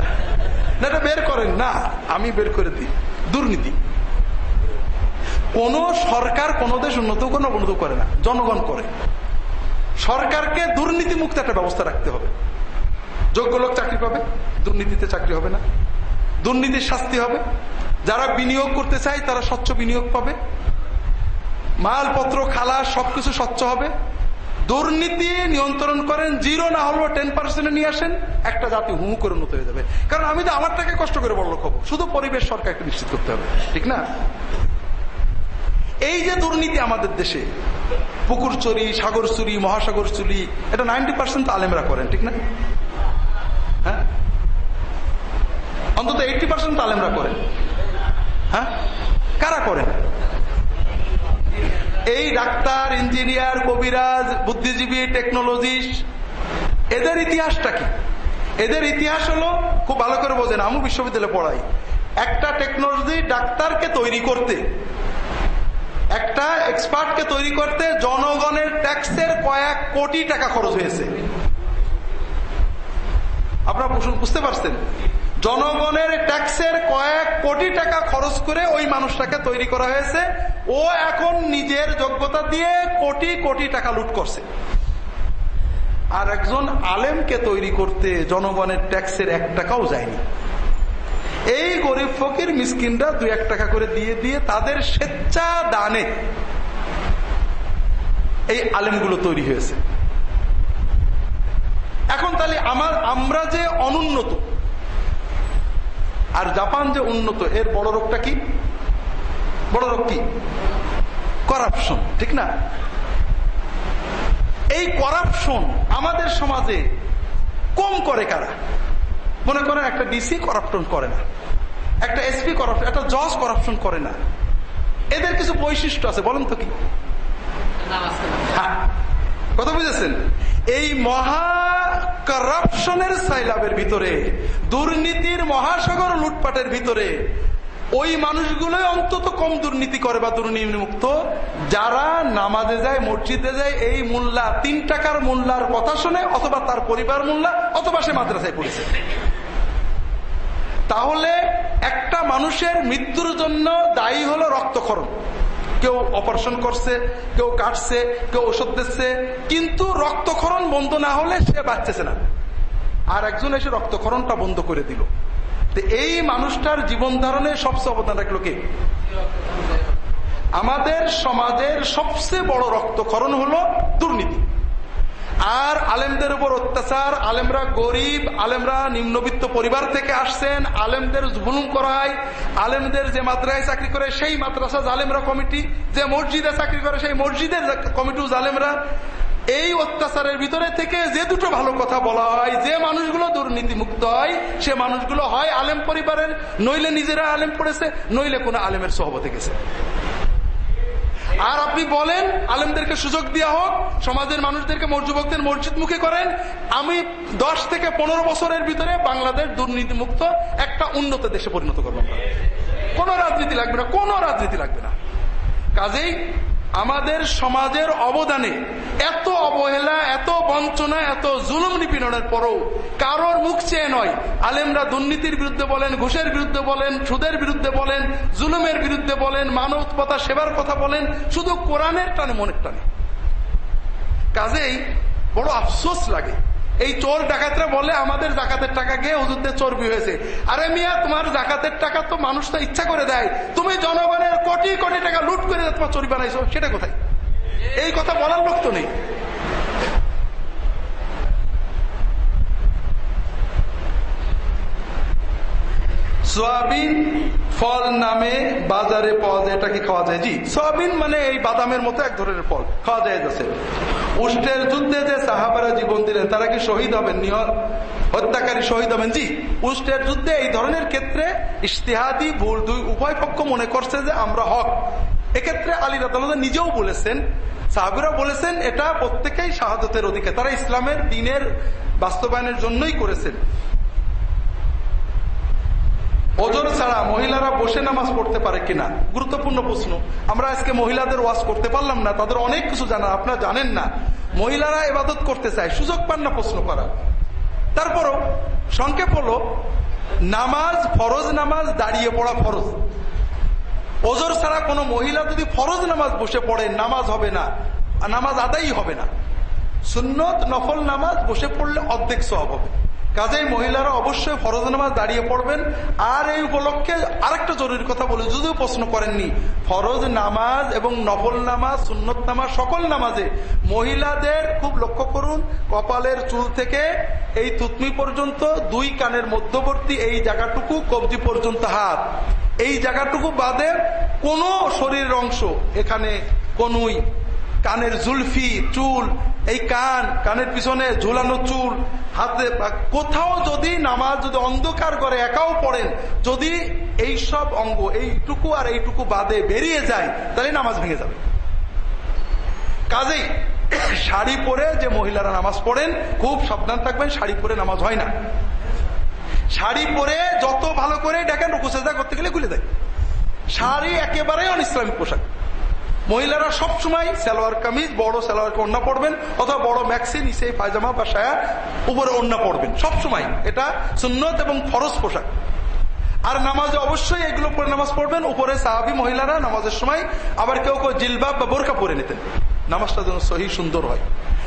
এটা বের করেন, না, আমি বের করে দিই, দুর্নীতি। কোন সরকার কোন দেশ উন্নত উন্নত করে না, জনগণ করে। সরকারকে দুর্নীতি মুক্ত একটা ব্যবস্থা রাখতে হবে। যোগ্য লোক চাকরি পাবে, দুর্নীতিতে চাকরি হবে না। দুর্নীতির শাস্তি হবে। যারা বিনিয়োগ করতে চায়, তারা স্বচ্ছ বিনিয়োগ পাবে। মালপত্র, খালা, সবকিছু স্বচ্ছ হবে। দুর্নীতি নিয়ন্ত্রণ করেন, জিরো না হলেও টেন পার্সেন্টে নিয়ে আসেন, একটা জাতি হুমু করে উন্নত হয়ে যাবে। কারণ আমি তো আমার টাকা কষ্ট করে বড় লোক হব। শুধু পরিবেশ সরকারকে নিশ্চিত করতে হবে, ঠিক না? এই যে দুর্নীতি আমাদের দেশে, পুকুর চুরি, সাগর চুরি, মহাসাগর চুরি, এটা নাইনটি পার্সেন্ট আলেমরা করেন, ঠিক না? হ্যাঁ? অন্তত এইটি পার্সেন্ট আলেমরা করেন। হ্যাঁ? কারা করেন? এই ডাক্তার, ইঞ্জিনিয়ার, কবিরাজ, বুদ্ধিজীবী টেকনোলজিস্ট এদের ইতিহাসটা কি? এদের ইতিহাস হলো, খুব ভালো করে বোঝেন আমি বিশ্ববিদ্যালয়ে পড়াই। একটা টেকনোলজি ডাক্তারকে তৈরি করতে, একটা এক্সপার্টকে তৈরি করতে জনগণের ট্যাক্সের কয়েক কোটি টাকা খরচ হয়েছে। আপনারা বুঝতে পারছেন? জনগণের ট্যাক্সের কয়েক কোটি টাকা খরচ করে ওই মানুষটাকে তৈরি করা হয়েছে। ও এখন নিজের যোগ্যতা দিয়ে কোটি কোটি টাকা লুট করছে। আর একজন আলেমকে তৈরি করতে জনগণের ট্যাক্সের এক টাকাও যায়নি। এই গরিব ফকির মিসকিনরা দু এক টাকা করে দিয়ে দিয়ে তাদের স্বেচ্ছা দানে এই আলেমগুলো তৈরি হয়েছে। এখন তাহলে আমার আমরা যে অনুন্নত আর জাপান যে উন্নত এর বড় রোগটা কি? বড় রোগ কি? করাপশন ঠিক না? এই করাপশন আমাদের সমাজে কম করে কারা? মনে করেন একটা ডিসি করাপশন করে না একটা এসপি করাপশন একটা জজ করাপশন করে না। এদের কিছু বৈশিষ্ট্য আছে বলেন তো কি। কথা বুঝেছেন? এই মহা করাপশনের সাইলাবের ভিতরে, দুর্নীতির মহাসাগর লুটপাটের ভিতরে, ওই মানুষগুলোই অন্তত কম দুর্নীতি করে বা দুর্নীতি মুক্ত যারা নামাজে যায়, মসজিদে যায়, এই মোল্লা, তিন টাকার মোল্লার কথা শুনে অথবা তার পরিবার মোল্লা, অথবা সে মাদ্রাসায় পড়েছে। তাহলে একটা মানুষের মৃত্যুর জন্য দায়ী হলো রক্তক্ষরণ। কেউ অপারেশন করছে, কেউ কাটছে, কেউ ওষুধ দিচ্ছে, কিন্তু রক্তক্ষরণ বন্ধ না হলে সে বাঁচতেছে না। আর একজন এসে রক্তক্ষরণটা বন্ধ করে দিল। এই মানুষটার জীবন ধারণে সবচেয়ে অবদান রাখল কে? আমাদের সমাজের সবচেয়ে বড় রক্তক্ষরণ হলো দুর্নীতি। আর আলেমদের উপর অত্যাচার, আলেমরা গরিব, আলেমরা নিম্নবিত্ত পরিবার থেকে আসছেন, আলেমদের জুলুম করা হয় আলেমদের যে মাদ্রাসায় চাকরি করে সেই মাদ্রাসা জালেমরা কমিটি, যে মসজিদে চাকরি করে সেই মসজিদের কমিটি জালেমরা। এই অত্যাচারের ভিতরে থেকে যে দুটো ভালো কথা বলা হয়, যে মানুষগুলো দুর্নীতি মুক্ত হয়, সে মানুষগুলো হয় আলেম পরিবারের, নইলে নিজেরা আলেম পড়েছে, নইলে কোনো আলেমের সহবতে গেছে। আর আপনি বলেন, আলেমদেরকে সুযোগ দেওয়া হোক, সমাজের মানুষদেরকে যুবকদের মসজিদ মুখে করেন। আমি দশ থেকে পনেরো বছরের ভিতরে বাংলাদেশ দুর্নীতিমুক্ত একটা উন্নত দেশে পরিণত করব কোন রাজনীতি লাগবে না, কোন রাজনীতি লাগবে না। কাজেই আমাদের সমাজের অবদানে এত অবহেলা, এত বঞ্চনা, এত জুলুম নিপীড়নের পরও কারোর মুখ চেয়ে নয়। আলেমরা দুর্নীতির বিরুদ্ধে বলেন, ঘুষের বিরুদ্ধে বলেন, সুদের বিরুদ্ধে বলেন, জুলুমের বিরুদ্ধে বলেন মানবতা সেবার কথা বলেন, শুধু কোরআনের টানে মনের টানে। কাজেই বড় আফসোস লাগে এই চোর ডাকাতরা বলে, আমাদের জাকাতের টাকা গিয়ে হুজুরদের চর্বি হয়েছে? আরে মিয়া, তোমার জাকাতের টাকা তো মানুষ তো ইচ্ছা করে দেয়। তুমি জনগণের কোটি কোটি টাকা লুট করে তোমার চর্বি বানাইছো, সেটা কোথায়? এই কথা বলার লোক তো নেই। সোয়াবিন ফল নামে বাজারে পাওয়া যায়, এটা কি খাওয়া যায়? জি, সোয়াবিন মানে এই বাদামের মতো এক ধরনের ফল, খাওয়া যায় উষ্টের যুদ্ধে যে সাহাবারা জীবন দিলেন, তারা কি শহীদ হবেন? হত্যাকারী শহীদ হবেন? জি, উষ্টের যুদ্ধে এই ধরনের ক্ষেত্রে ইশতেহাদি ভুল দুই উভয় পক্ষ মনে করছে যে আমরা হক। এক্ষেত্রে আলী রাতাল নিজেও বলেছেন সাহাবিরা বলেছেন, এটা প্রত্যেকেই শাহাদতের অধিকার। তারা ইসলামের দিনের বাস্তবায়নের জন্যই করেছেন। ওজোর ছাড়া মহিলারা বসে নামাজ পড়তে পারে কিনা? গুরুত্বপূর্ণ প্রশ্ন। আমরা আজকে মহিলাদের ওয়াজ করতে পারলাম না, তাদের অনেক কিছু জানা আপনারা জানেন না। মহিলারা এবাদত করতে চায়, সুযোগ পান না প্রশ্ন করা তারপরও সংক্ষেপ হলো, নামাজ ফরজ নামাজ, দাঁড়িয়ে পড়া ফরজ। ওজোর ছাড়া কোনো মহিলা যদি ফরজ নামাজ বসে পড়ে, নামাজ হবে না নামাজ আদায়ই হবে না। সুন্নত নফল নামাজ বসে পড়লে অর্ধেক সব হবে। কাজেই মহিলারা অবশ্যই ফরজ নামাজ দাঁড়িয়ে পড়বেন। আর এই উপলক্ষে আরেকটা জরুরি কথা বলে, যদিও প্রশ্ন করেননি। ফরজ নামাজ এবং নফল নামাজ, সুন্নত নামাজ, সকল নামাজে মহিলাদের খুব লক্ষ্য করুন, কপালের চুল থেকে এই তুতমি পর্যন্ত, দুই কানের মধ্যবর্তী এই জায়গাটুকু, কবজি পর্যন্ত হাত। এই জায়গাটুকু বাদে কোন শরীরের অংশ, এখানে কোনই। কানের জুলফি, চুল, এই কান, কানের পিছনে ঝুলানো চুল, হাতে কোথাও যদি নামাজ যদি অন্ধকার করে, একাও পড়েন, যদি এই সব অঙ্গ, এইটুকু আর এইটুকু বাদে বেরিয়ে যায়, তাহলে নামাজ ভেঙে যাবে। কাজেই শাড়ি পরে যে মহিলারা নামাজ পড়েন, খুব সাবধান থাকবেন, শাড়ি পরে নামাজ হয় না। শাড়ি পরে যত ভালো করে দেখেন রুকুসেজা করতে গেলে খুলে দেয় শাড়ি একেবারেই অন ইসলামিক পোশাক। মহিলারা সব সময় সালোয়ার কামিজ, বড় সালোয়ার ওন্না পড়বেন অথবা বড় ম্যাক্সি, নিচে পায়জামা বা সায়া উপরে ওন্না পড়বেন সব সময় এটা সুন্নত এবং ফরজ পোশাক। আর নামাজে অবশ্যই এগুলো পরে নামাজ পড়বেন। উপরে সাহাবি মহিলারা নামাজের সময় আবার কেউ কেউ জিলবাব বা বোরকা পরে নিতেন। নামাজটা যেন সহি সুন্দর হয়।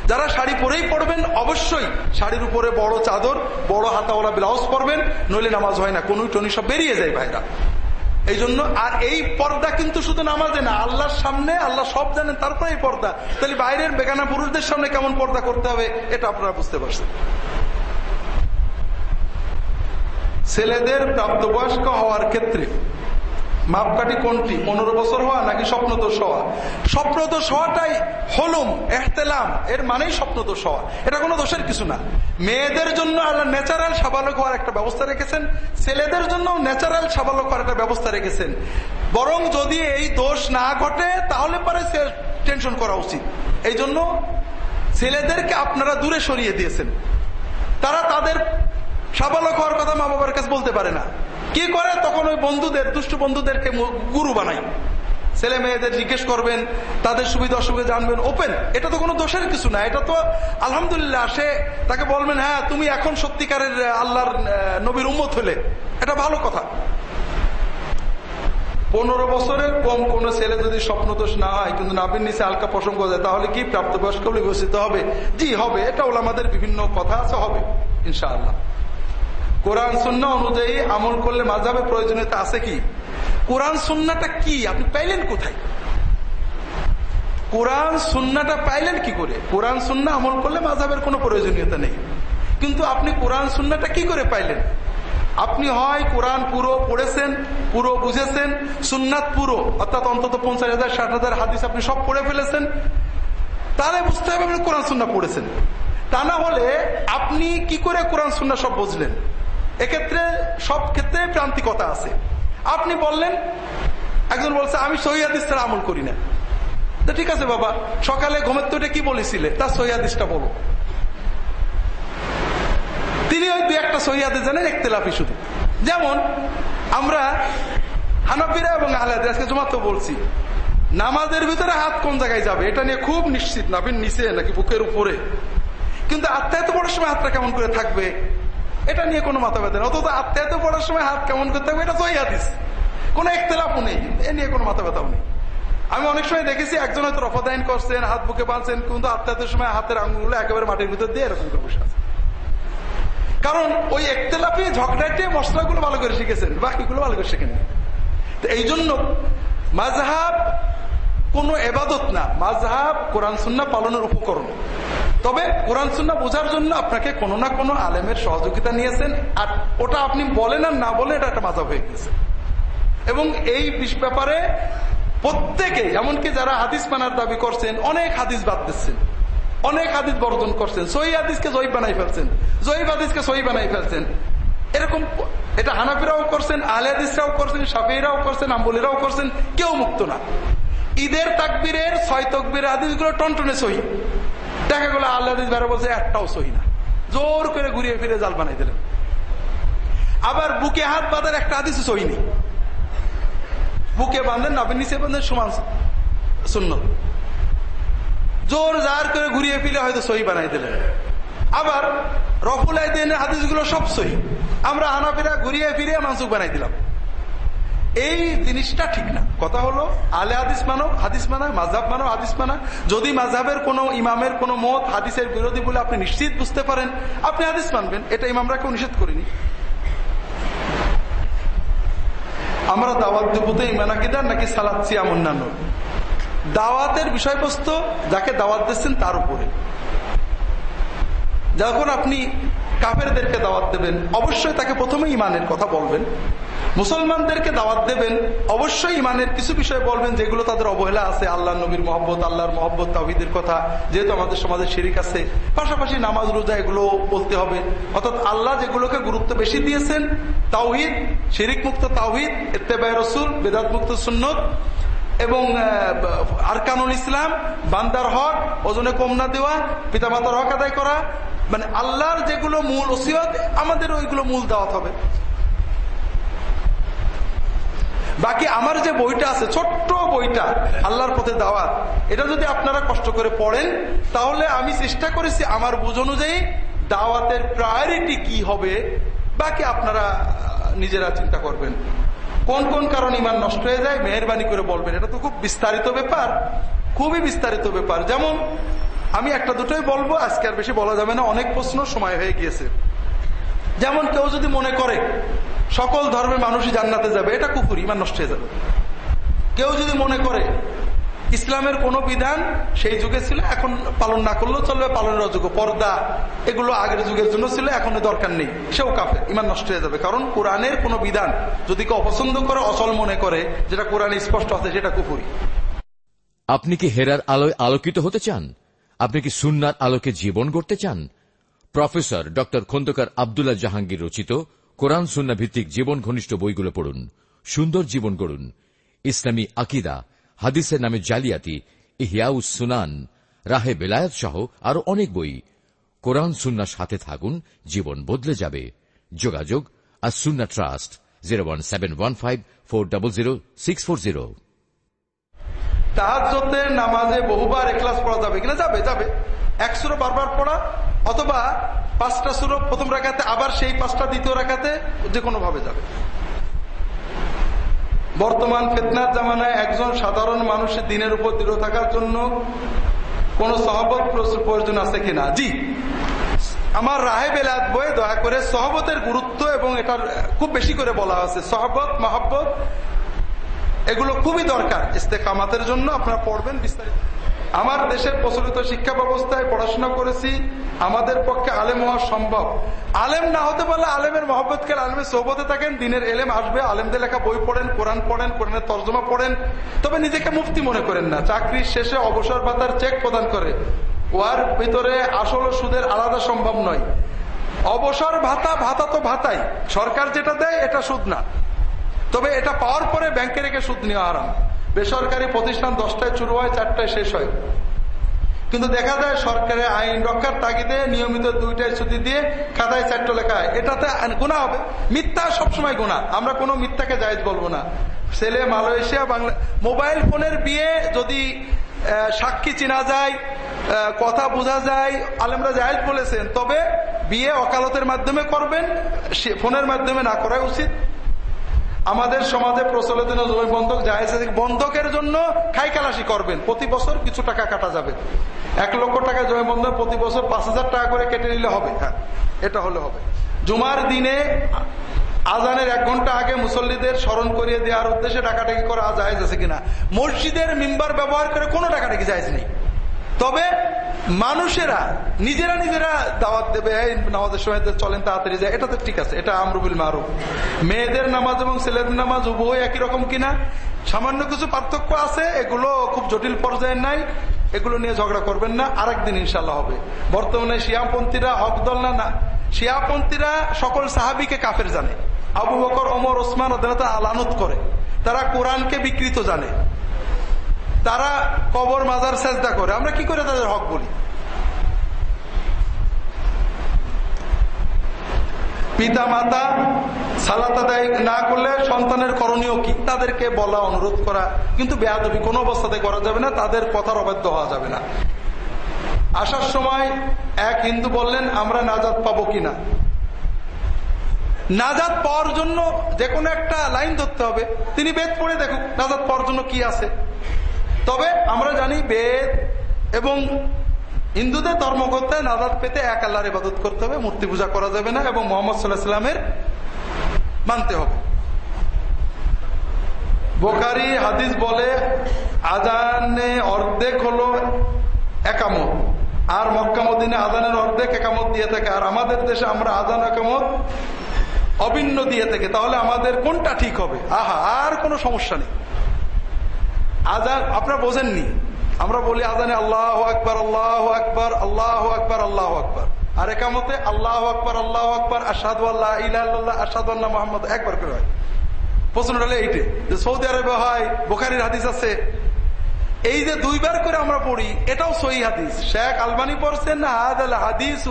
যারা শাড়ি পরেই পড়বেন অবশ্যই শাড়ির উপরে বড় চাদর, বড় হাতাওয়ালা ব্লাউজ পরবেন, নইলে নামাজ হয় না। কোন টনি সব বেরিয়ে যায় ভাইরা। এই জন্য আর এই পর্দা কিন্তু শুধু নামাজে না, আল্লাহর সামনে, আল্লাহ সব জানেন, তারপরে এই পর্দা। তাহলে বাইরের বেগানা পুরুষদের সামনে কেমন পর্দা করতে হবে, এটা আপনারা বুঝতে পারছেন। ছেলেদের প্রাপ্তবয়স্ক হওয়ার ক্ষেত্রে মাপকাঠি কোনটি? পনেরো বছর হওয়া নাকি স্বপ্নদোষ হওয়া? স্বপ্নদোষ হওয়াটাই হলুম, এহতেলাম। এর মানেই স্বপ্নদোষ হওয়া। এটা কোনো দোষের কিছু না। মেয়েদের জন্য আল্লাহ ন্যাচারাল সাবালক হওয়ার একটা ব্যবস্থা রেখেছেন। ছেলেদের জন্য ন্যাচারাল সাবালক হওয়ার একটা ব্যবস্থা রেখেছেন। বরং যদি এই দোষ না ঘটে, তাহলে পরে টেনশন করা উচিত। এই জন্য ছেলেদেরকে আপনারা দূরে সরিয়ে দিয়েছেন। তারা তাদের সাবালক হওয়ার কথা মা বাবার কাছে বলতে পারে না। কি করে? তখন ওই বন্ধুদের, দুষ্ট বন্ধুদেরকে গুরু বানায়। ছেলে মেয়েদের জিজ্ঞেস করবেন, তাদের সুবিধা অসুবিধা জানবেন, ওপেন। এটা তো কোনো দোষের কিছু না, এটা তো আলহামদুলিল্লাহ সে তাকে বলবেন হ্যাঁ তুমি এখন সত্যিকারের আল্লাহর নবীর উম্মত হলে। এটা ভালো কথা। পনেরো বছরের কম কোন ছেলে যদি স্বপ্নদোষ না হয়, কিন্তু নাবির নিচে হালকা প্রসঙ্গ যায়, তাহলে কি প্রাপ্তবয়স্ক বিবেচিত হবে? জি, হবে। এটা হলো আমাদের বিভিন্ন কথা আছে, হবে, ইনশাআল্লাহ। কোরআন সুন্না অনুযায়ী আমল করলে মাঝাবে প্রয়োজনীয়তা আছে কি? কোরআন সুন্নাটা কি? আপনি পাইলেন কোথায়? কোরআন সুন্নাটা পাইলেন কি করে? কোরআন সুন্না আমল করলে মাঝাবের কোনো প্রয়োজনীয়তা নেই। কিন্তু আপনি কোরআন সুন্নাটা কি করে পাইলেন? আপনি হয় কোরআন পুরো পড়েছেন, পুরো বুঝেছেন, সুন্নাত পুরো, অর্থাৎ অন্তত পঞ্চাশ হাজার, ষাট হাজার হাদিস আপনি সব পড়ে ফেলেছেন, তাহলে বুঝতে হবে আপনি কোরআন সুন্না পড়েছেন। তা না হলে আপনি কি করে কোরআন সুন্না সব বুঝলেন? এক্ষেত্রে সব ক্ষেত্রে প্রান্তিকতা আছে। আপনি বললেন, একজন বলছে, আমি সহিদিস ছাড়া আমল করি না। তো ঠিক আছে বাবা, সকালে ঘুমের তো কি বলেছিলে? তার সহিদিসটা বলো। তিনি ওই দু একটা সহিয়াদে জানেন, একতেলাফি শুধু। যেমন, আমরা হানফিরা এবং আহলাদ আজকে জমাতো বলছি, নামাজের ভিতরে হাত কোন জায়গায় যাবে? এটা নিয়ে খুব নিশ্চিত নাবিন নিচে নাকি বুকের উপরে। কিন্তু আত্মায়ত বড় সময় হাতটা কেমন করে থাকবে? এটা নিয়ে কোনো মাথা ব্যথা নেই। অথচ আত্মায়ত পড়ার সময় হাত কেমন করতে হবে, এটা সহিয়াদিস কোনো একতলাফও নেই। এ নিয়ে কোনো মাথা ব্যথাও নেই। আমি অনেক সময় দেখেছি, একজন হয়তো রফাদাইন করছেন, হাত বুকে বাঁধছেন, কিন্তু আত্মায়তের সময় হাতের আঙুলগুলো একেবারে মাটির ভিতর দিয়ে এরকম করে বসে আছে। কারণ ওই একতলাপি ঝগড়াটে মশলাগুলো ভালো করে শিখেছেন, বাকিগুলো ভালো করে শিখেন তো এই জন্য মাঝহাব কোন এবাদত না। মাঝহাব কোরআন সুন্না পালনের উপকরণ। তবে কোরআন সুন্না বোঝার জন্য আপনাকে কোনো না কোনো আলেমের সহযোগিতা নিয়েছেন, আর ওটা আপনি বলেন আর না বলে এটা একটা মাঝাব হয়ে গেছে। এবং এই ব্যাপারে প্রত্যেকে, এমনকি যারা হাদিস মানার দাবি করছেন, অনেক হাদিস বাদ দিচ্ছেন। অনেক হাদিস বর্জন করছেন। সহি হাদিসকে জয়ী বানাই ফেলছেন। জয়ীব হাদিসকে সহি বানাই ফেলছেন। এরকম এটা হানাফিরাও করছেন আলে হাদিসরাও করছেন সাফিরাও করছেন, আম্বুলিরাও করছেন, কেউ মুক্ত না। ঈদের তাকবীরের ছয় তকবীর হাদিসগুলো টনটনে সহি। দেখা গেল আল্লাহ বেড়া বলছে, একটাও সহি না। জোর করে ঘুরিয়ে ফিরে জাল বানাই দিলেন। আবার বুকে হাত বাঁধার একটা হাদিস সহি নেই। বুকে বাঁধেন নাবিন নিচে বাঁধেন, সমান শূন্য জোর জার করে ঘুরিয়ে ফিরে হয়তো সহি বানাই দিলেন। আবার রফুল আইদিনের হাদিসগুলো সব সহি। আমরা হানাফিরা ঘুরিয়ে ফিরিয়ে মানসুক বানাই দিলাম। এই জিনিসটা ঠিক না। কথা হলো আলে হাদিস মানো হাদিস মানা মাঝাব মানো হাদিস মানা যদি মাঝাবের কোন ইমামের কোন মত, হাদিসের বিরোধী বলে আপনি নিশ্চিত বুঝতে পারেন, আপনি হাদিস মানবেন, এটা ইমামরা কেউ নিষেধ করিনি। আমরা দাওয়াত দেবো তো ইমানাকিদার নাকি সালাদ সিয়াম অন্যান্য? দাওয়াতের বিষয়বস্তু যাকে দাওয়াত দিচ্ছেন তার উপরে। যখন আপনি কাফেরদেরকে দাওয়াত দেবেন, অবশ্যই তাকে প্রথমে ইমানের কথা বলবেন। মুসলমানদেরকে দাওয়াত দেবেন, অবশ্যই ইমানের কিছু বিষয় বলবেন যেগুলো তাদের অবহেলা আছে আল্লাহ নবীর মহব্বত, আল্লাহর মহব্বত তাহিদের কথা, যেহেতু আমাদের সমাজে শিরিক আছে। পাশাপাশি নামাজ, রোজা এগুলো বলতে হবে। অর্থাৎ আল্লাহ যেগুলোকে গুরুত্ব বেশি দিয়েছেন, তাওহিদ শিরিক মুক্ত তাওহিদ এত্তেবায় রসুল বেদাত মুক্ত সুন্নত এবং আরকানুল ইসলাম, বান্দার হক, ওজনে কম না দেওয়া, পিতামাতার হক আদায় করা মানে আল্লাহর যেগুলো মূল ওসিয়ত আমাদের ওইগুলো মূল দাওয়াত হবে। বাকি আমার যে বইটা আছে, ছোট্ট বইটা, আল্লাহর পথে দাওয়াত, এটা যদি আপনারা কষ্ট করে পড়েন, তাহলে আমি চেষ্টা করেছি আমার বুঝ অনুযায়ী দাওয়াতের প্রায়োরিটি কি হবে, বাকি আপনারা নিজেরা চিন্তা করবেন। কোন কোন কারণ ইমান নষ্ট হয়ে যায়, মেহরবানি করে বলবেন। এটা তো খুব বিস্তারিত ব্যাপার, খুবই বিস্তারিত ব্যাপার। যেমন আমি একটা দুটোই বলব, আজকে আর বেশি বলা যাবে না, অনেক প্রশ্ন সময় হয়ে গিয়েছে। যেমন কেউ যদি মনে করে, সকল ধর্মের মানুষই জান্নাতে যাবে, এটা কুকুর ইমান নষ্ট হয়ে যাবে। কেউ যদি মনে করে, ইসলামের কোন বিধান সেই যুগে ছিল, এখন পালন না করলেও চলবে, পালনের অযোগ্য। পর্দা এগুলো আগের যুগের জন্য ছিল এখন দরকার নেই। সেও কাফে ইমান নষ্ট হয়ে যাবে। কারণ কোরআনের কোন বিধান যদি কেউ অপছন্দ করে, অচল মনে করে, যেটা কোরআনে স্পষ্ট আছে, সেটা কুপুরি আপনি কি হেরার আলোয় আলোকিত হতে চান? আপনি কি সুন্নার আলোকে জীবন গড়তে চান? প্রফেসর ড খন্দকার আবদুল্লাহ জাহাঙ্গীর রচিত কোরআন সুন্না ভিত্তিক জীবন ঘনিষ্ঠ বইগুলো পড়ুন, সুন্দর জীবন গড়ুন। ইসলামী আকিদা, হাদিসের নামে জালিয়াতি ইহিয়াউস সুনান, রাহে বেলায়াত সহ আরও অনেক বই। কোরআন সুন্নার সাথে থাকুন, জীবন বদলে যাবে। যোগাযোগ আর Sunnah trust, zero one seven one five four double zero six four zero. তাহাজের নামাজে বহুবার এক্লাস পড়া যাবে কিনা? যাবে যাবে। এক সুরো বারবার পড়া, অথবা পাঁচটা সুরো প্রথম রাখাতে আবার সেই পাঁচটা দ্বিতীয় রাখাতে যে কোনো ভাবে যাবে। বর্তমান ফেতনার জামানায় একজন সাধারণ মানুষের দিনের উপর দৃঢ় থাকার জন্য কোন সহবত প্রয়োজন আছে কিনা? জি। আমার রাহে বেলাত বইয়ে দয়া করে সহবতের গুরুত্ব এবং এটার খুব বেশি করে বলা আছে। সহবত, মহাব্বত এগুলো খুবই দরকার ইস্তেকামাতের জন্য, আপনারা পড়বেন বিস্তারিত। আমার দেশের প্রচলিত শিক্ষা ব্যবস্থায় পড়াশোনা করেছি, আমাদের পক্ষে আলেম হওয়া সম্ভব। আলেম না হতে পারলে আলেমের মহব্বতকে আলেমের সোহবতে থাকেন, দিনের এলেম আসবে, আলেমদের লেখা বই পড়েন, কোরআন পড়েন, কোরআনের তর্জমা পড়েন। তবে নিজেকে মুক্তি মনে করেন না চাকরির শেষে অবসর ভাতার চেক প্রদান করে। ওয়ার ভিতরে আসল সুদের আলাদা সম্ভব নয়। অবসর ভাতা ভাতা তো ভাতাই। সরকার যেটা দেয়, এটা সুদ না। তবে এটা পাওয়ার পরে ব্যাংকে রেখে সুদ নেওয়া আরাম। বেসরকারি প্রতিষ্ঠান দশটায় শুরু হয়, চারটায় শেষ হয়। কিন্তু দেখা যায় সরকারের আইন রক্ষার তাগিদে নিয়মিত দুইটায় ছুটি দিয়ে খাতায় চারটা লেখা হয়। এটাতে গুণা হবে। মিথ্যা সবসময় গুণা আমরা কোনো মিথ্যাকে জায়জ বলব না। ছেলে মালয়েশিয়া, বাংলা মোবাইল ফোনের বিয়ে যদি সাক্ষী চেনা যায় কথা বোঝা যায়, আলেমরা জায়জ বলেছেন, তবে বিয়ে অকালতের মাধ্যমে করবেন ফোনের মাধ্যমে না করা উচিত। আমাদের সমাজে প্রচলিত জমি বন্ধক জাহেজ বন্ধকের জন্য খাই কালাসি করবেন। প্রতি বছর কিছু টাকা কাটা যাবে। এক লক্ষ টাকা জমি বন্ধক প্রতি বছর পাঁচ হাজার টাকা করে কেটে নিলে হবে। হ্যাঁ এটা হলে হবে। জুমার দিনে আজানের এক ঘণ্টা আগে মুসল্লিদের স্মরণ করিয়ে দেওয়ার উদ্দেশ্যে টাকাটাকি করা জাহেজ আছে কিনা? মসজিদের মেম্বার ব্যবহার করে কোনো টাকাটাকি জাহেজ নেই। তবে মানুষেরা, নিজেরা নিজেরা দাওয়াত দেবে নামাজের সময় চলেন তাড়াতাড়ি যায়। এটা তো ঠিক আছে, এটা আমরুবিল মারুফ। মেয়েদের নামাজ এবং ছেলেদের নামাজ উভয় একই রকম কিনা? সামান্য কিছু পার্থক্য আছে, এগুলো খুব জটিল পর্যায়ের নাই, এগুলো নিয়ে ঝগড়া করবেন না, আরেকদিন ইনশাল্লাহ হবে। বর্তমানে শিয়াপন্থীরা হক দল না না। শিয়াপন্থীরা সকল সাহাবিকে কাফের জানে। আবু বকর, ওমর, ওসমান আলানত করে। তারা কোরআনকে বিকৃত জানে। তারা কবর, মাজার চেষ্টা করে। আমরা কি করে তাদের হক বলি? পিতা মাতা সালাত না করলে সন্তানের করণীয় কি? তাদেরকে বলা, অনুরোধ করা। কিন্তু বেয়াদবি কোন অবস্থাতে করা যাবে না, তাদের কথার অবাধ্য হওয়া যাবে না। আসার সময় এক হিন্দু বললেন, আমরা নাজাদ পাবো কিনা? নাজাদ পাওয়ার জন্য যে কোনো একটা লাইন ধরতে হবে। তিনি বেদ পড়ে দেখুক নাজাদ পাওয়ার জন্য কি আছে? তবে আমরা জানি বেদ এবং হিন্দুদের ধর্মকর্তা নাজাদ পেতে এক আল্লাহর ইবাদত করতে হবে, মূর্তি পূজা করা যাবে না এবং মোহাম্মদ সাল্লাহ সাল্লামের মানতে হবে। বোকারি হাদিস বলে, আজানে অর্ধেক হলো একামত, আর মক্কামদিনে আজানের অর্ধেক একামত দিয়ে থাকে, আর আমাদের দেশে আমরা আজান একামত অভিন্ন দিয়ে থাকে। তাহলে আমাদের কোনটা ঠিক হবে? আহা, আর কোনো সমস্যা নেই। আজান আপনারা বোঝেননি। আমরা বলি আজানে আল্লাহ আকবর আল্লাহ আকবর আল্লাহ আকবর আল্লাহ আকবর। আর একামতে আল্লাহ আকবর আল্লাহ আকবর আসাদ আল্লাহ ইল্লাহ আসাদ আল্লাহ মোহাম্মদ, একবার করে হয়। প্রশ্ন হলে এইটে সৌদি আরবে হয়, বোখারির হাদিস আছে। এই যে দুইবার করে আমরা পড়ি, এটাও সহি হাদিস। শেখ আলবানি পড়ছেন হাদিস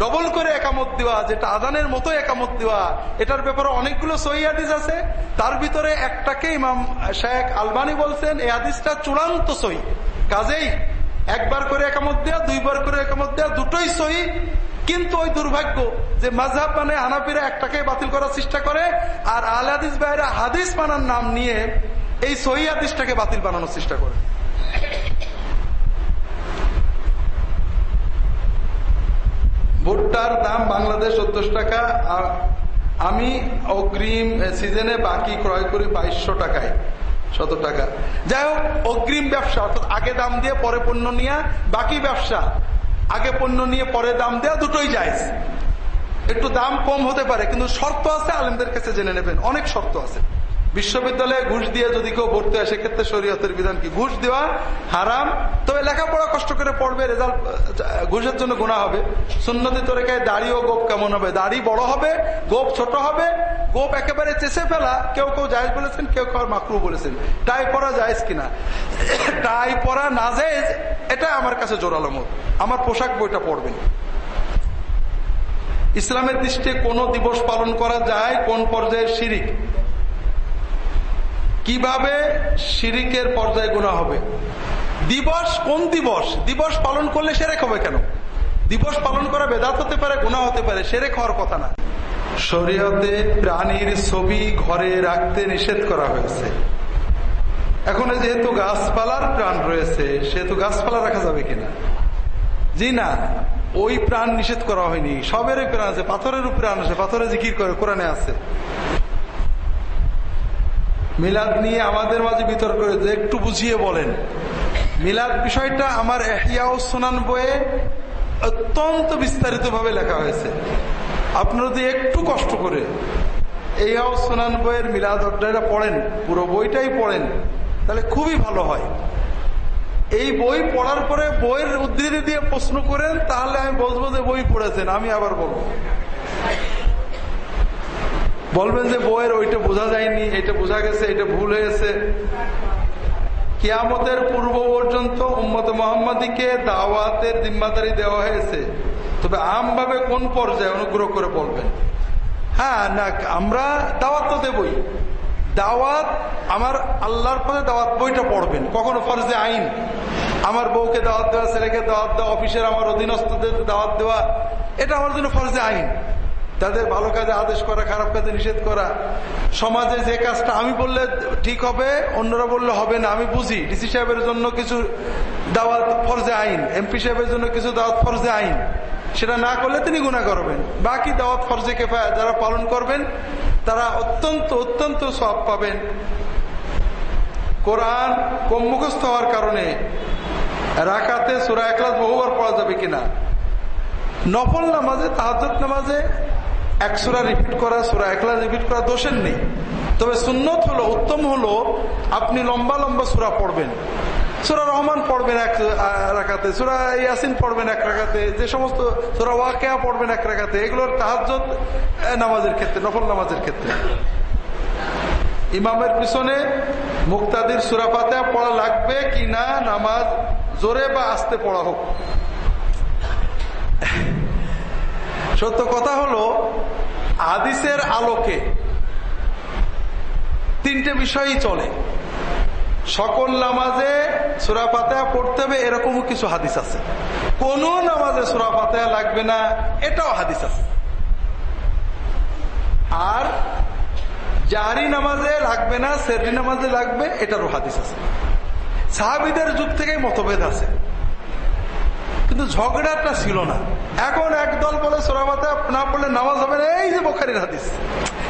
ডবল করে একামত দেওয়া, যেটা আদানের মতো একামত দেওয়া, এটার ব্যাপারে অনেকগুলো সহি হাদিস আছে। তার ভিতরে একটাকে ইমাম শেখ আলবানি বলছেন, এই হাদিসটা চূড়ান্ত সহি। কাজেই একবার করে একামত দেওয়া, দুইবার করে একামত দেওয়া, দুটোই সহি। কিন্তু ওই দুর্ভাগ্য যে মাঝহাব মানে হানাফিরা একটাকে বাতিল করার চেষ্টা করে, আর আল হাদিস বাইরা হাদিস মানার নাম নিয়ে এই সহি হাদিসটাকে বাতিল বানানোর চেষ্টা করে। ভুট্টার দাম বাংলাদেশ সত্তর টাকা, আর আমি অগ্রিম সিজনে বাকি ক্রয় করি বাইশশো টাকায় শত টাকা। যাই হোক, অগ্রিম ব্যবসা, অর্থাৎ আগে দাম দিয়ে পরে পণ্য নিয়ে, বাকি ব্যবসা, আগে পণ্য নিয়ে পরে দাম দেওয়া দুটোই যায় একটু দাম কম হতে পারে, কিন্তু শর্ত আছে, আলেমদের কাছে জেনে নেবেন, অনেক শর্ত আছে। বিশ্ববিদ্যালয়ে ঘুষ দিয়ে যদি কেউ ভর্তি হয়, সেক্ষেত্রে শরীয়তের বিধান কি? ঘুষ দেওয়া হারাম। তবে লেখাপড়া কষ্ট করে পড়বে, রেজাল্ট, ঘুষের জন্য গোনা হবে। সুন্নতি তরিকায় দাড়ি ও গোপ কেমন হবে? দাড়ি বড় হবে, গোপ ছোট হবে, গোপ একেবারে চেষে ফেলা, কেউ কেউ জায়জ বলেছেন, কেউ কেউ মাকরু বলেছেন। টাই পরা জায়জ কিনা? টাই পরা না জায়েজ, এটা আমার কাছে জোরালো মত। আমার পোশাক বইটা পড়বেন। ইসলামের দৃষ্টি কোন দিবস পালন করা যায় কোন পর্যায়ে শিরিক? কীভাবে শিরিকের পর্যায়ে গুণা হবে? দিবস কোন দিবস? দিবস পালন করলে সেরেক হবে কেন? দিবস পালন করা বেদাত হতে পারে গুণা হতে পারে, সেরেক হওয়ার কথা না। শরীয়তে প্রাণীর ছবি ঘরে রাখতে নিষেধ করা হয়েছে। এখন যেহেতু গাছপালার প্রাণ রয়েছে, সেহেতু গাছপালা রাখা যাবে কিনা? জি না, ওই প্রাণ নিষেধ করা হয়নি। সবেরই প্রাণ আছে পাথরের প্রাণ আছে, পাথরে জিকির করে, কোরআনে আছে। মিলাদ নিয়ে আমাদের মাঝে বিতর্ক করেছে একটু বুঝিয়ে বলেন। মিলাদ বিষয়টা আমার এহিয়াও সোনান বইয়ে অত্যন্ত বিস্তারিত ভাবে লেখা হয়েছে। আপনারা যদি একটু কষ্ট করে এই সোনান বইয়ের মিলাদ অধ্যায়টা পড়েন, পুরো বইটাই পড়েন, তাহলে খুবই ভালো হয়। এই বই পড়ার পরে বইয়ের উদ্ধৃতি দিয়ে প্রশ্ন করেন, তাহলে আমি বলব যে বই পড়েছেন, আমি আবার বলব। বলবেন যে বইয়ের ওইটা বোঝা যায়নি, এটা বোঝা গেছে, এটা ভুল হয়েছে কিয়ামতের পূর্ব পর্যন্ত উম্মত মোহাম্মদীকে দাওয়াতের জিম্মাদারি দেওয়া হয়েছে। তবে আমভাবে কোন পর্যায়ে অনুগ্রহ করে বলবেন? হ্যাঁ না, আমরা দাওয়াত তো দেবই। দাওয়াত, আমার আল্লাহর পথে দাওয়াত বইটা পড়বেন। কখনো ফরজে আইন। আমার বউকে দাওয়াত দেওয়া, ছেলেকে দাওয়াত দেওয়া, অফিসের আমার অধীনস্থদের দাওয়াত দেওয়া, এটা আমার জন্য ফরজে আইন। তাদের ভালো কাজে আদেশ করা, খারাপ কাজে নিষেধ করা। সমাজে যে কাজটা আমি বললে ঠিক হবে, অন্যরা বললে হবে না। আমি বুঝি, ডিসি সাহেবের জন্য কিছু দাওয়াত ফরজে আইন, এমপি সাহেবের জন্য কিছু দাওয়াত ফরজে আইন। সেটা না করলে তিনি গুণা করবেন। বাকি দাওয়াত ফরজে কেফা যারা পালন করবেন, তারা অত্যন্ত অত্যন্ত সব পাবেন। কোরআন কম মুখস্থ হওয়ার কারণে রাখাতে সুরা একলাস বহুবার পড়া যাবে কিনা? নফল নামাজে তাহাজ নামাজে এক সুরা রিপিট করা, সুরা একলা রিপিট করা দোষের নেই। তবে সুন্নত হলো, উত্তম হলো, আপনি লম্বা লম্বা সুরা পড়বেন। সুরা রহমান পড়বেন এক রাখাতে সুরা ইয়াসিন পড়বেন এক রাখাতে যে সমস্ত সুরা ওয়াকেয়া পড়বেন এক রাখাতে এগুলোর তাহাজ নামাজের ক্ষেত্রে, নফল নামাজের ক্ষেত্রে। ইমামের পিছনে মুক্তাদির সুরা পাতে পড়া লাগবে কি না, নামাজ জোরে বা আস্তে পড়া হোক। সত্য কথা হলো আদিসের আলোকে তিনটে বিষয়ই চলে। সকল নামাজে সুরা পাতেয়া পড়তে হবে এরকমও কিছু হাদিস আছে। কোন নামাজে সুরা পাতেয়া লাগবে না, এটাও হাদিস আছে। আর জাহারি নামাজে লাগবে না সেরি নামাজে লাগবে, এটারও হাদিস আছে। সাহাবিদের যুগ থেকে মতভেদ আছে। কিন্তু ঝগড়াটা ছিল না। এখন একদল বলে সোরাবাতে না পড়লে নামাজ হবে না। এই যে বোখারির হাদিস।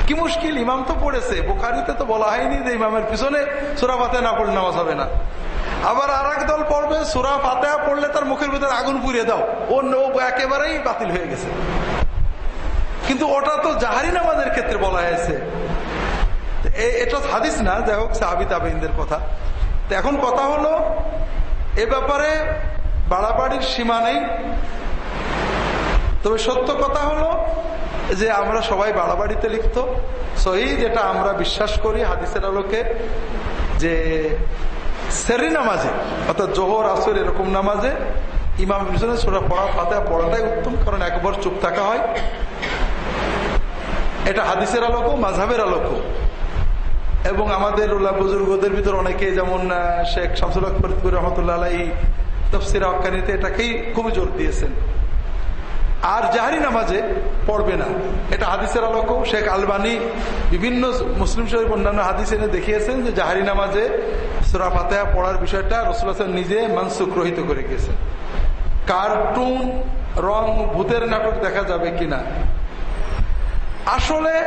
কি মুশকিল, ইমাম তো পড়েছে। বোখারিতে তো বলা হয়নি যে ইমামের পিছনে সোরাবাতে না পড়লে নামাজ হবে না। আবার আর দল পড়বে, সুরা ফাতে পড়লে তার মুখের ভিতরে আগুন পুড়িয়ে দাও। ও একেবারেই বাতিল হয়ে গেছে। কিন্তু ওটা তো জাহারি নামাজের ক্ষেত্রে বলা হয়েছে। এটা হাদিস না। যাই হোক, সাহাবি তাবিনদের কথা। এখন কথা হলো, এ ব্যাপারে বাড়াবাড়ির সীমা নেই। তবে সত্য কথা হলো যে আমরা সবাই বাড়াবাড়িতে লিপ্ত। সহি যেটা আমরা বিশ্বাস করি হাদিসের আলোকে যে সেরি নামাজে, অর্থাৎ জোহর, আসর এরকম নামাজে ইমাম পিছনে পড়া ফাতে পড়াটাই উত্তম, কারণ একবার চুপ থাকা হয়। এটা হাদিসের আলোকও মাঝাবের আলোকও। এবং আমাদের উল্লাহ বুজুর্গদের ভিতর অনেকে যেমন শেখ শামসুল ফরিদপুর রহমতুল্লাহ তফসির আকানিতে এটাকেই খুবই জোর দিয়েছেন। আর জাহারি নামাজে পড়বে না। এটা হাদিসের আলোকও। শেখ আলবানী বিভিন্ন মুসলিম শরীফ অন্যান্য হাদিস এনে দেখিয়েছেন যে জাহারি নামাজে সুরা ফাতেহা পড়ার বিষয়টা রসুল হাসান নিজে মানসুখ রহিত করে গিয়েছেন। কার্টুন, রং, ভূতের নাটক দেখা যাবে কিনা? আসলে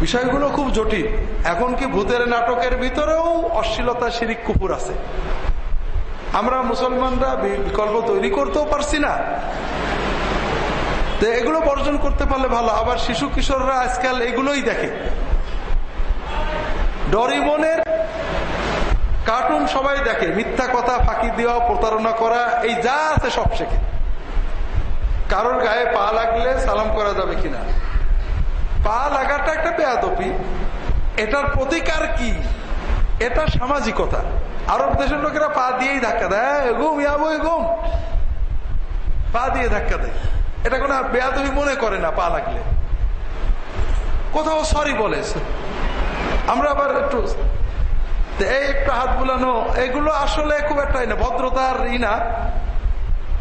বিষয়গুলো খুব জটিল। এখন কি ভূতের নাটকের ভিতরেও অশ্লীলতা শিরিক কুপুর আছে। আমরা মুসলমানরা বিকল্প তৈরি করতেও পারছি না। তো এগুলো বর্জন করতে পারলে ভালো। আবার শিশু কিশোররা আজকাল এগুলোই দেখে। ডরিমনের কার্টুন সবাই দেখে। মিথ্যা কথা, ফাঁকি দেওয়া, প্রতারণা করা, এই যা আছে সব শেখে। কারোর গায়ে পা লাগলে সালাম করা যাবে কিনা? পা লাগাটা একটা বেয়াদপি। এটার প্রতিকার কি? এটা সামাজিকতা। আরব দেশের লোকেরা পা দিয়েই ধাক্কা দেয়। গুম গুম পা দিয়ে ধাক্কা দেয়। এটা কোনো বেয়াদবি মনে করে না, পা লাগলে। কোথাও সরি বলে। আমরা আবার একটু এই একটু হাত বুলানো, এগুলো আসলে খুব একটা না, ভদ্রতার ই না।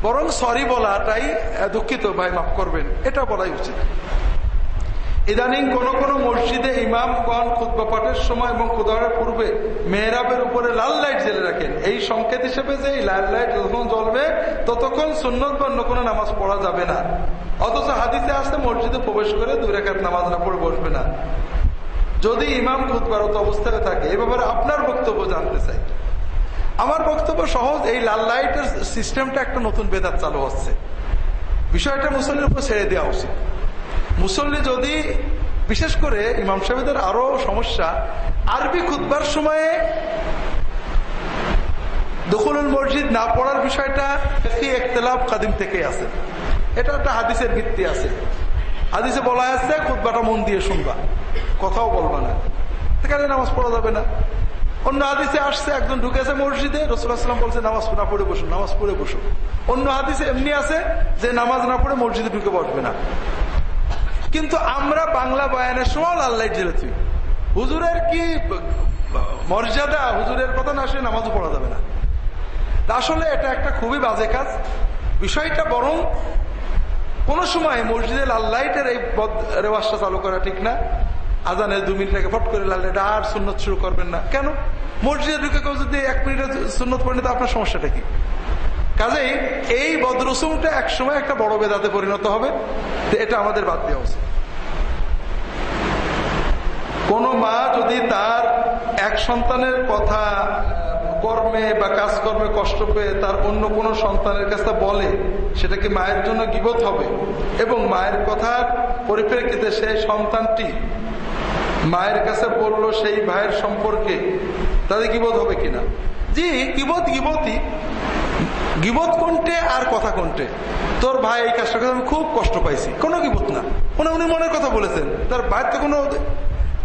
বরং সরি বলাটাই দুঃখিত, ভাই, মাফ করবেন। এটা বলাই উচিত। ইদানিং কোন কোন মসজিদে ইমাম ইমামগণ খুদ্া পাঠের সময় এবং খুদারের পূর্বে মেহরাবের উপরে লাল লাইট জেলে রাখেন। এই সংকেত হিসেবে যে এই লাল লাইট যখন জ্বলবে, ততক্ষণ সুন্নত বা অন্য কোনো নামাজ পড়া যাবে না। অথচ হাদিসে আসতে মসজিদে প্রবেশ করে দুই রেখাত নামাজ না পড়ে বসবে না। যদি ইমাম খুদবারত অবস্থায় থাকে, এ ব্যাপারে আপনার বক্তব্য জানতে চাই। আমার বক্তব্য সহজ, এই লাল লাইটের সিস্টেমটা একটা নতুন বেদাত চালু হচ্ছে। বিষয়টা মুসল্লির উপর ছেড়ে দেওয়া উচিত। মুসল্লি যদি, বিশেষ করে ইমাম সাহেবদের আরও সমস্যা, আরবি খুদবার সময়ে দখলুল মসজিদ না পড়ার বিষয়টা একতলাফ কাদিম থেকে আছে। এটা একটা হাদিসের ভিত্তি আছে। হাদিসে বলা আছে খুদবাটা মন দিয়ে শুনবা, কথাও বলবা না। সেখানে নামাজ পড়া যাবে না। অন্য হাদিসে আসছে, একজন ঢুকেছে মসজিদে রসুলাম বলছে, নামাজ না পড়ে বসুন নামাজ পড়ে বসুন অন্য হাদিসে এমনি আছে যে, নামাজ না পড়ে মসজিদে ঢুকে বসবে না। কিন্তু আমরা বাংলা বয়ানের সময় লাল লাইট জ্বেলেছি। হুজুরের কি মর্যাদা? হুজুরের কথা না আসলে নামাজও পড়া যাবে না। আসলে এটা একটা খুবই বাজে কাজ। বিষয়টা বরং কোন সময় মসজিদে লাল লাইটের এই রেওয়াজটা চালু করা ঠিক না। আজানের দু মিনিট আগে ফট করে লাল লাইট আর সুন্নত শুরু করবেন না। কেন? মসজিদে ঢুকে কেউ যদি এক মিনিটে সুন্নত পড়ে তো আপনার সমস্যাটা কি? কাজেই এই বদরসুমটা একসময় একটা বড় বেদাতে পরিণত হবে এটা আমাদের বাদ দেওয়া উচিত। কোন মা যদি তার এক সন্তানের কথা কর্মে বা কাজকর্মে কষ্ট পেয়ে তার অন্য কোন সন্তানের কাছে বলে, সেটা কি মায়ের জন্য গিবত হবে? এবং মায়ের কথার পরিপ্রেক্ষিতে সেই সন্তানটি মায়ের কাছে বলল সেই ভাইয়ের সম্পর্কে তাদের গিবত হবে কিনা? জি, গিবত গিবতই। গিবত কোনটে আর কথা কোনটে? তোর ভাই এই কাজটা আমি খুব কষ্ট পাইছি। কোনো গিবত না। উনি উনি মনের কথা বলেছেন। তার ভাইয়ের তো কোনো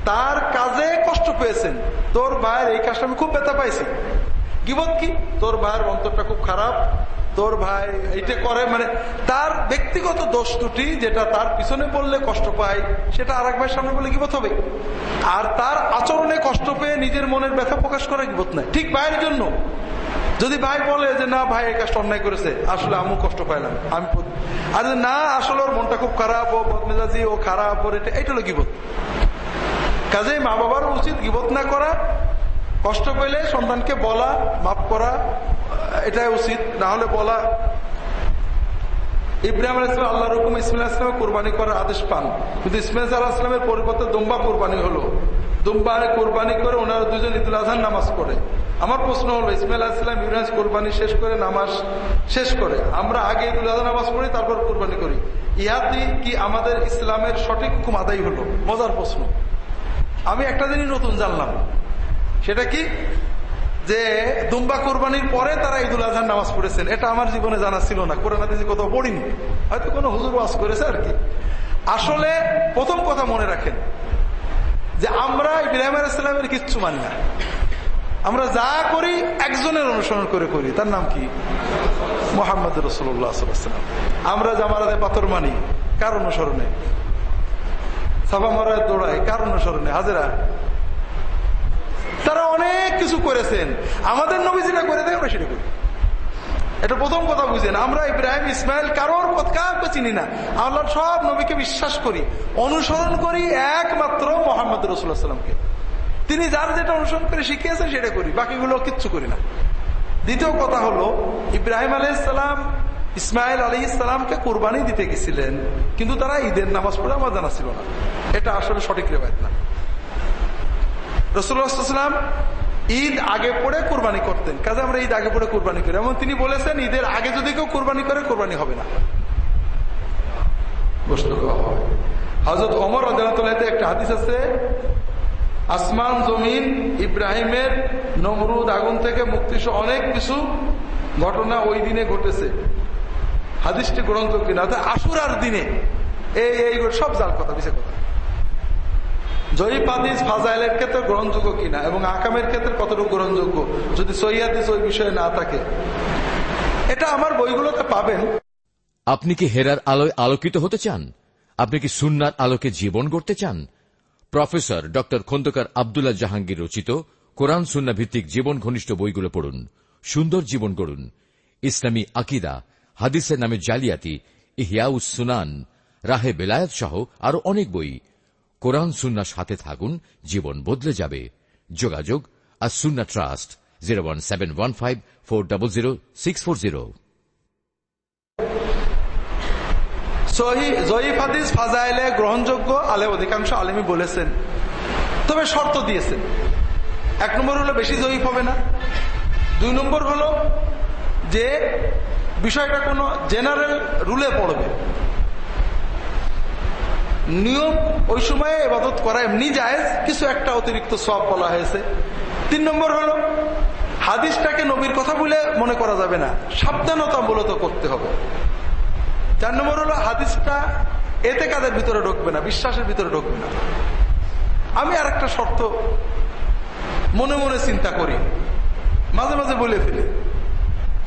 তার কাজে কষ্ট পেয়েছেন। তোর ভাইয়ের এই কাজটা আমি খুব ব্যথা পাইছি। গিবত কি? তোর ভাইয়ের অন্তরটা খুব খারাপ। তোর ভাই এইটা করে মানে তার ব্যক্তিগত দোষ দুটি যেটা তার পিছনে বললে কষ্ট পায়, সেটা আর এক ভাইয়ের সামনে বলে গিবত হবে। আর তার আচরণে কষ্ট পেয়ে নিজের মনের ব্যথা প্রকাশ করা গিবত নাই। ঠিক ভাইয়ের জন্য। যদি ভাই বলে যে, না ভাই, এই কাজটা অন্যায় করেছে, আসলে আমি কষ্ট পাইলাম, আমি আর না, আসলে ওর মনটা খুব খারাপ, ও বদমেজাজি, ও খারাপ, ওর এটা, এইটা হলো গিবত। কাজে মা বাবার উচিত গিবত না করা কষ্ট পেলে সন্তানকে বলা, মাফ করা, এটাই উচিত। না হলে বলা, ইব্রাহিম আলাইসলাম আল্লাহ রকম ইসমাইল আসলামে কোরবানি করার আদেশ পান। কিন্তু ইসমাইল আলাহিসামের পরিবর্তে দুম্বা কোরবানি হলো। দুম্বা কোরবানি করে ওনারা দুজন ঈদুল আজহার নামাজ পড়ে। আমার প্রশ্ন হলো, ইসমাইল আসলাম ইউরাজ কোরবানি শেষ করে নামাজ শেষ করে? আমরা আগে ইদুল আজহা নামাজ পড়ি, তারপর কোরবানি করি। ইহাতে কি আমাদের ইসলামের সঠিক হুকুম আদায় হলো? মজার প্রশ্ন। আমি একটা দিনই নতুন জানলাম। সেটা কি? যে দুম্বা কোরবানির পরে তারা ঈদুল আজহার নামাজ পড়েছেন। এটা আমার জীবনে জানা ছিল না। কোরআন হাদিসে কোথাও পড়িনি। হয়তো কোনো হুজুর ওয়াজ করেছে আর কি। আসলে প্রথম কথা মনে রাখেন যে আমরা ইব্রাহিম ইসলামের কিচ্ছু মানি না। আমরা যা করি একজনের অনুসরণ করে করি। তার নাম কি? মোহাম্মদ রসুল্লাহাম আমরা জামারাতে পাথর মানি। কার অনুসরণে? সাফা মারায় দৌড়ায়। কার অনুসরণে? হাজেরা? তারা অনেক কিছু করেছেন। আমাদের নবী যেটা করে দেয়, আমরা সেটা করি। এটা প্রথম কথা বুঝেন। আমরা ইব্রাহিম, ইসমাইল কারোর কাউকে চিনি না। আল্লাহ সব নবীকে বিশ্বাস করি। অনুসরণ করি একমাত্র মোহাম্মদ রসুল্লাহামকে তিনি যার যেটা অনুসরণ করে শিখিয়েছেন, সেটা করি। বাকিগুলো কিচ্ছু করি না। দ্বিতীয় কথা হলো, ইব্রাহিম আলাইসালাম ইসমাইল আলী ইসলামকে কোরবানি দিতে গেছিলেন, কিন্তু তারা ঈদের নামাজ পড়ে আমার জানা ছিল না। এটা আসলে সঠিক রেবায়ত না। রসুল্লাহাম ঈদ আগে পড়ে কোরবানি করতেন। কাজে আমরা ঈদ আগে পড়ে কোরবানি করি। এবং তিনি বলেছেন, ঈদের আগে যদি কেউ কোরবানি করে, কোরবানি হবে না। হজরত অমর আদালতে একটা হাদিস আছে, আসমান, জমিন, ইব্রাহিমের নমরুদ আগুন থেকে মুক্তি অনেক কিছু ঘটনা ওই দিনে ঘটেছে। হাদিসটি গ্রন্থ কিনা? আশুরার দিনে। এই এইগুলো সব জাল কথা বিষয় কথা। জয়ীফ হাদিস ফাজাইলের ক্ষেত্রে গ্রহণযোগ্য কিনা এবং আকামের ক্ষেত্রে কতটুকু গ্রহণযোগ্য? যদি সৈয়াদিস ওই বিষয়ে না থাকে। এটা আমার বইগুলোতে পাবেন। আপনি কি হেরার আলোয় আলোকিত হতে চান? আপনি কি সুন্নার আলোকে জীবন গড়তে চান? প্রফেসর ড. খন্দকার আবদুল্লাহ জাহাঙ্গীর রচিত কোরআন সুন্না ভিত্তিক জীবন ঘনিষ্ঠ বইগুলো পড়ুন। সুন্দর জীবন গড়ুন। ইসলামী আকিদা, হাদিসের নামে জালিয়াতি, ইহিয়াউস সুনান, রাহে বেলায়ত সহ আরও অনেক বই। কোরআন সুন্নার সাথে থাকুন, জীবন বদলে যাবে। যোগাযোগ আর Sunnah trust, zero one seven one five four double zero six four zero. জয়ীফ ফাজাইলে গ্রহণযোগ্য আলে অধিকাংশ আলেমী বলেছেন। তবে শর্ত দিয়েছেন। এক নম্বর হলো বেশি জয়ীফ হবে না। দুই নম্বর হলো যে বিষয়টা কোনো জেনারেল রুলে পড়বে। নিয়ম ওই সময়ে এবাদত করা এমনি যায় কিছু একটা অতিরিক্ত সব বলা হয়েছে। তিন নম্বর হলো, হাদিসটাকে নবীর কথা বলে মনে করা যাবে না। সাবধানতা মূলত করতে হবে। চার নম্বর হলো, হাদিসটা এতে কাদের ভিতরে ঢুকবে না, বিশ্বাসের ভিতরে ঢুকবে না। আমি আর একটা শর্ত মনে মনে চিন্তা করি। মাঝে মাঝে বলে ফেলি।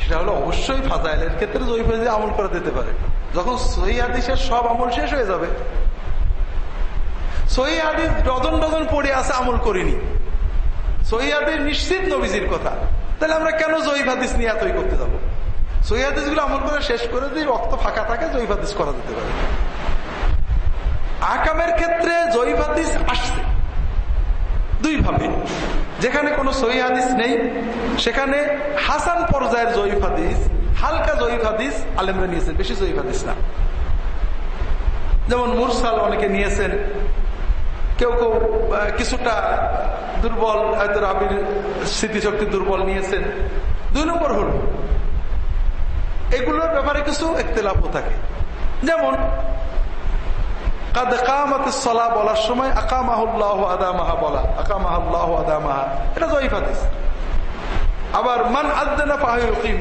সেটা হলো, অবশ্যই ফাজাইলের ক্ষেত্রে জয়ী আমল করা যেতে পারে। যখন সহি হাদিসের সব আমল শেষ হয়ে যাবে সহি ডজন ডজন পড়ে আছে, আমল করিনি। সহি নিশ্চিত নবীজির কথা। তাহলে আমরা কেন জয়ীফ হাদিস নিয়ে এতই করতে যাব? সহি গুলো আমল করে শেষ করে দিয়ে রক্ত ফাঁকা থাকে হাদিস করা যেতে পারে। আকামের ক্ষেত্রে হাদিস আসছে। দুই ভাবে। যেখানে কোনো সহি নেই, সেখানে হাসান পর্যায়ের হাদিস, হালকা জয়ীফ হাদিস আলেমরা নিয়েছেন, বেশি হাদিস না। যেমন মুরসাল অনেকে নিয়েছেন কেউ কেউ কিছুটা দুর্বল, হয়তো রাবির স্মৃতিশক্তি দুর্বল নিয়েছেন। দুই নম্বর হল, এগুলোর ব্যাপারে কিছু একতেলাপও থাকে। যেমন বলার সময় বলা এটা আবার, মান আদানা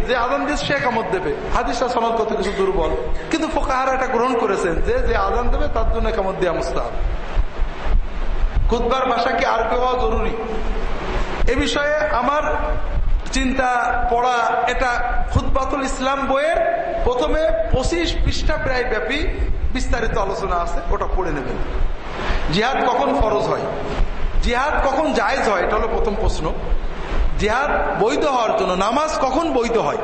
যে আদান সে দেবে। কিছু দুর্বল। কিন্তু ফোকাহারা এটা গ্রহণ করেছেন যে যে আদান দেবে, তার জন্য কামত দেওয়া মুস্তাহ খুদবার ভাষা কি আরবি হওয়া জরুরি। এ বিষয়ে আমার চিন্তা পড়া এটা খুদবাতুল ইসলাম বইয়ের প্রথমে পঁচিশ পৃষ্ঠা প্রায় ব্যাপী বিস্তারিত আলোচনা আছে, ওটা পড়ে নেবেন। জিহাদ কখন ফরজ হয়? জিহাদ কখন জায়জ হয়? এটা হলো প্রথম প্রশ্ন। জিহাদ বৈধ হওয়ার জন্য নামাজ কখন বৈধ হয়?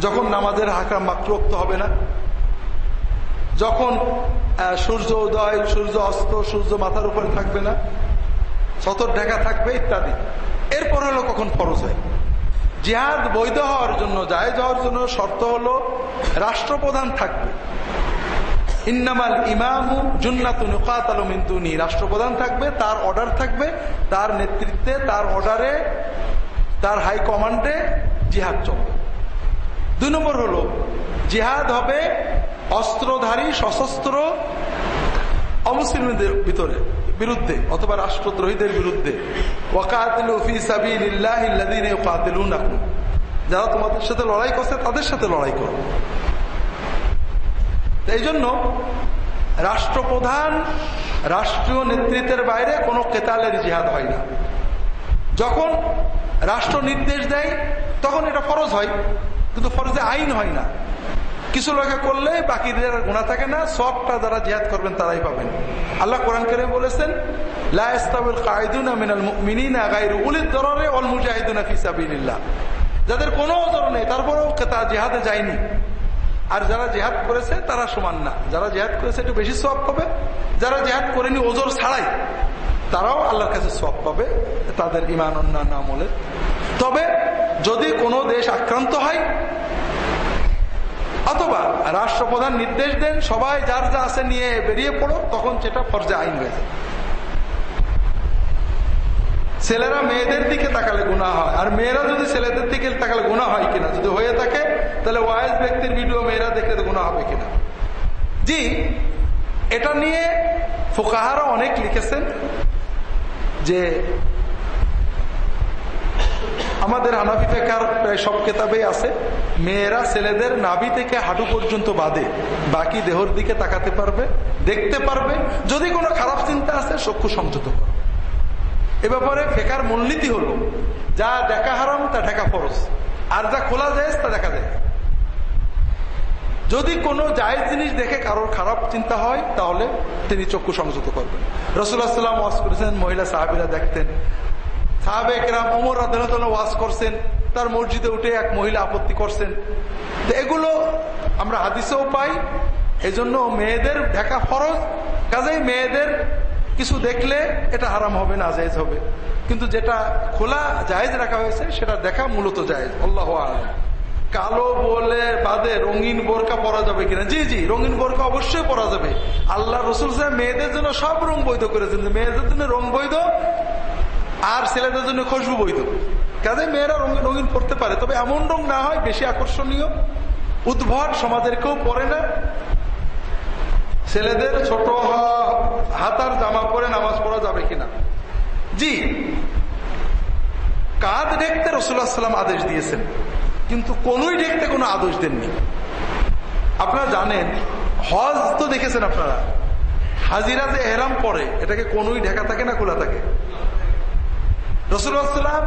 যখন নামাজের হাকরা মাকরোক্ত হবে না যখন সূর্য উদয়, সূর্য অস্ত, সূর্য মাথার উপরে থাকবে না, সতর ঢাকা থাকবে, ইত্যাদি। এরপর হলো কখন ফরজ হয়। জিহাদ বৈধ হওয়ার জন্য, জায়েজ হওয়ার জন্য শর্ত হলো রাষ্ট্রপ্রধান থাকবে। ইন্নামাল ইমামু জুন্নাতুনি রাষ্ট্রপ্রধান থাকবে, তার অর্ডার থাকবে, তার নেতৃত্বে, তার অর্ডারে, তার হাই কমান্ডে জিহাদ চলবে। দুই নম্বর হলো, জিহাদ হবে অস্ত্রধারী, সশস্ত্র, অমুসলিমদের ভিতরে, বিরুদ্ধে, অথবা রাষ্ট্রদ্রোহীদের বিরুদ্ধে। যারা তোমাদের সাথে লড়াই করছে, তাদের সাথে লড়াই করো। এই জন্য রাষ্ট্রপ্রধান, রাষ্ট্রীয় নেতৃত্বের বাইরে কোনো কেতালের জিহাদ হয় না। যখন রাষ্ট্র নির্দেশ দেয়, তখন এটা ফরজ হয়, কিন্তু ফরজে আইন হয় না। কিছু লোকে করলে বাকিদের গুণা থাকে না, সবটা যারা জিহাদ করবেন তারাই পাবেন। আল্লাহ কোরআন করে বলেছেন যাদের কোনো ওজর নেই, তারপরেও তারা জেহাদে যায়নি। আর যারা জেহাদ করেছে, তারা সমান না। যারা জেহাদ করেছে, একটু বেশি সব পাবে। যারা জেহাদ করেনি, ওজোর ছাড়াই তারাও আল্লাহর কাছে সব পাবে, তাদের ইমান অন্যান্য আমলের। তবে যদি কোনো দেশ আক্রান্ত হয় অথবা রাষ্ট্রপ্রধান নির্দেশ দেন, সবাই যার যা আছে নিয়ে বেরিয়ে পড়ো, তখন সেটা ফর্জে আইন হয়ে যায়। ছেলেরা মেয়েদের দিকে তাকালে গুণা হয়। আর মেয়েরা যদি ছেলেদের দিকে তাকালে গুণা হয় কিনা? যদি হয়ে থাকে, তাহলে ওয়াইজ ব্যক্তির ভিডিও মেয়েরা দেখলে গুণা হবে কিনা? জি, এটা নিয়ে ফোকাহারা অনেক লিখেছেন যে আমাদের হানাফি ফেকার প্রায় সব কেতাবেই আছে। মেয়েরা, ছেলেদের নাভি থেকে হাঁটু পর্যন্ত বাদে, বাকি দেহর দিকে তাকাতে পারবে, দেখতে পারবে। যদি কোনো খারাপ চিন্তা আছে চক্ষু সংযত করবে এ ব্যাপারে ফেকার মূলনীতি হলো, যা দেখা হারাম, তা ঢাকা ফরস আর যা খোলা যায় তা দেখা যায়। যদি কোনো জায়েজ জিনিস দেখে কারোর খারাপ চিন্তা হয়, তাহলে তিনি চক্ষু সংযত করবেন। রসুল্লাহ করেছেন, মহিলা সাহাবিরা দেখতেন ওমর ওয়াজ করছেন, তার মসজিদে উঠে এক মহিলা আপত্তি করছেন। এগুলো আমরা হাদিসেও পাই, এজন্য মেয়েদের ঢাকা ফরজ, কাজেই মেয়েদের কিছু দেখলে এটা হারাম হবে না জায়েজ হবে। কিন্তু যেটা খোলা জায়েজ রাখা হয়েছে, সেটা দেখা মূলত জায়েজ, আল্লাহ আলম কালো বলে বাদে রঙিন বোরকা পরা যাবে কিনা? জি জি, রঙিন বোরকা অবশ্যই পরা যাবে। আল্লাহ রসুল সাহেব মেয়েদের জন্য সব রং বৈধ করেছেন, মেয়েদের জন্য রং বৈধ আর ছেলেদের জন্য খুশবু বৈধ। কাজে মেয়েরা রঙিন রঙিন পড়তে পারে, তবে এমন রং না হয় বেশি আকর্ষণীয়। উদ্ভট সমাজের কেউ পরে না। ছেলেদের ছোট হাতার জামা পরে নামাজ পড়া যাবে কিনা? জি, কাঁধ দেখতে রসুল্লাহ সাল্লাম আদেশ দিয়েছেন, কিন্তু কোনই দেখতে কোনো আদেশ দেননি। আপনারা জানেন, হজ তো দেখেছেন আপনারা? হাজিরা যে এহরাম পরে এটাকে কোনই ঢেকা থাকে না, খোলা থাকে। রসুল্লাহাম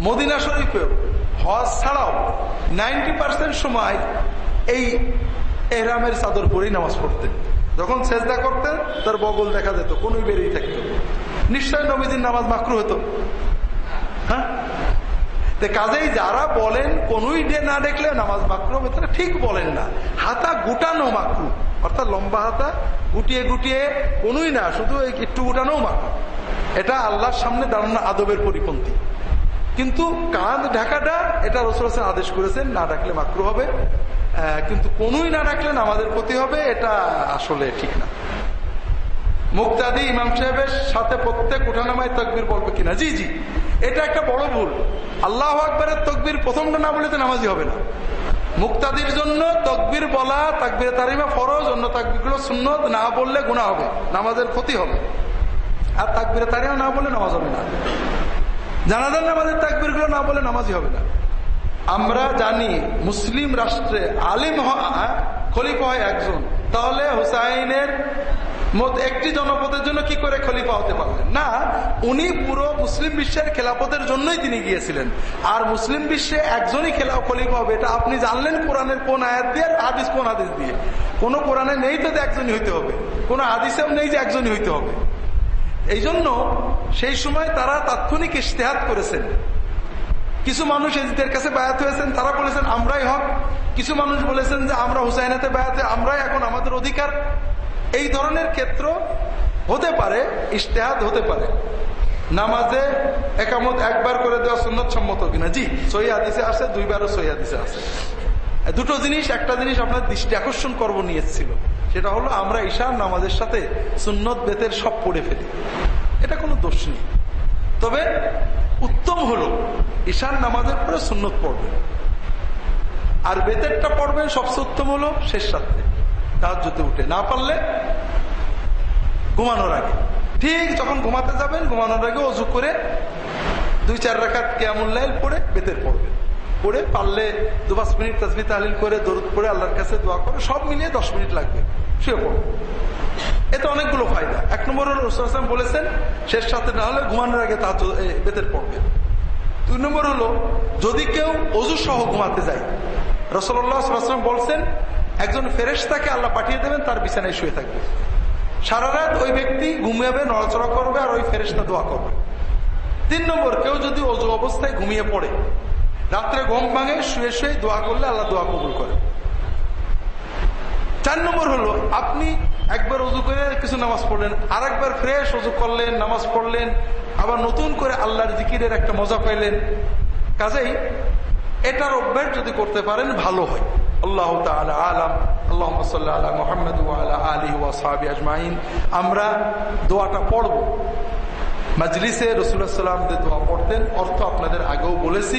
মদিনা শরীফেও হজ ছাড়াও নাইনটি পার্সেন্ট সময় এই এহরামের চাদর পরেই নামাজ পড়তেন। যখন চেষ্টা করতেন, তার বগল দেখা যেত, কোনই বেরিয়ে থাকত নিশ্চয় নবীজির নামাজ মাকরু হতো। হ্যাঁ? কাজেই যারা বলেন, কোনই ডে না দেখলে নামাজ মাকরু হবে, তারা ঠিক বলেন না। হাতা গুটানো মাকরু, অর্থাৎ লম্বা হাতা গুটিয়ে গুটিয়ে কোনই না, শুধু একটু গুটানো মাকরু। এটা আল্লাহর সামনে দাঁড়ানো আদবের পরিপন্থী। কিন্তু কাঁধ ঢাকাটা এটা রসুল হাসান আদেশ করেছেন, না ডাকলে মাকরু হবে। কিন্তু কোনই না ডাকলেন আমাদের প্রতি হবে, এটা আসলে ঠিক না। মুক্তাদি ইমাম সাহেবের সাথে প্রত্যেক উঠানামায় তকবির বলবে কিনা? জি জি। এটা একটা বড় ভুল। আল্লাহ আকবরের তকবির প্রথমটা না বলে তো নামাজি হবে না। মুক্তাদির জন্য তকবির বলা, তাকবির তারিমা ফরজ, অন্য তাকবিরগুলো সুন্নত, না বললে গুণা হবে, নামাজের ক্ষতি হবে। আর তাকবির তারিমা না বলে নামাজ হবে না। জানাজান নামাজের তাকবিরগুলো না বলে নামাজই হবে না। আমরা জানি মুসলিম রাষ্ট্রে আলিম খলিফা হয় একজন। তাহলে হুসাইনের মত একটি জনপদের জন্য কি করে খলিফা হতে পারলেন? না, উনি পুরো মুসলিম বিশ্বের খেলাপথের জন্যই তিনি গিয়েছিলেন। আর মুসলিম বিশ্বে একজনই খেলা খলিফা হবে, এটা আপনি জানলেন কোরআনের কোন আয়াত দিয়ে হাদিস কোন হাদিস দিয়ে। কোন কোরআনে নেই তো একজনই হইতে হবে। কোন হাদিসেও নেই যে একজনই হইতে হবে। এই জন্য সেই সময় তারা তাৎক্ষণিক ইশতেহাত করেছেন। কিছু মানুষ এজিদের কাছে বায়াত হয়েছেন, তারা বলেছেন, আমরাই হক। কিছু মানুষ বলেছেন যে, আমরা হুসাইনাতে বায়াতে আমরাই এখন আমাদের অধিকার। এই ধরনের ক্ষেত্র হতে পারে, ইশতেহাদ হতে পারে। নামাজে একামত একবার করে দেওয়া সুন্নত সম্মত কিনা? জি, সহি হাদিসে আসে দুইবারও সহি হাদিসে আসে দুটো জিনিস, একটা জিনিস আপনার দৃষ্টি আকর্ষণ করব নিয়েছিল। সেটা হলো আমরা ঈশান নামাজের সাথে সুন্নত বেতের সব পড়ে ফেলি। এটা কোনো দোষ নেই। তবে উত্তম হলো ঈশান নামাজের পরে সুন্নত পড়বেন। আর বেতেরটা পড়বেন, সবচেয়ে উত্তম হলো শেষ রাত্রে। তার যদি উঠে। না পারলে ঘুমানোর আগে। ঠিক যখন ঘুমাতে যাবেন, ঘুমানোর আগে অজু করে দুই চার রাখাত কেমন পড়ে বেতের পড়বেন। পড়ে, পারলে দু পাঁচ মিনিট তাজবি তাহলিল করে, দরুদ পড়ে, আল্লাহর কাছে দোয়া করে, সব মিলিয়ে দশ মিনিট লাগবে। শুয়ে পড়বে এতে অনেকগুলো ফায়দা। এক নম্বর হল রসুলাম বলেছেন, শেষ সাথে না হলে ঘুমানোর আগে তা বেতের পড়বে। দুই নম্বর হলো, যদি কেউ অজু সহ ঘুমাতে যায় রসল্লাহাম বলছেন, একজন ফেরেস্তাকে আল্লাহ পাঠিয়ে দেবেন, তার বিছানায় শুয়ে থাকবে। সারা রাত ওই ব্যক্তি ঘুমিয়াবে, নড়াচড়া করবে, আর ওই ফেরেস্তা দোয়া করবে। তিন নম্বর, কেউ যদি অজু অবস্থায় ঘুমিয়ে পড়ে রাত্রে ঘুম ভাঙে, শুয়ে শুয়ে দোয়া করলে আল্লাহ দোয়া কবুল করে। চার নম্বর হলো, আপনি একবার অজু করে কিছু নামাজ পড়লেন আর একবার ফ্রেশ অজু করলেন, নামাজ পড়লেন, আবার নতুন করে আল্লাহর জিকিরের একটা মজা পাইলেন। কাজেই এটার অভ্যাস যদি করতে পারেন, ভালো হয়। আল্লাহ আলম। আল্লাহ সাল্লাহ মোহাম্মদ আলী ওয়াসাবি আজমাইন। আমরা দোয়াটা পড়ব। মাজলিসে রসুল্লাহ সাল্লামদের দোয়া পড়তেন, অর্থ আপনাদের আগেও বলেছি।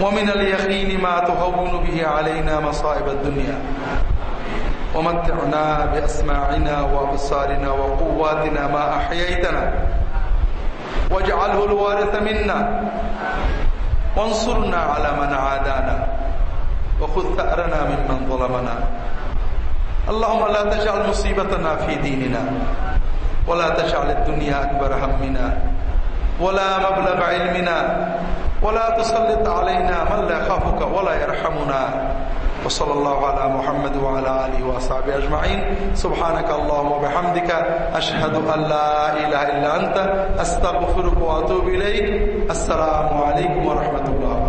ومن اليقين ما تهون به علينا مصائب الدنيا. ومتعنا بأسماعنا وأبصارنا وقواتنا ما أحييتنا. واجعله الوارث منا. وانصرنا على من عادانا. وخذ ثأرنا ممن ظلمنا. اللهم لا تجعل مصيبتنا في ديننا. ولا تجعل الدنيا أكبر همنا. ولا مبلغ علمنا ولا تسلط علينا من لا يخافك ولا يرحمنا. وصلى الله على محمد وعلى آله وأصحابه أجمعين. سبحانك اللهم وبحمدك أشهد أن لا إله إلا أنت أستغفرك وأتوب إليك. السلام عليكم ورحمة الله.